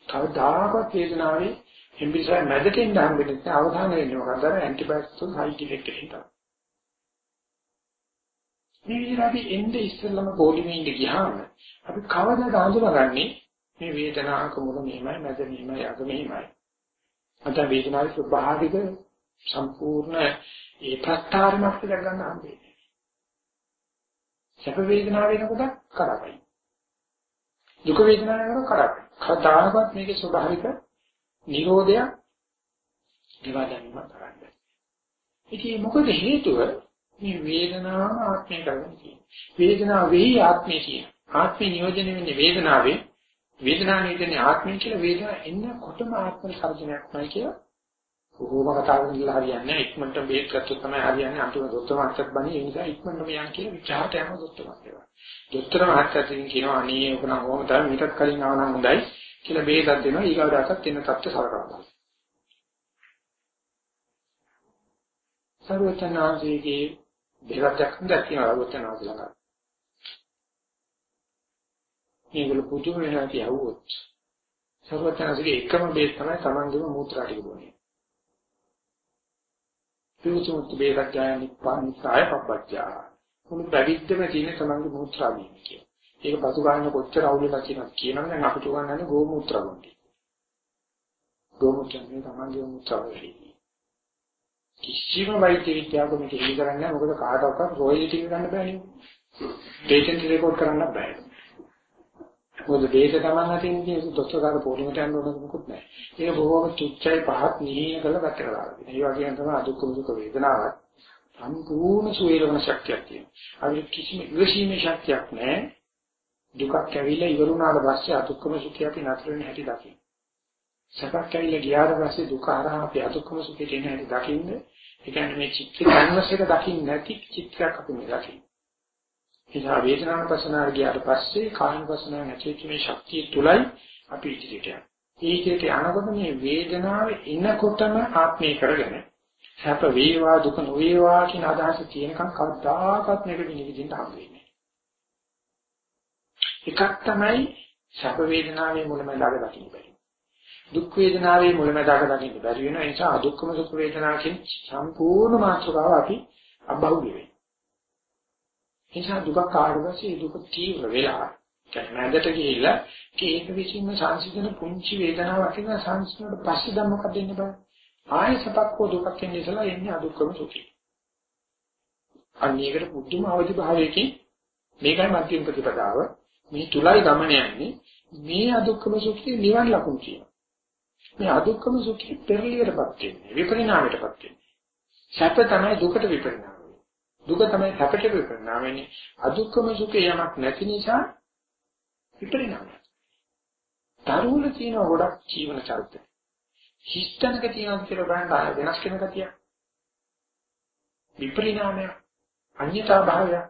කවදාකවත් වේදනාවේ ඉම්බිරිසාව මැදට එන්න හම්බෙන්නේ නැහැ. අවධානය වෙන්නේ මොකද? අර ඇන්ටිබයොටික්ස් වල සයිඩ් ඉෆෙක්ට් එක හිතා. මේ විදිහට අපි එnde ඉස්සෙල්ලම පොලිමේ ඉඳ ගියාම අපි කවදාද හඳුනගන්නේ මේ වේදනාවක මුල මෙහෙමයි මැද මෙහෙමයි අග මෙහෙමයි අද වේදනාවේ ස්වභාවික සම්පූර්ණ ඒ ප්‍රස්තාරමක් දෙක ගන්න හම්බෙන්නේ. සැප වේදනාව වෙනකොට කරපයි. දුක වේදනාව වෙනකොට කරපයි. කවදාවත් මේකේ ස්වභාවික නිරෝධය ඒවා දැනීම කරන්නේ. ඉතින් මොකද හේතුව මේ වේදනාව ආත්මය කරගෙන තියෙන්නේ. වේදනාව වෙහි ආත්මය කියන. ආත්මේ නියෝජනය වෙන්නේ වේදනාවේ වේදනාව නිදන්නේ ආත්මය කියලා වේදනාව එන්නකොටම ආත්ම සර්ජනයක් නයි කියලා කොහොම කතා කරලා හරියන්නේ ඉක්මනට බේත් ගත්තොත් තමයි හරියන්නේ අන්තිම දොස්තර මාත්‍යක් බණි ඒ නිසා ඉක්මනට මෙයන් කියලා විචාරට යන දොස්තර මාත්‍යක්. දොස්තර මාත්‍යෙන් කියනවා අනේ ඔක නම් ඕම තමයි මීටත් කලින් ආව නම් හොඳයි කියලා බේතක් දෙනවා ඊගාව දාසත් එන්න තත්ත්ව සලකනවා. සර්වචනාංශයේ බේරක් දක්වන්න තියෙනවා සර්වචනාංශ ළඟ. මේගොල්ලෝ පුදුම වෙනවා කියවුවොත් සර්වඥාසිකේ එකම බේස් තමයි Tamanගේම මූත්‍රා ටික බොන්නේ. පියුතුමුත් බේරක් ගන්න නිපානිසාය පබ්බච්චා. මුළු පැවිද්දම තියෙන Tamanගේ මූත්‍රා බීම කිය. ඒක පසු ගන්න කොච්චර අවුලක් කියනවද කියනනම් දැන් අපිට උගන්වන්නේ ගෝමූත්‍රා බොන්නේ. ගෝමූත්‍රා Tamanගේ මූත්‍රා වෙන්නේ. කිසිම වෛද්‍ය විද්‍යාවක මේක ඉලි කරන්නේ නැහැ මොකද කාටවත් රොයල්ටි ගන්න බෑනේ. පේටන්ට් රෙකෝඩ් කරන්න බෑ. මොකද දේශ තමන් අතින් තියෙන දොස්තරකාර පොලිමට යන්න ඕන මොකුත් නැහැ. ඒක බොහොම තුච්චයි පහත් නිහින කරලා පැත්තට දාලා. ඒ වගේම තමයි අදුක්කම සුඛ වේදනාවක් සම්පූර්ණ සුවේලවන ශක්තියක් තියෙනවා. අපි කිසිම ඉවසීමේ ශක්තියක් නැහැ. දුකක් ඇවිල්ලා ඉවරුණාට පස්සේ අදුක්කම සුඛය අපි නතර වෙන හැටි දකින්න. සැපක් ඇවිල්ලා ගියාට පස්සේ දුක හරහා අපි අදුක්කම සුඛයට එන හැටි දකින්න. ඒ කියන්නේ මේ චිත්ත කන්වස් එක දකින්න නැති චිත්‍රයක් අපි මේ දකින්න. එනිසා වේදනානුපස්සනාව ගියාට පස්සේ කායනුපස්සනාව නැතිවෙච්ච මේ ශක්තිය තුලයි අපි ඉදිරියට යන්නේ. ඒ ඉදිරියට යනකොට මේ වේදනාව එනකොටම ආත්මය කරගෙන සැප වේවා දුක නොවේවා කියන අදහස තියෙනකම් කවදාකවත් මේක විනිවිදින්න හම්බ වෙන්නේ එකක් තමයි සැප වේදනාවේ මුලමඳාක දකින්න බැරි. දුක් වේදනාවේ මුලමඳාක දකින්න බැරි වෙන නිසා අදුක්කම සුඛ වේදනාවකින් සම්පූර්ණ මාත්‍රකාව අපි අබහුව වෙයි. නිසා දුක කාඩවසේ දුක තීව්‍ර වෙලා කැමැදට ගිහිල්ලා ඒක විසින්ම සංසිඳන පුංචි වේදනාවක් කියන සංසිඳනට පස්සේ දැන් මොකද වෙන්නේ බෑ ආයෙ සපක් හෝ දුකක් එන්නේ ඉතලා එන්නේ අදුක්කම සුඛය අන්නේකට පුදුම අවදි භාවයකින් මේකයි මධ්‍යම ප්‍රතිපදාව මේ තුලයි ගමන යන්නේ මේ අදුක්කම සුඛය නිවන් ලකුණු කියනවා මේ අදුක්කම සුඛය පෙරලියටපත් වෙන්නේ විපරිණාමයටපත් වෙන්නේ සැප තමයි දුකට විපරිණාම දුක තමයි සැපට විපරිණාම වෙන්නේ. අදුක්කම සුඛේ යමක් නැති නිසා විපරිණාමය. තරුවල තියෙන ගොඩක් ජීවන චරිත. හිස්තනක තියෙනවා කියලා බලන්න ආය වෙනස් වෙන ගතිය. විපරිණාමය, අන්‍යතා භාවය.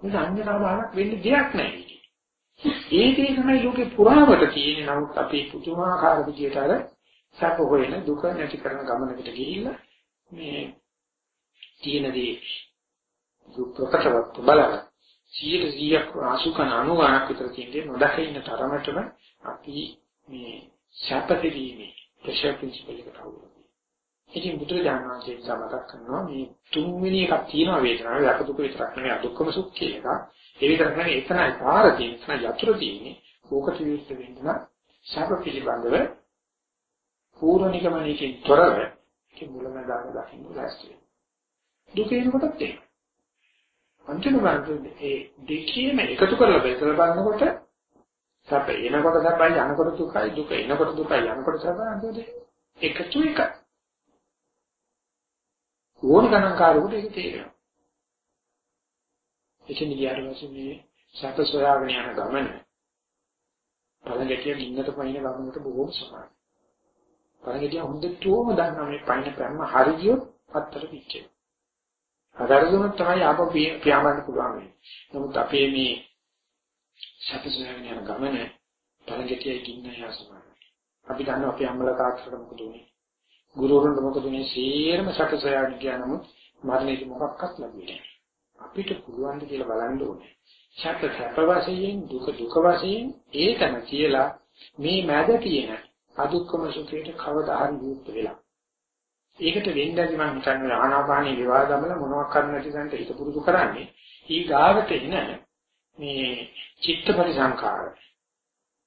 මේ අන්‍යතා භාවයක් වෙන්නේ දෙයක් නැහැ. ඒ දේ තමයි ලෝකේ පුරාවට තියෙන්නේ. නමුත් අපි පුදුමාකාර විදියට අර සැප හොයන දුක නැති කරන ගමනකට ගිහිල්ලා මේ තියෙන දේ දුක් ප්‍රකටව බලන 100ක් 80 90 විතර තියෙන්නේ නොදකින්න තරමටම අපි මේ සැපතීමේ ප්‍රෙෂර් ප්‍රින්සිපල් එකට අවුලයි. ඉතින් බුදුරජාණන් වහන්සේ සමතක් කරනවා මේ තුන්වෙනි එකක් තියෙනවා වේදනාව යක දුක විතරක් නෙවෙයි අදුක්කම සුඛ කියන එක. ඒ විතරක් නෙවෙයි එතනයි පාර තියෙන එතන යතුරු තියෙන්නේ. ඕකට විරුද්ධ වෙන්න නම් සැප පිළිබඳව පූර්ණ නිගමනයකින් තොරව ඒක මුලමඳාක දකින්න ලෑස්ති වෙනවා. දුකේන කොටත් ඒක. අන්තිම වර්ගයේ ඒ දෙකේම එකතු කරලා බෙදලා බලනකොට සැප එනකොට සැපයි යනකොට දුකයි දුක එනකොට දුකයි යනකොට සැපයි අන්තිමට එකතු එක. ඕන ගණන්කාරකට ඒක තේරෙනවා. එතන ගියාට පස්සේ මේ සැප සොයාගෙන යන ගමන පළඟටිය ගින්නට පයින් ගමනට බොහෝම සමානයි. පළඟටිය හොඳටම දන්නා මේ පයින් පැම්ම හරියට පත්තර පිච්චේ. අදර්දුනොත් තමයි ආපහු පියාඹන්න පුළුවන් වෙන්නේ. නමුත් අපේ මේ සැපසෑගෙන යන ගමන තරගෙතියයි ගින්න යා සමානයි. අපි දන්නවා අපේ අම්මලා තාත්තට මොකද උනේ. ගුරුවරුන්ට මොකද උනේ සේරම සැපසෑගෙන ගියා නමුත් මරණයට මොකක්වත් ලැබුණේ නැහැ. අපිට පුළුවන් ද කියලා බලන්න ඕනේ. සැප සැප වශයෙන් දුක දුක වශයෙන් ඒකම කියලා මේ මැද තියෙන අදුක්කම සුඛයට කවදා හරි විමුක්ත වෙලා. ඒකට වෙන්නදී මම හිතන්නේ ආනාපානී විවාදමල මොනවක් කරන්න නැති තැනට හිත පුරුදු කරන්නේ. ඊ ගාවට එන මේ චිත්ත පරිසංඛාර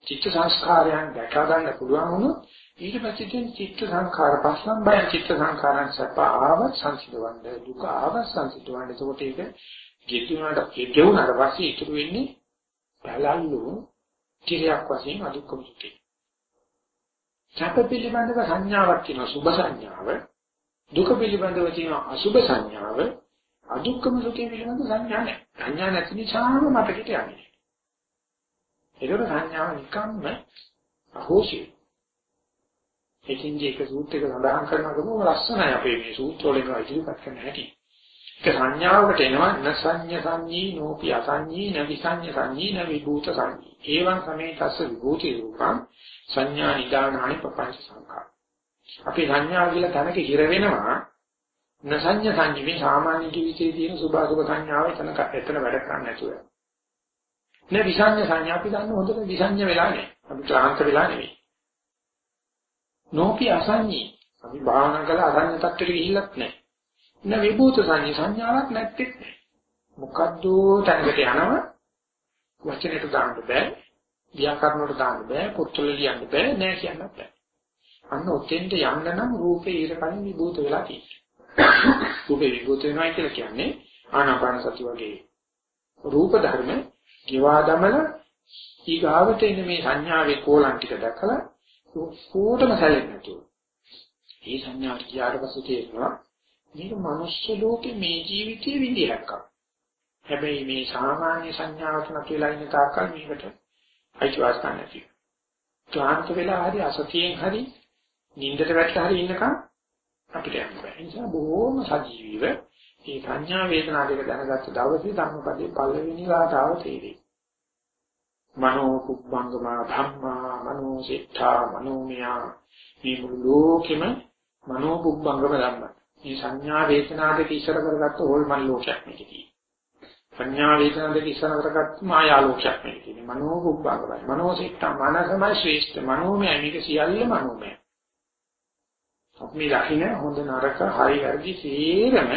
චිත්ත සංස්කාරයන් දැක ගන්න පුළුවන් වුණොත් ඊට පස්සේ තියෙන චිත්ත සංඛාර පස්සම් බය චිත්ත සංඛාරයන් සප ආව සංසිඳවන්න දුක ආව සංසිඳවන්න එතකොට ඒක ගෙතුනට ගෙවුනට පස්සේ ඉතුරු වෙන්නේ බලල්ලු කිරියක් වශයෙන් අදුක්කම සුඛේ සැප පිළිබඳව සංඥාවක් තියෙනවා සුභ සංඥාව දුක පිළිබඳව තියෙන අසුභ සංඥාව අදුක්කම සුඛේ පිළිබඳ සංඥා නැහැ. සංඥා නැති නිසාම මතකෙට යන්නේ. ඒකට සංඥාව නිකම්ම අහෝසි. එකින්දී එක සූත්‍රයක සඳහන් කරනකොට ලස්සනයි අපේ මේ සූත්‍ර වලින් ඉදිරිපත් කරන හැටි. ඒක සංඥාවකට එනවා න සංඤ්ඤ සංඤී නෝපි අසංඤී න විසංඤ සංඤී න විභූත සංඤී. ඒවං සමේතස්ස විභූති රූපං සංඥා නිදානානි පපංච සංඛා. අපි සංඥා කියලා තැනක හිර වෙනවා නසඤ්ඤ සංජීවී සාමාන්‍ය ජීවිතයේ තියෙන සුභාසුභ සංඥාව එතන එතන වැඩ කරන්නේ නැතුව. නේ විසඤ්ඤ සංඥා අපි දන්න හොඳට විසඤ්ඤ වෙලා නැහැ. අපි ක්ලාන්ත වෙලා නෙවෙයි. නෝපි අසඤ්ඤී අපි භාවනා කළා අසඤ්ඤ තත්ත්වෙට ගිහිල්ලත් නැහැ. න විභූත සංඥා සංඥාවක් නැත්තේ නැහැ. මොකද්ද තැනකට යනව වචනෙට දාන්න බෑ. ව්‍යාකරණයට දාන්න බෑ. පොත්වල ලියන්න බෑ. නෑ කියන්නත් බෑ. අන්න ඔතෙන්ට යන්න නම් රූපේ ඊට කලින් විභූත වෙලා තියෙනවා. රූපේ විභූත වෙනවා කියලා කියන්නේ ආනාපාන සති වගේ රූප ධර්ම ගෙවා දමන ඊගාවට එන මේ සංඥාවේ කෝලම් ටික දැකලා කොටම සැලෙන්නේ නැතුව. මේ සංඥාට ගියාට පස්සේ තේරෙනවා මේක මනුස්ස ලෝකේ මේ ජීවිතයේ විදියක්. හැබැයි මේ සාමාන්‍ය සංඥාවට නැති වෙලා ඉන්න තාක්කල් මේකට අයිතිවාසිකම් නැති. ක්ලාන්ත වෙලා හරි අසතියෙන් හරි නින්දට වැටලා හරි ඉන්නකම් අපිට යන්න බෑ. ඒ නිසා බොහෝම සජීවීව මේ සංඥා වේදනා දෙක දැනගත්ත දවසේ ධම්මපදයේ පළවෙනි වාතාව තේරෙයි. මනෝ කුබ්බංගමා ධම්මා මනෝ සිතා මනෝමයා මේ මුළු ලෝකෙම මනෝ කුබ්බංගම ධම්ම. මේ සංඥා වේදනා දෙක ඉස්සර කරගත්ත හොල්මන් ලෝකයක් මේකදී. සංඥා වේදනා දෙක ඉස්සර කරගත්ත මායා ලෝකයක් මේකදී. මනෝ කුබ්බංගමයි. මනෝ සිතා මනසමයි ශ්‍රේෂ්ඨ. මනෝමය මේක සියල්ල මනෝමය. අපි මේ දකින්න හොඳ නරක හරි වැරදි සේරම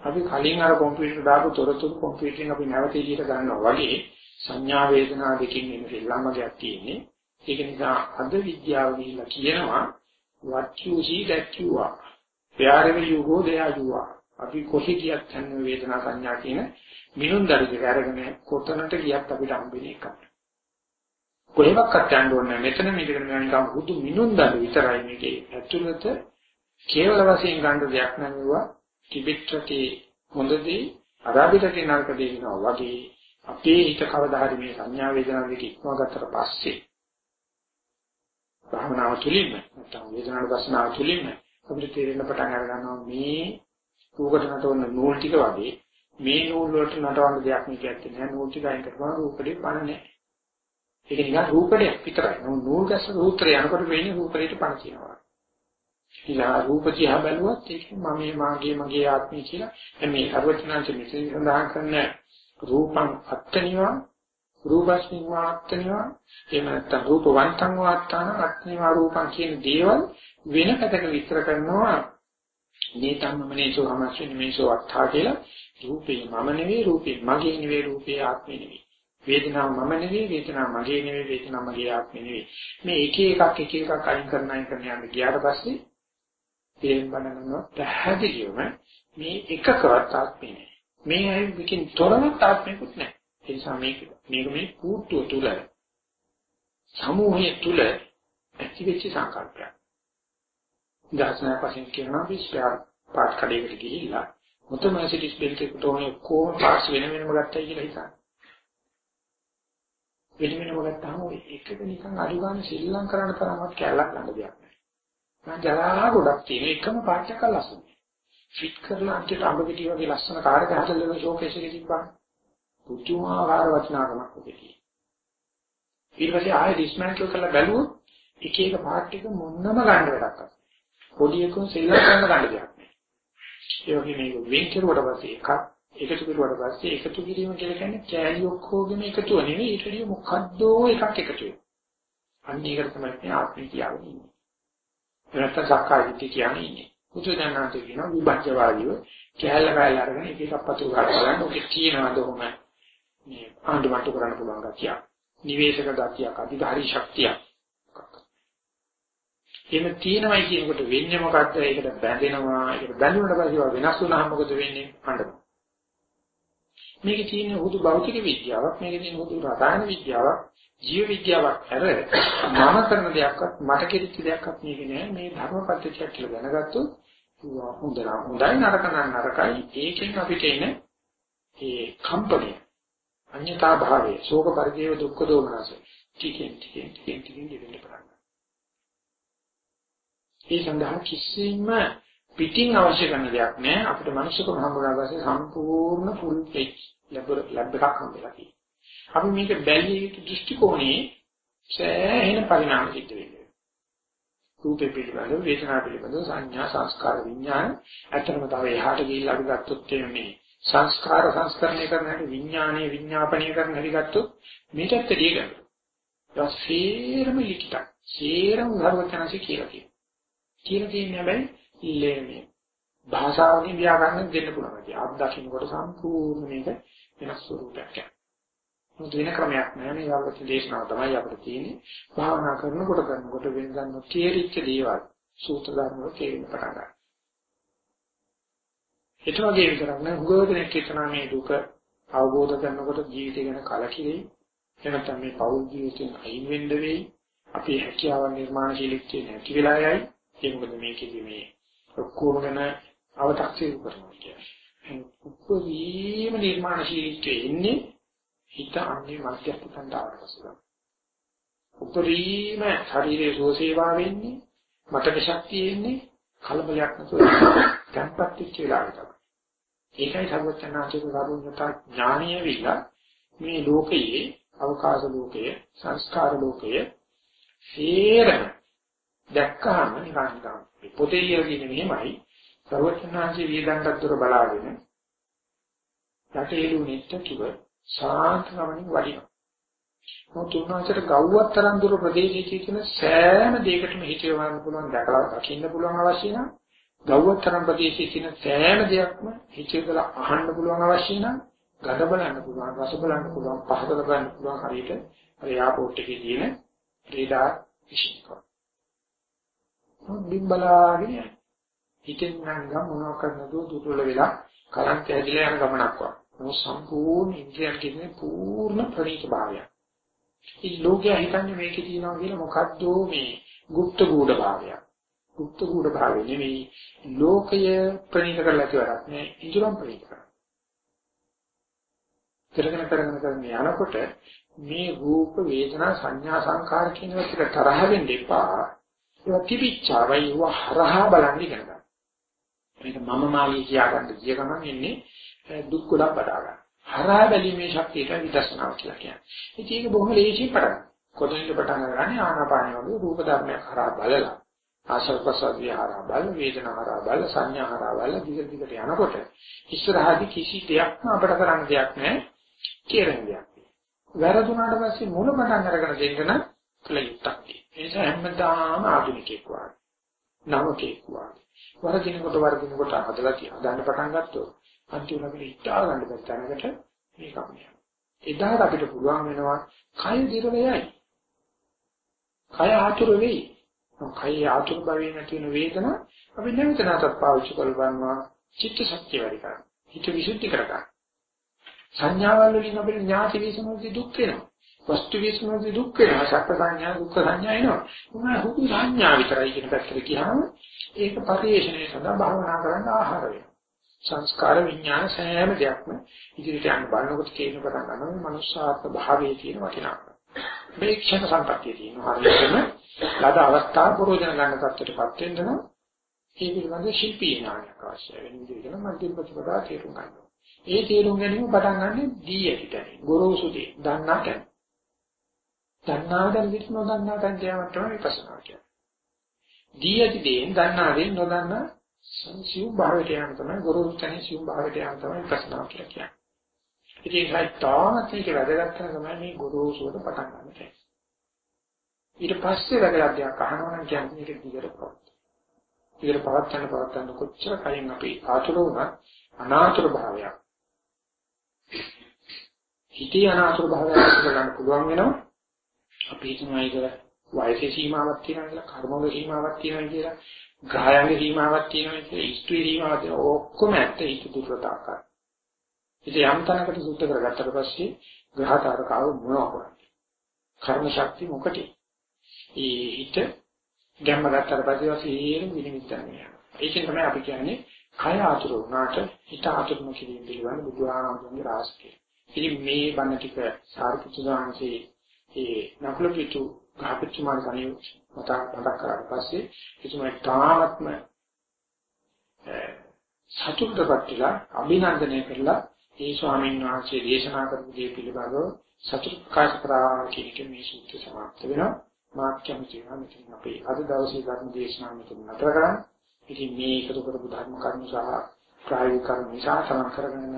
අපි කලින් අර කම්පියුටර් දාපු තොරතුරු කම්පියුටරෙන් අපි නැවත එළියට ගන්නවා වගේ සංඥා වේදනා දෙකකින් එන දෙල්ලමගයක් තියෙන්නේ. ඒක නිසා අද විද්‍යාව ගිහිල්ලා කියනවා what you see that you are. wherever you go there you are. අපි කොහේ ගියත් සංඥා වේදනා සංඥා කියන මිනුම් දරික අරගෙන කොතනට ගියත් අපිට හම්බෙන්නේ එකක්. කොහෙවත් යන්න ඕනේ නැහැ. මෙතන මේකට නිකන් හුදු මිනුම් දරු විතරයි මේකේ. ඇතුළත කේවල වශයෙන් ගන්න දෙයක් නෙවෙයි ටිබෙට් රටේ හොඳදී අරාබි රටේ නරක දෙනවා වගේ අපේ හිත කවදා හරි මේ සංඥා වේදනා දෙක ඉක්මව ගත්තට පස්සේ භාවනාව තුළින්ම නැත්නම් වේදනාව දර්ශනාව තුළින්ම අපිට තේරෙන්න පටන් අර ගන්නවා මේ රූපකට නටවන නූල් ටික වගේ මේ නූල් වලට නටවන්න දෙයක් නෙකත් නෑ නූල් ටික අයින් කරපුවම රූපෙට පණ නෑ ඒක නිකන් රූපයක් විතරයි. නූල් ගැස්ස රූත්‍රය යනකොට වෙන්නේ රූපෙට පණ කියනවා. ඉතින් රූප දිහා බැලුවත් ඒක මම මාගේ මගේ ආත්මය කියලා. මේ අරවචනාංශ මෙතන සඳහන් කරන රූපං අත්තනිවා රූපස්මින් වාත්තනිවා එහෙම නැත්නම් රූපවන්තං වාත්තාන අත්නිවා රූපං කියන දේවල් වෙන පැතක විස්තර කරනවා. නේතම්ම මනේසෝ අමස්සින මේසෝ අත්තා කියලා. රූපේ මම නෙවෙයි රූපේ මගේ නෙවෙයි රූපේ ආත්මේ නෙවෙයි. වේදනාව මම නෙවෙයි වේදනාව මගේ නෙවෙයි වේදනාව මගේ ආත්මේ නෙවෙයි. මේ එක එකක් එක එකක් අයින් කරන අයින් කරන යන ගියාට පස්සේ තේරුම් ගන්නවා පැහැදිලිවම මේ එකකවත් ආත්මේ නෑ. මේ අයින් තොරව ආත්මේකුත් නෑ ඒ නිසා මේක මේක මේ කූට්ටුව තුල සමූහය තුල ඇතිවෙච්ච සංකල්පයක්. දාසනාවක් වශයෙන් කියනවා විශ්වාස පාත් කඩේකට ගිහිල්ලා මුතම ඇසිඩිස් බෙල්ට් එකට ඕනේ කොහොම පාස් වෙන වෙනම ගත්තයි කියලා හිතන්න. වෙන වෙනම ගත්තාම ඔය එකක නිකන් අඩු ගන්න ශ්‍රී ලංකාවට තරමවත් කැලක් ගන්න දෙයක් නැහැ. මම ජලා ගොඩක් තියෙන එකම පාට් එකක් ලස්සනයි. ෆිට කරලා අන්තිමට අඹ ගෙඩිය වගේ ලස්සන කාර් එකක් හදලා ෂෝකේස් එකේ තිබ්බා. පුදුමාකාර වචනාකමක් ඔකේ. ඊට පස්සේ ආයෙ ඩිස්මැන්ටල් කරලා බැලුවොත් එක එක පාර්ට් එක මොන්නම ගන්න වැඩක් නැහැ. පොඩි එකෙන් සෙල්ලම් කරන්න ගන්න දෙයක් නැහැ. ඒ වගේ මේක වෙන් කරුවට පස්සේ එකක් එකතු කරුවට පස්සේ එකතු කිරීම කියලා කියන්නේ කෑලි ඔක්කොගෙම එකතුව නෙවෙයි ඊට වඩා මොකද්ද එකක් එකතු වෙනවා. අන්න ඒකට තමයි මේ ආත්මය කියන්නේ ඉන්නේ. නැත්නම් සක්කාය දිට්ඨිය කියන්නේ ඉන්නේ. බුදුදහමට කියනවා විභජ්‍යවාදීව කෑල්ල කෑල්ල අරගෙන එක එකක් පතුරු ගන්න බලන්න ඔකේ තියෙනවද කොහොම මේ ආඳුමට්ටු කරන්න පුළුවන් ගතිය. නිවේශක ගතියක්, අධිකාරී ශක්තියක්. එහෙම තියෙනවයි කියනකොට වෙන්නේ මොකද්ද? ඒකට බැඳෙනවා. ඒකට බැඳුනට පස්සේ වෙනස් වුණාම මොකද වෙන්නේ? හඬනවා. මේකේ තියෙන හුදු භෞතික විද්‍යාවක්, මේකේ තියෙන හුදු රසායන විද්‍යාවක්, ජීව විද්‍යාවක් හැර මම කරන දෙයක්වත් මට කෙරිච්ච දෙයක්වත් මේක නෑ. මේ ධර්මපද්ධතියක් කියලා දැනගත්තොත් හොඳ හොඳයි නරක නරකයි. ඒකෙන් අපිට එන ඒ කම්පණය අඤ්ඤතා භාවය, ශෝක පරිදේව දුක්ඛ දෝමනස. ටිකෙන් ටිකෙන් ටිකෙන් ටිකෙන් දෙවෙන්න පටන් ඒ සඳහා කිසිම පිටින් අවශ්‍ය කරන දෙයක් නෑ අපිට මනුෂ්‍යකම හම්බුනා පස්සේ සම්පූර්ණ ෆුල් පේජ් ලැබ් එකක් හම්බෙලා තියෙනවා. අපි මේක බැලිය යුතු දෘෂ්ටි කෝණේ සෑහෙන පරිණාම සිද්ධ වෙනවා. රූපේ පිළිබඳව, වේදනා පිළිබඳව, සංඥා, සංස්කාර, විඥාන ඇත්තම තව එහාට ගිහිල්ලා අපි ගත්තොත් මේ සංස්කාර සංස්කරණය කරන හැටි විඥානීය විඥාපනය කරන හැටි ගත්තොත් මේකත් දෙය ගන්න. ඒක සේරම ලිඛිතයි. සේරම ධර්මචනසි කියලා කියනවා. කියලා තියෙන්නේ හැබැයි ඉල්ලේන්නේ. භාෂාවකින් ව්‍යාකරණ දෙන්න පුළුවන්. ඒ අත් දකින්නකොට සම්පූර්ණ මේක වෙනස් ස්වරූපයක් යනවා. මොකද වෙන ක්‍රමයක් නැහැ මේ වගේ දේශනාව තමයි අපිට තියෙන්නේ. භාවනා කරනකොට කරනකොට වෙන ගන්න තේරිච්ච දේවල් සූත්‍ර ධර්ම වල තේරෙන්න පටන් ගන්නවා. ඒක වගේ විතරක් නෑ හුඟවදෙනෙක් හිතනවා මේ දුක අවබෝධ කරනකොට ජීවිතය ගැන කලකිරෙයි. එනතම මේ පෞල් ජීවිතෙන් අයින් වෙන්න වෙයි. අපේ හැකියාවන් නිර්මාණශීලීත්වය නැති වෙලා යයි. ඒක මොකද මේකෙදි මේ ඔක්කොම ගැන අව탁සීරු කරනවා කියන්නේ. උපරිම නිර්මාණශීලීත්වය එන්නේ හිත අන්නේ මධ්‍යස්ථ තණ්හාවට පසුලා. උපරිම ශරීරයේ සෝසේවා වෙන්නේ මතක ශක්තිය එන්නේ කලබලයක් නැතුව tempat වෙච්ච වෙලාවට තමයි. ඒකයි සර්වඥාන්සේ කරුණතා ඥානීය විලා මේ ලෝකයේ අවකාශ ලෝකයේ සංස්කාර ලෝකයේ සේරම දැක්කහම නිකන් නිකන් පොතේ ලියගෙන මෙහෙමයි සර්වඥාන්සේ වියදංගත් දොර බලාගෙන යටේලු නෙත්තකිව සාන්ත ගමනින් වඩිනවා. මොකද උන්වහන්සේට ගව්වක් තරම් දුර ප්‍රදේශයේ තියෙන සෑම දෙයකටම හිතේ වන්න පුළුවන් දැකලා දකින්න පුළුවන් අවශ්‍ය නම් ගව්වක් තරම් ප්‍රදේශයේ තියෙන සෑම දෙයක්ම හිතේ දාලා අහන්න පුළුවන් අවශ්‍ය නම් ගඳ බලන්න පුළුවන් රස බලන්න පුළුවන් පහද බලන්න පුළුවන් හරියට අර එයාපෝට් එකේ තියෙන රේඩාර් විශ්ිකව. මොකද බලාගෙන හිතෙන් නම් මොනවා කරනද දුර්වල වෙලා කලන්ත ඇදිලා යන ගමනක් වගේ. මොන සම්පූර්ණ ඉන්ද්‍රියන් කියන්නේ පූර්ණ ප්‍රණීත භාවයක්. මේ ලෝකයා හිතන්නේ මේකේ තියෙනවා කියලා මොකද්ද මේ গুপ্ত ගුඩ භාවයක්. গুপ্ত ගුඩ භාවය නෙවෙයි ලෝකය ප්‍රණීත කරලා ඉවරක් නෑ ඉඳුරම් ප්‍රණීත කරා. කරගෙන කරගෙන කරගෙන යනකොට මේ රූප වේදනා සංඥා සංකාර කියන එක තරහ වෙන්න එපා. ඒක තිබිච්චාවයි ඒව හරහා බලන්න ඉගෙන ගන්න. මේක මම මාගේ කියාගන්න ගිය ගමන් එන්නේ දුක් ගොඩක් බදා ගන්න. හරහා බැලීමේ ශක්තියට විදර්ශනාව කියලා කියන්නේ. ඉතින් ඒක බොහොම ලේසියෙන් පටන් ගන්න. කොතනින්ද පටන් ගන්නේ ආනාපානිය වගේ රූප ධර්මයක් හරහා බලලා ආශල්පසත් විහාරා බල වේදනාහාරා බල සංඥාහාරා බල දිගට දිගට යනකොට ඉස්සරහදී කිසි දෙයක් අපිට කරන්න දෙයක් නැහැ කියන දෙයක්. වැරදුනාට පස්සේ මුල පටන් අරගෙන දෙන්න නම් කලියුත්තක් තියෙනවා. ඒ නිසා හැමදාම ආධුනිකෙක් වගේ. නවකෙක් වගේ. වරදිනකොට වරදිනකොට හදලා තියා ගන්න පටන් ගත්තොත් අන්තිමට අපිට හිතා ගන්න බැරි තැනකට මේක අපිට. එදාට අපිට පුළුවන් වෙනවා කය දිරවයයි. කය ආතුර වෙයි. කය ආතුර භවයෙන් ඇති වෙන වේදනා අපි නැවත නැවතත් පාවිච්චි කරගන්නවා චිත්ත ශක්තිය වැඩි කරගන්න. හිත විසුද්ධි කරගන්න. සංඥාවල් වලින් අපිට ඥාති විසමුති දුක් වෙනවා. වස්තු විසමුති දුක් වෙනවා. සත්‍ය සංඥා දුක්ඛ සංඥා එනවා. උනා හුදු සංඥා විතරයි කියන පැත්තට ගියාම ඒක පරිේශණය සඳහා භාවනා කරන්න ආහාර වෙනවා. සංස්කාර විඥාන සෑම දෙයක්ම ඉදිරියට යන බලනකොට තේරෙන පටන් ගන්නවා මේ මනුෂ්‍යාත්ම භාවයේ තියෙන වටිනාකම. මේ ක්ෂණ සම්පත්තිය තියෙනවා. හරියටම ලද අවස්ථාව ප්‍රෝජන ගන්න තත්ත්වයටපත් වෙන්න නම් ඒ පිළිබඳ ශිල්පී ඥානයක් අවශ්‍යයි. වෙන විදිහකට මධ්‍යම ප්‍රතිපදා තේරුම් ගන්නවා. ඒ තේරුම් ගැනීම පටන් ගන්න දී ඇතිටයි. ගොරෝසු දේ දන්නා තැන. දන්නා දැන් විත් නොදන්නා තැන කියවට තමයි විපස්සනා කියන්නේ. දී ඇති දේෙන් දන්නා දේ නොදන්නා සිව් භාවයට යන තමයි ගොරෝසු තැන සිව් භාවයට යන තමයි විපස්සනා කියලා කියන්නේ. ඉතින් ඒකයි තාමත් මේක වැදගත් කරන තමයි මේ ගොරෝසුවට පටන් ගන්න තැන. ඊට පස්සේ වැදගත් දෙයක් අහනවා නම් කියන්නේ මේක දිගට පවත්. දිගට පවත් ගන්න පවත් ගන්න කොච්චර කලින් අපි ආතුර වුණත් අනාතුර භාවයක් හිතේ අනාතුර භාවයක් ගන්න පුළුවන් වෙනවා. අපි හිතනවා ඒක වයසේ සීමාවක් තියෙනවා කියලා, කර්මවල සීමාවක් තියෙනවා කියලා, ග්‍රහයන්ගේ සීමාවක් තියෙනවා කියලා, ඉස්ත්‍රි සීමාවක් තියෙනවා. ඔක්කොම ඇත්ත හිත දුර්වලතාවකයි. ඉතින් යම් තැනකට සුද්ධ කරගත්තට පස්සේ ග්‍රහතාවකාව මොනවා කරන්නේ? කර්ම ශක්තිය මොකටද? ඒ හිත ගැම්ම ගත්තට පස්සේ වශයෙන් විනිවිද යනවා. ඒකෙන් තමයි අපි කියන්නේ කය ආතුර වුණාට හිත ආතුරම කිරීම පිළිබඳ බුදුහාමුදුරන්ගේ රාශිය. ඉතින් මේ බණ ටික සාරිපුත්‍ර සාංශේ ඒ නකුල පිටු ගාපච්චමාන කණිය මතක් මතක් කරලා පස්සේ එතුමා තාත්ම සතුටුපත්ලා අභිනන්දනය කරලා ඒ ස්වාමීන් වහන්සේ දේශනා කරපු දේ පිළිබඳව සතුටුකාශ කරා කියන මේ සූත්‍රය සමාප්ත වෙනවා මාත් කැමතියි මෙතන අපේ අද දවසේ ධර්ම දේශනාව මෙතන නතර කරන්නේ ඉතින් මේ එකතු කරපු ධර්ම කර්ම සහ ප්‍රායෝගික කර්ම නිසා සමන් කරගෙන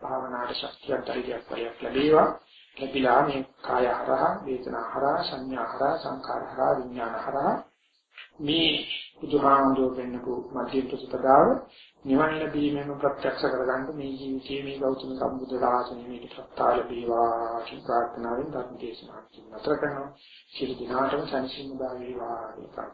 භාවනාවට ශක්තියක් ධෛර්යයක් පරියක් ලැබේවා. ලැබිලා මේ කාය හරහා, වේදනා හරහා, සංඥා හරහා, සංකාර හරහා, විඥාන හරහා. මේ බුදුහාමුදුර වෙන්නකු මධ්‍යම ප්‍රතිපදාව නිවන් ලැබීමෙන් ප්‍රත්‍යක්ෂ කරගන්න මේ ජීවිතයේ මේ ගෞතම සම්බුද්ධ ශාසනය මේක ප්‍රත්‍යාල ලැබේවා කියන ප්‍රාර්ථනාවෙන් ධර්ම දේශනාවක් නතර කරනවා. සියලු දිනාටම සංසිඳුදා වේවා කියලා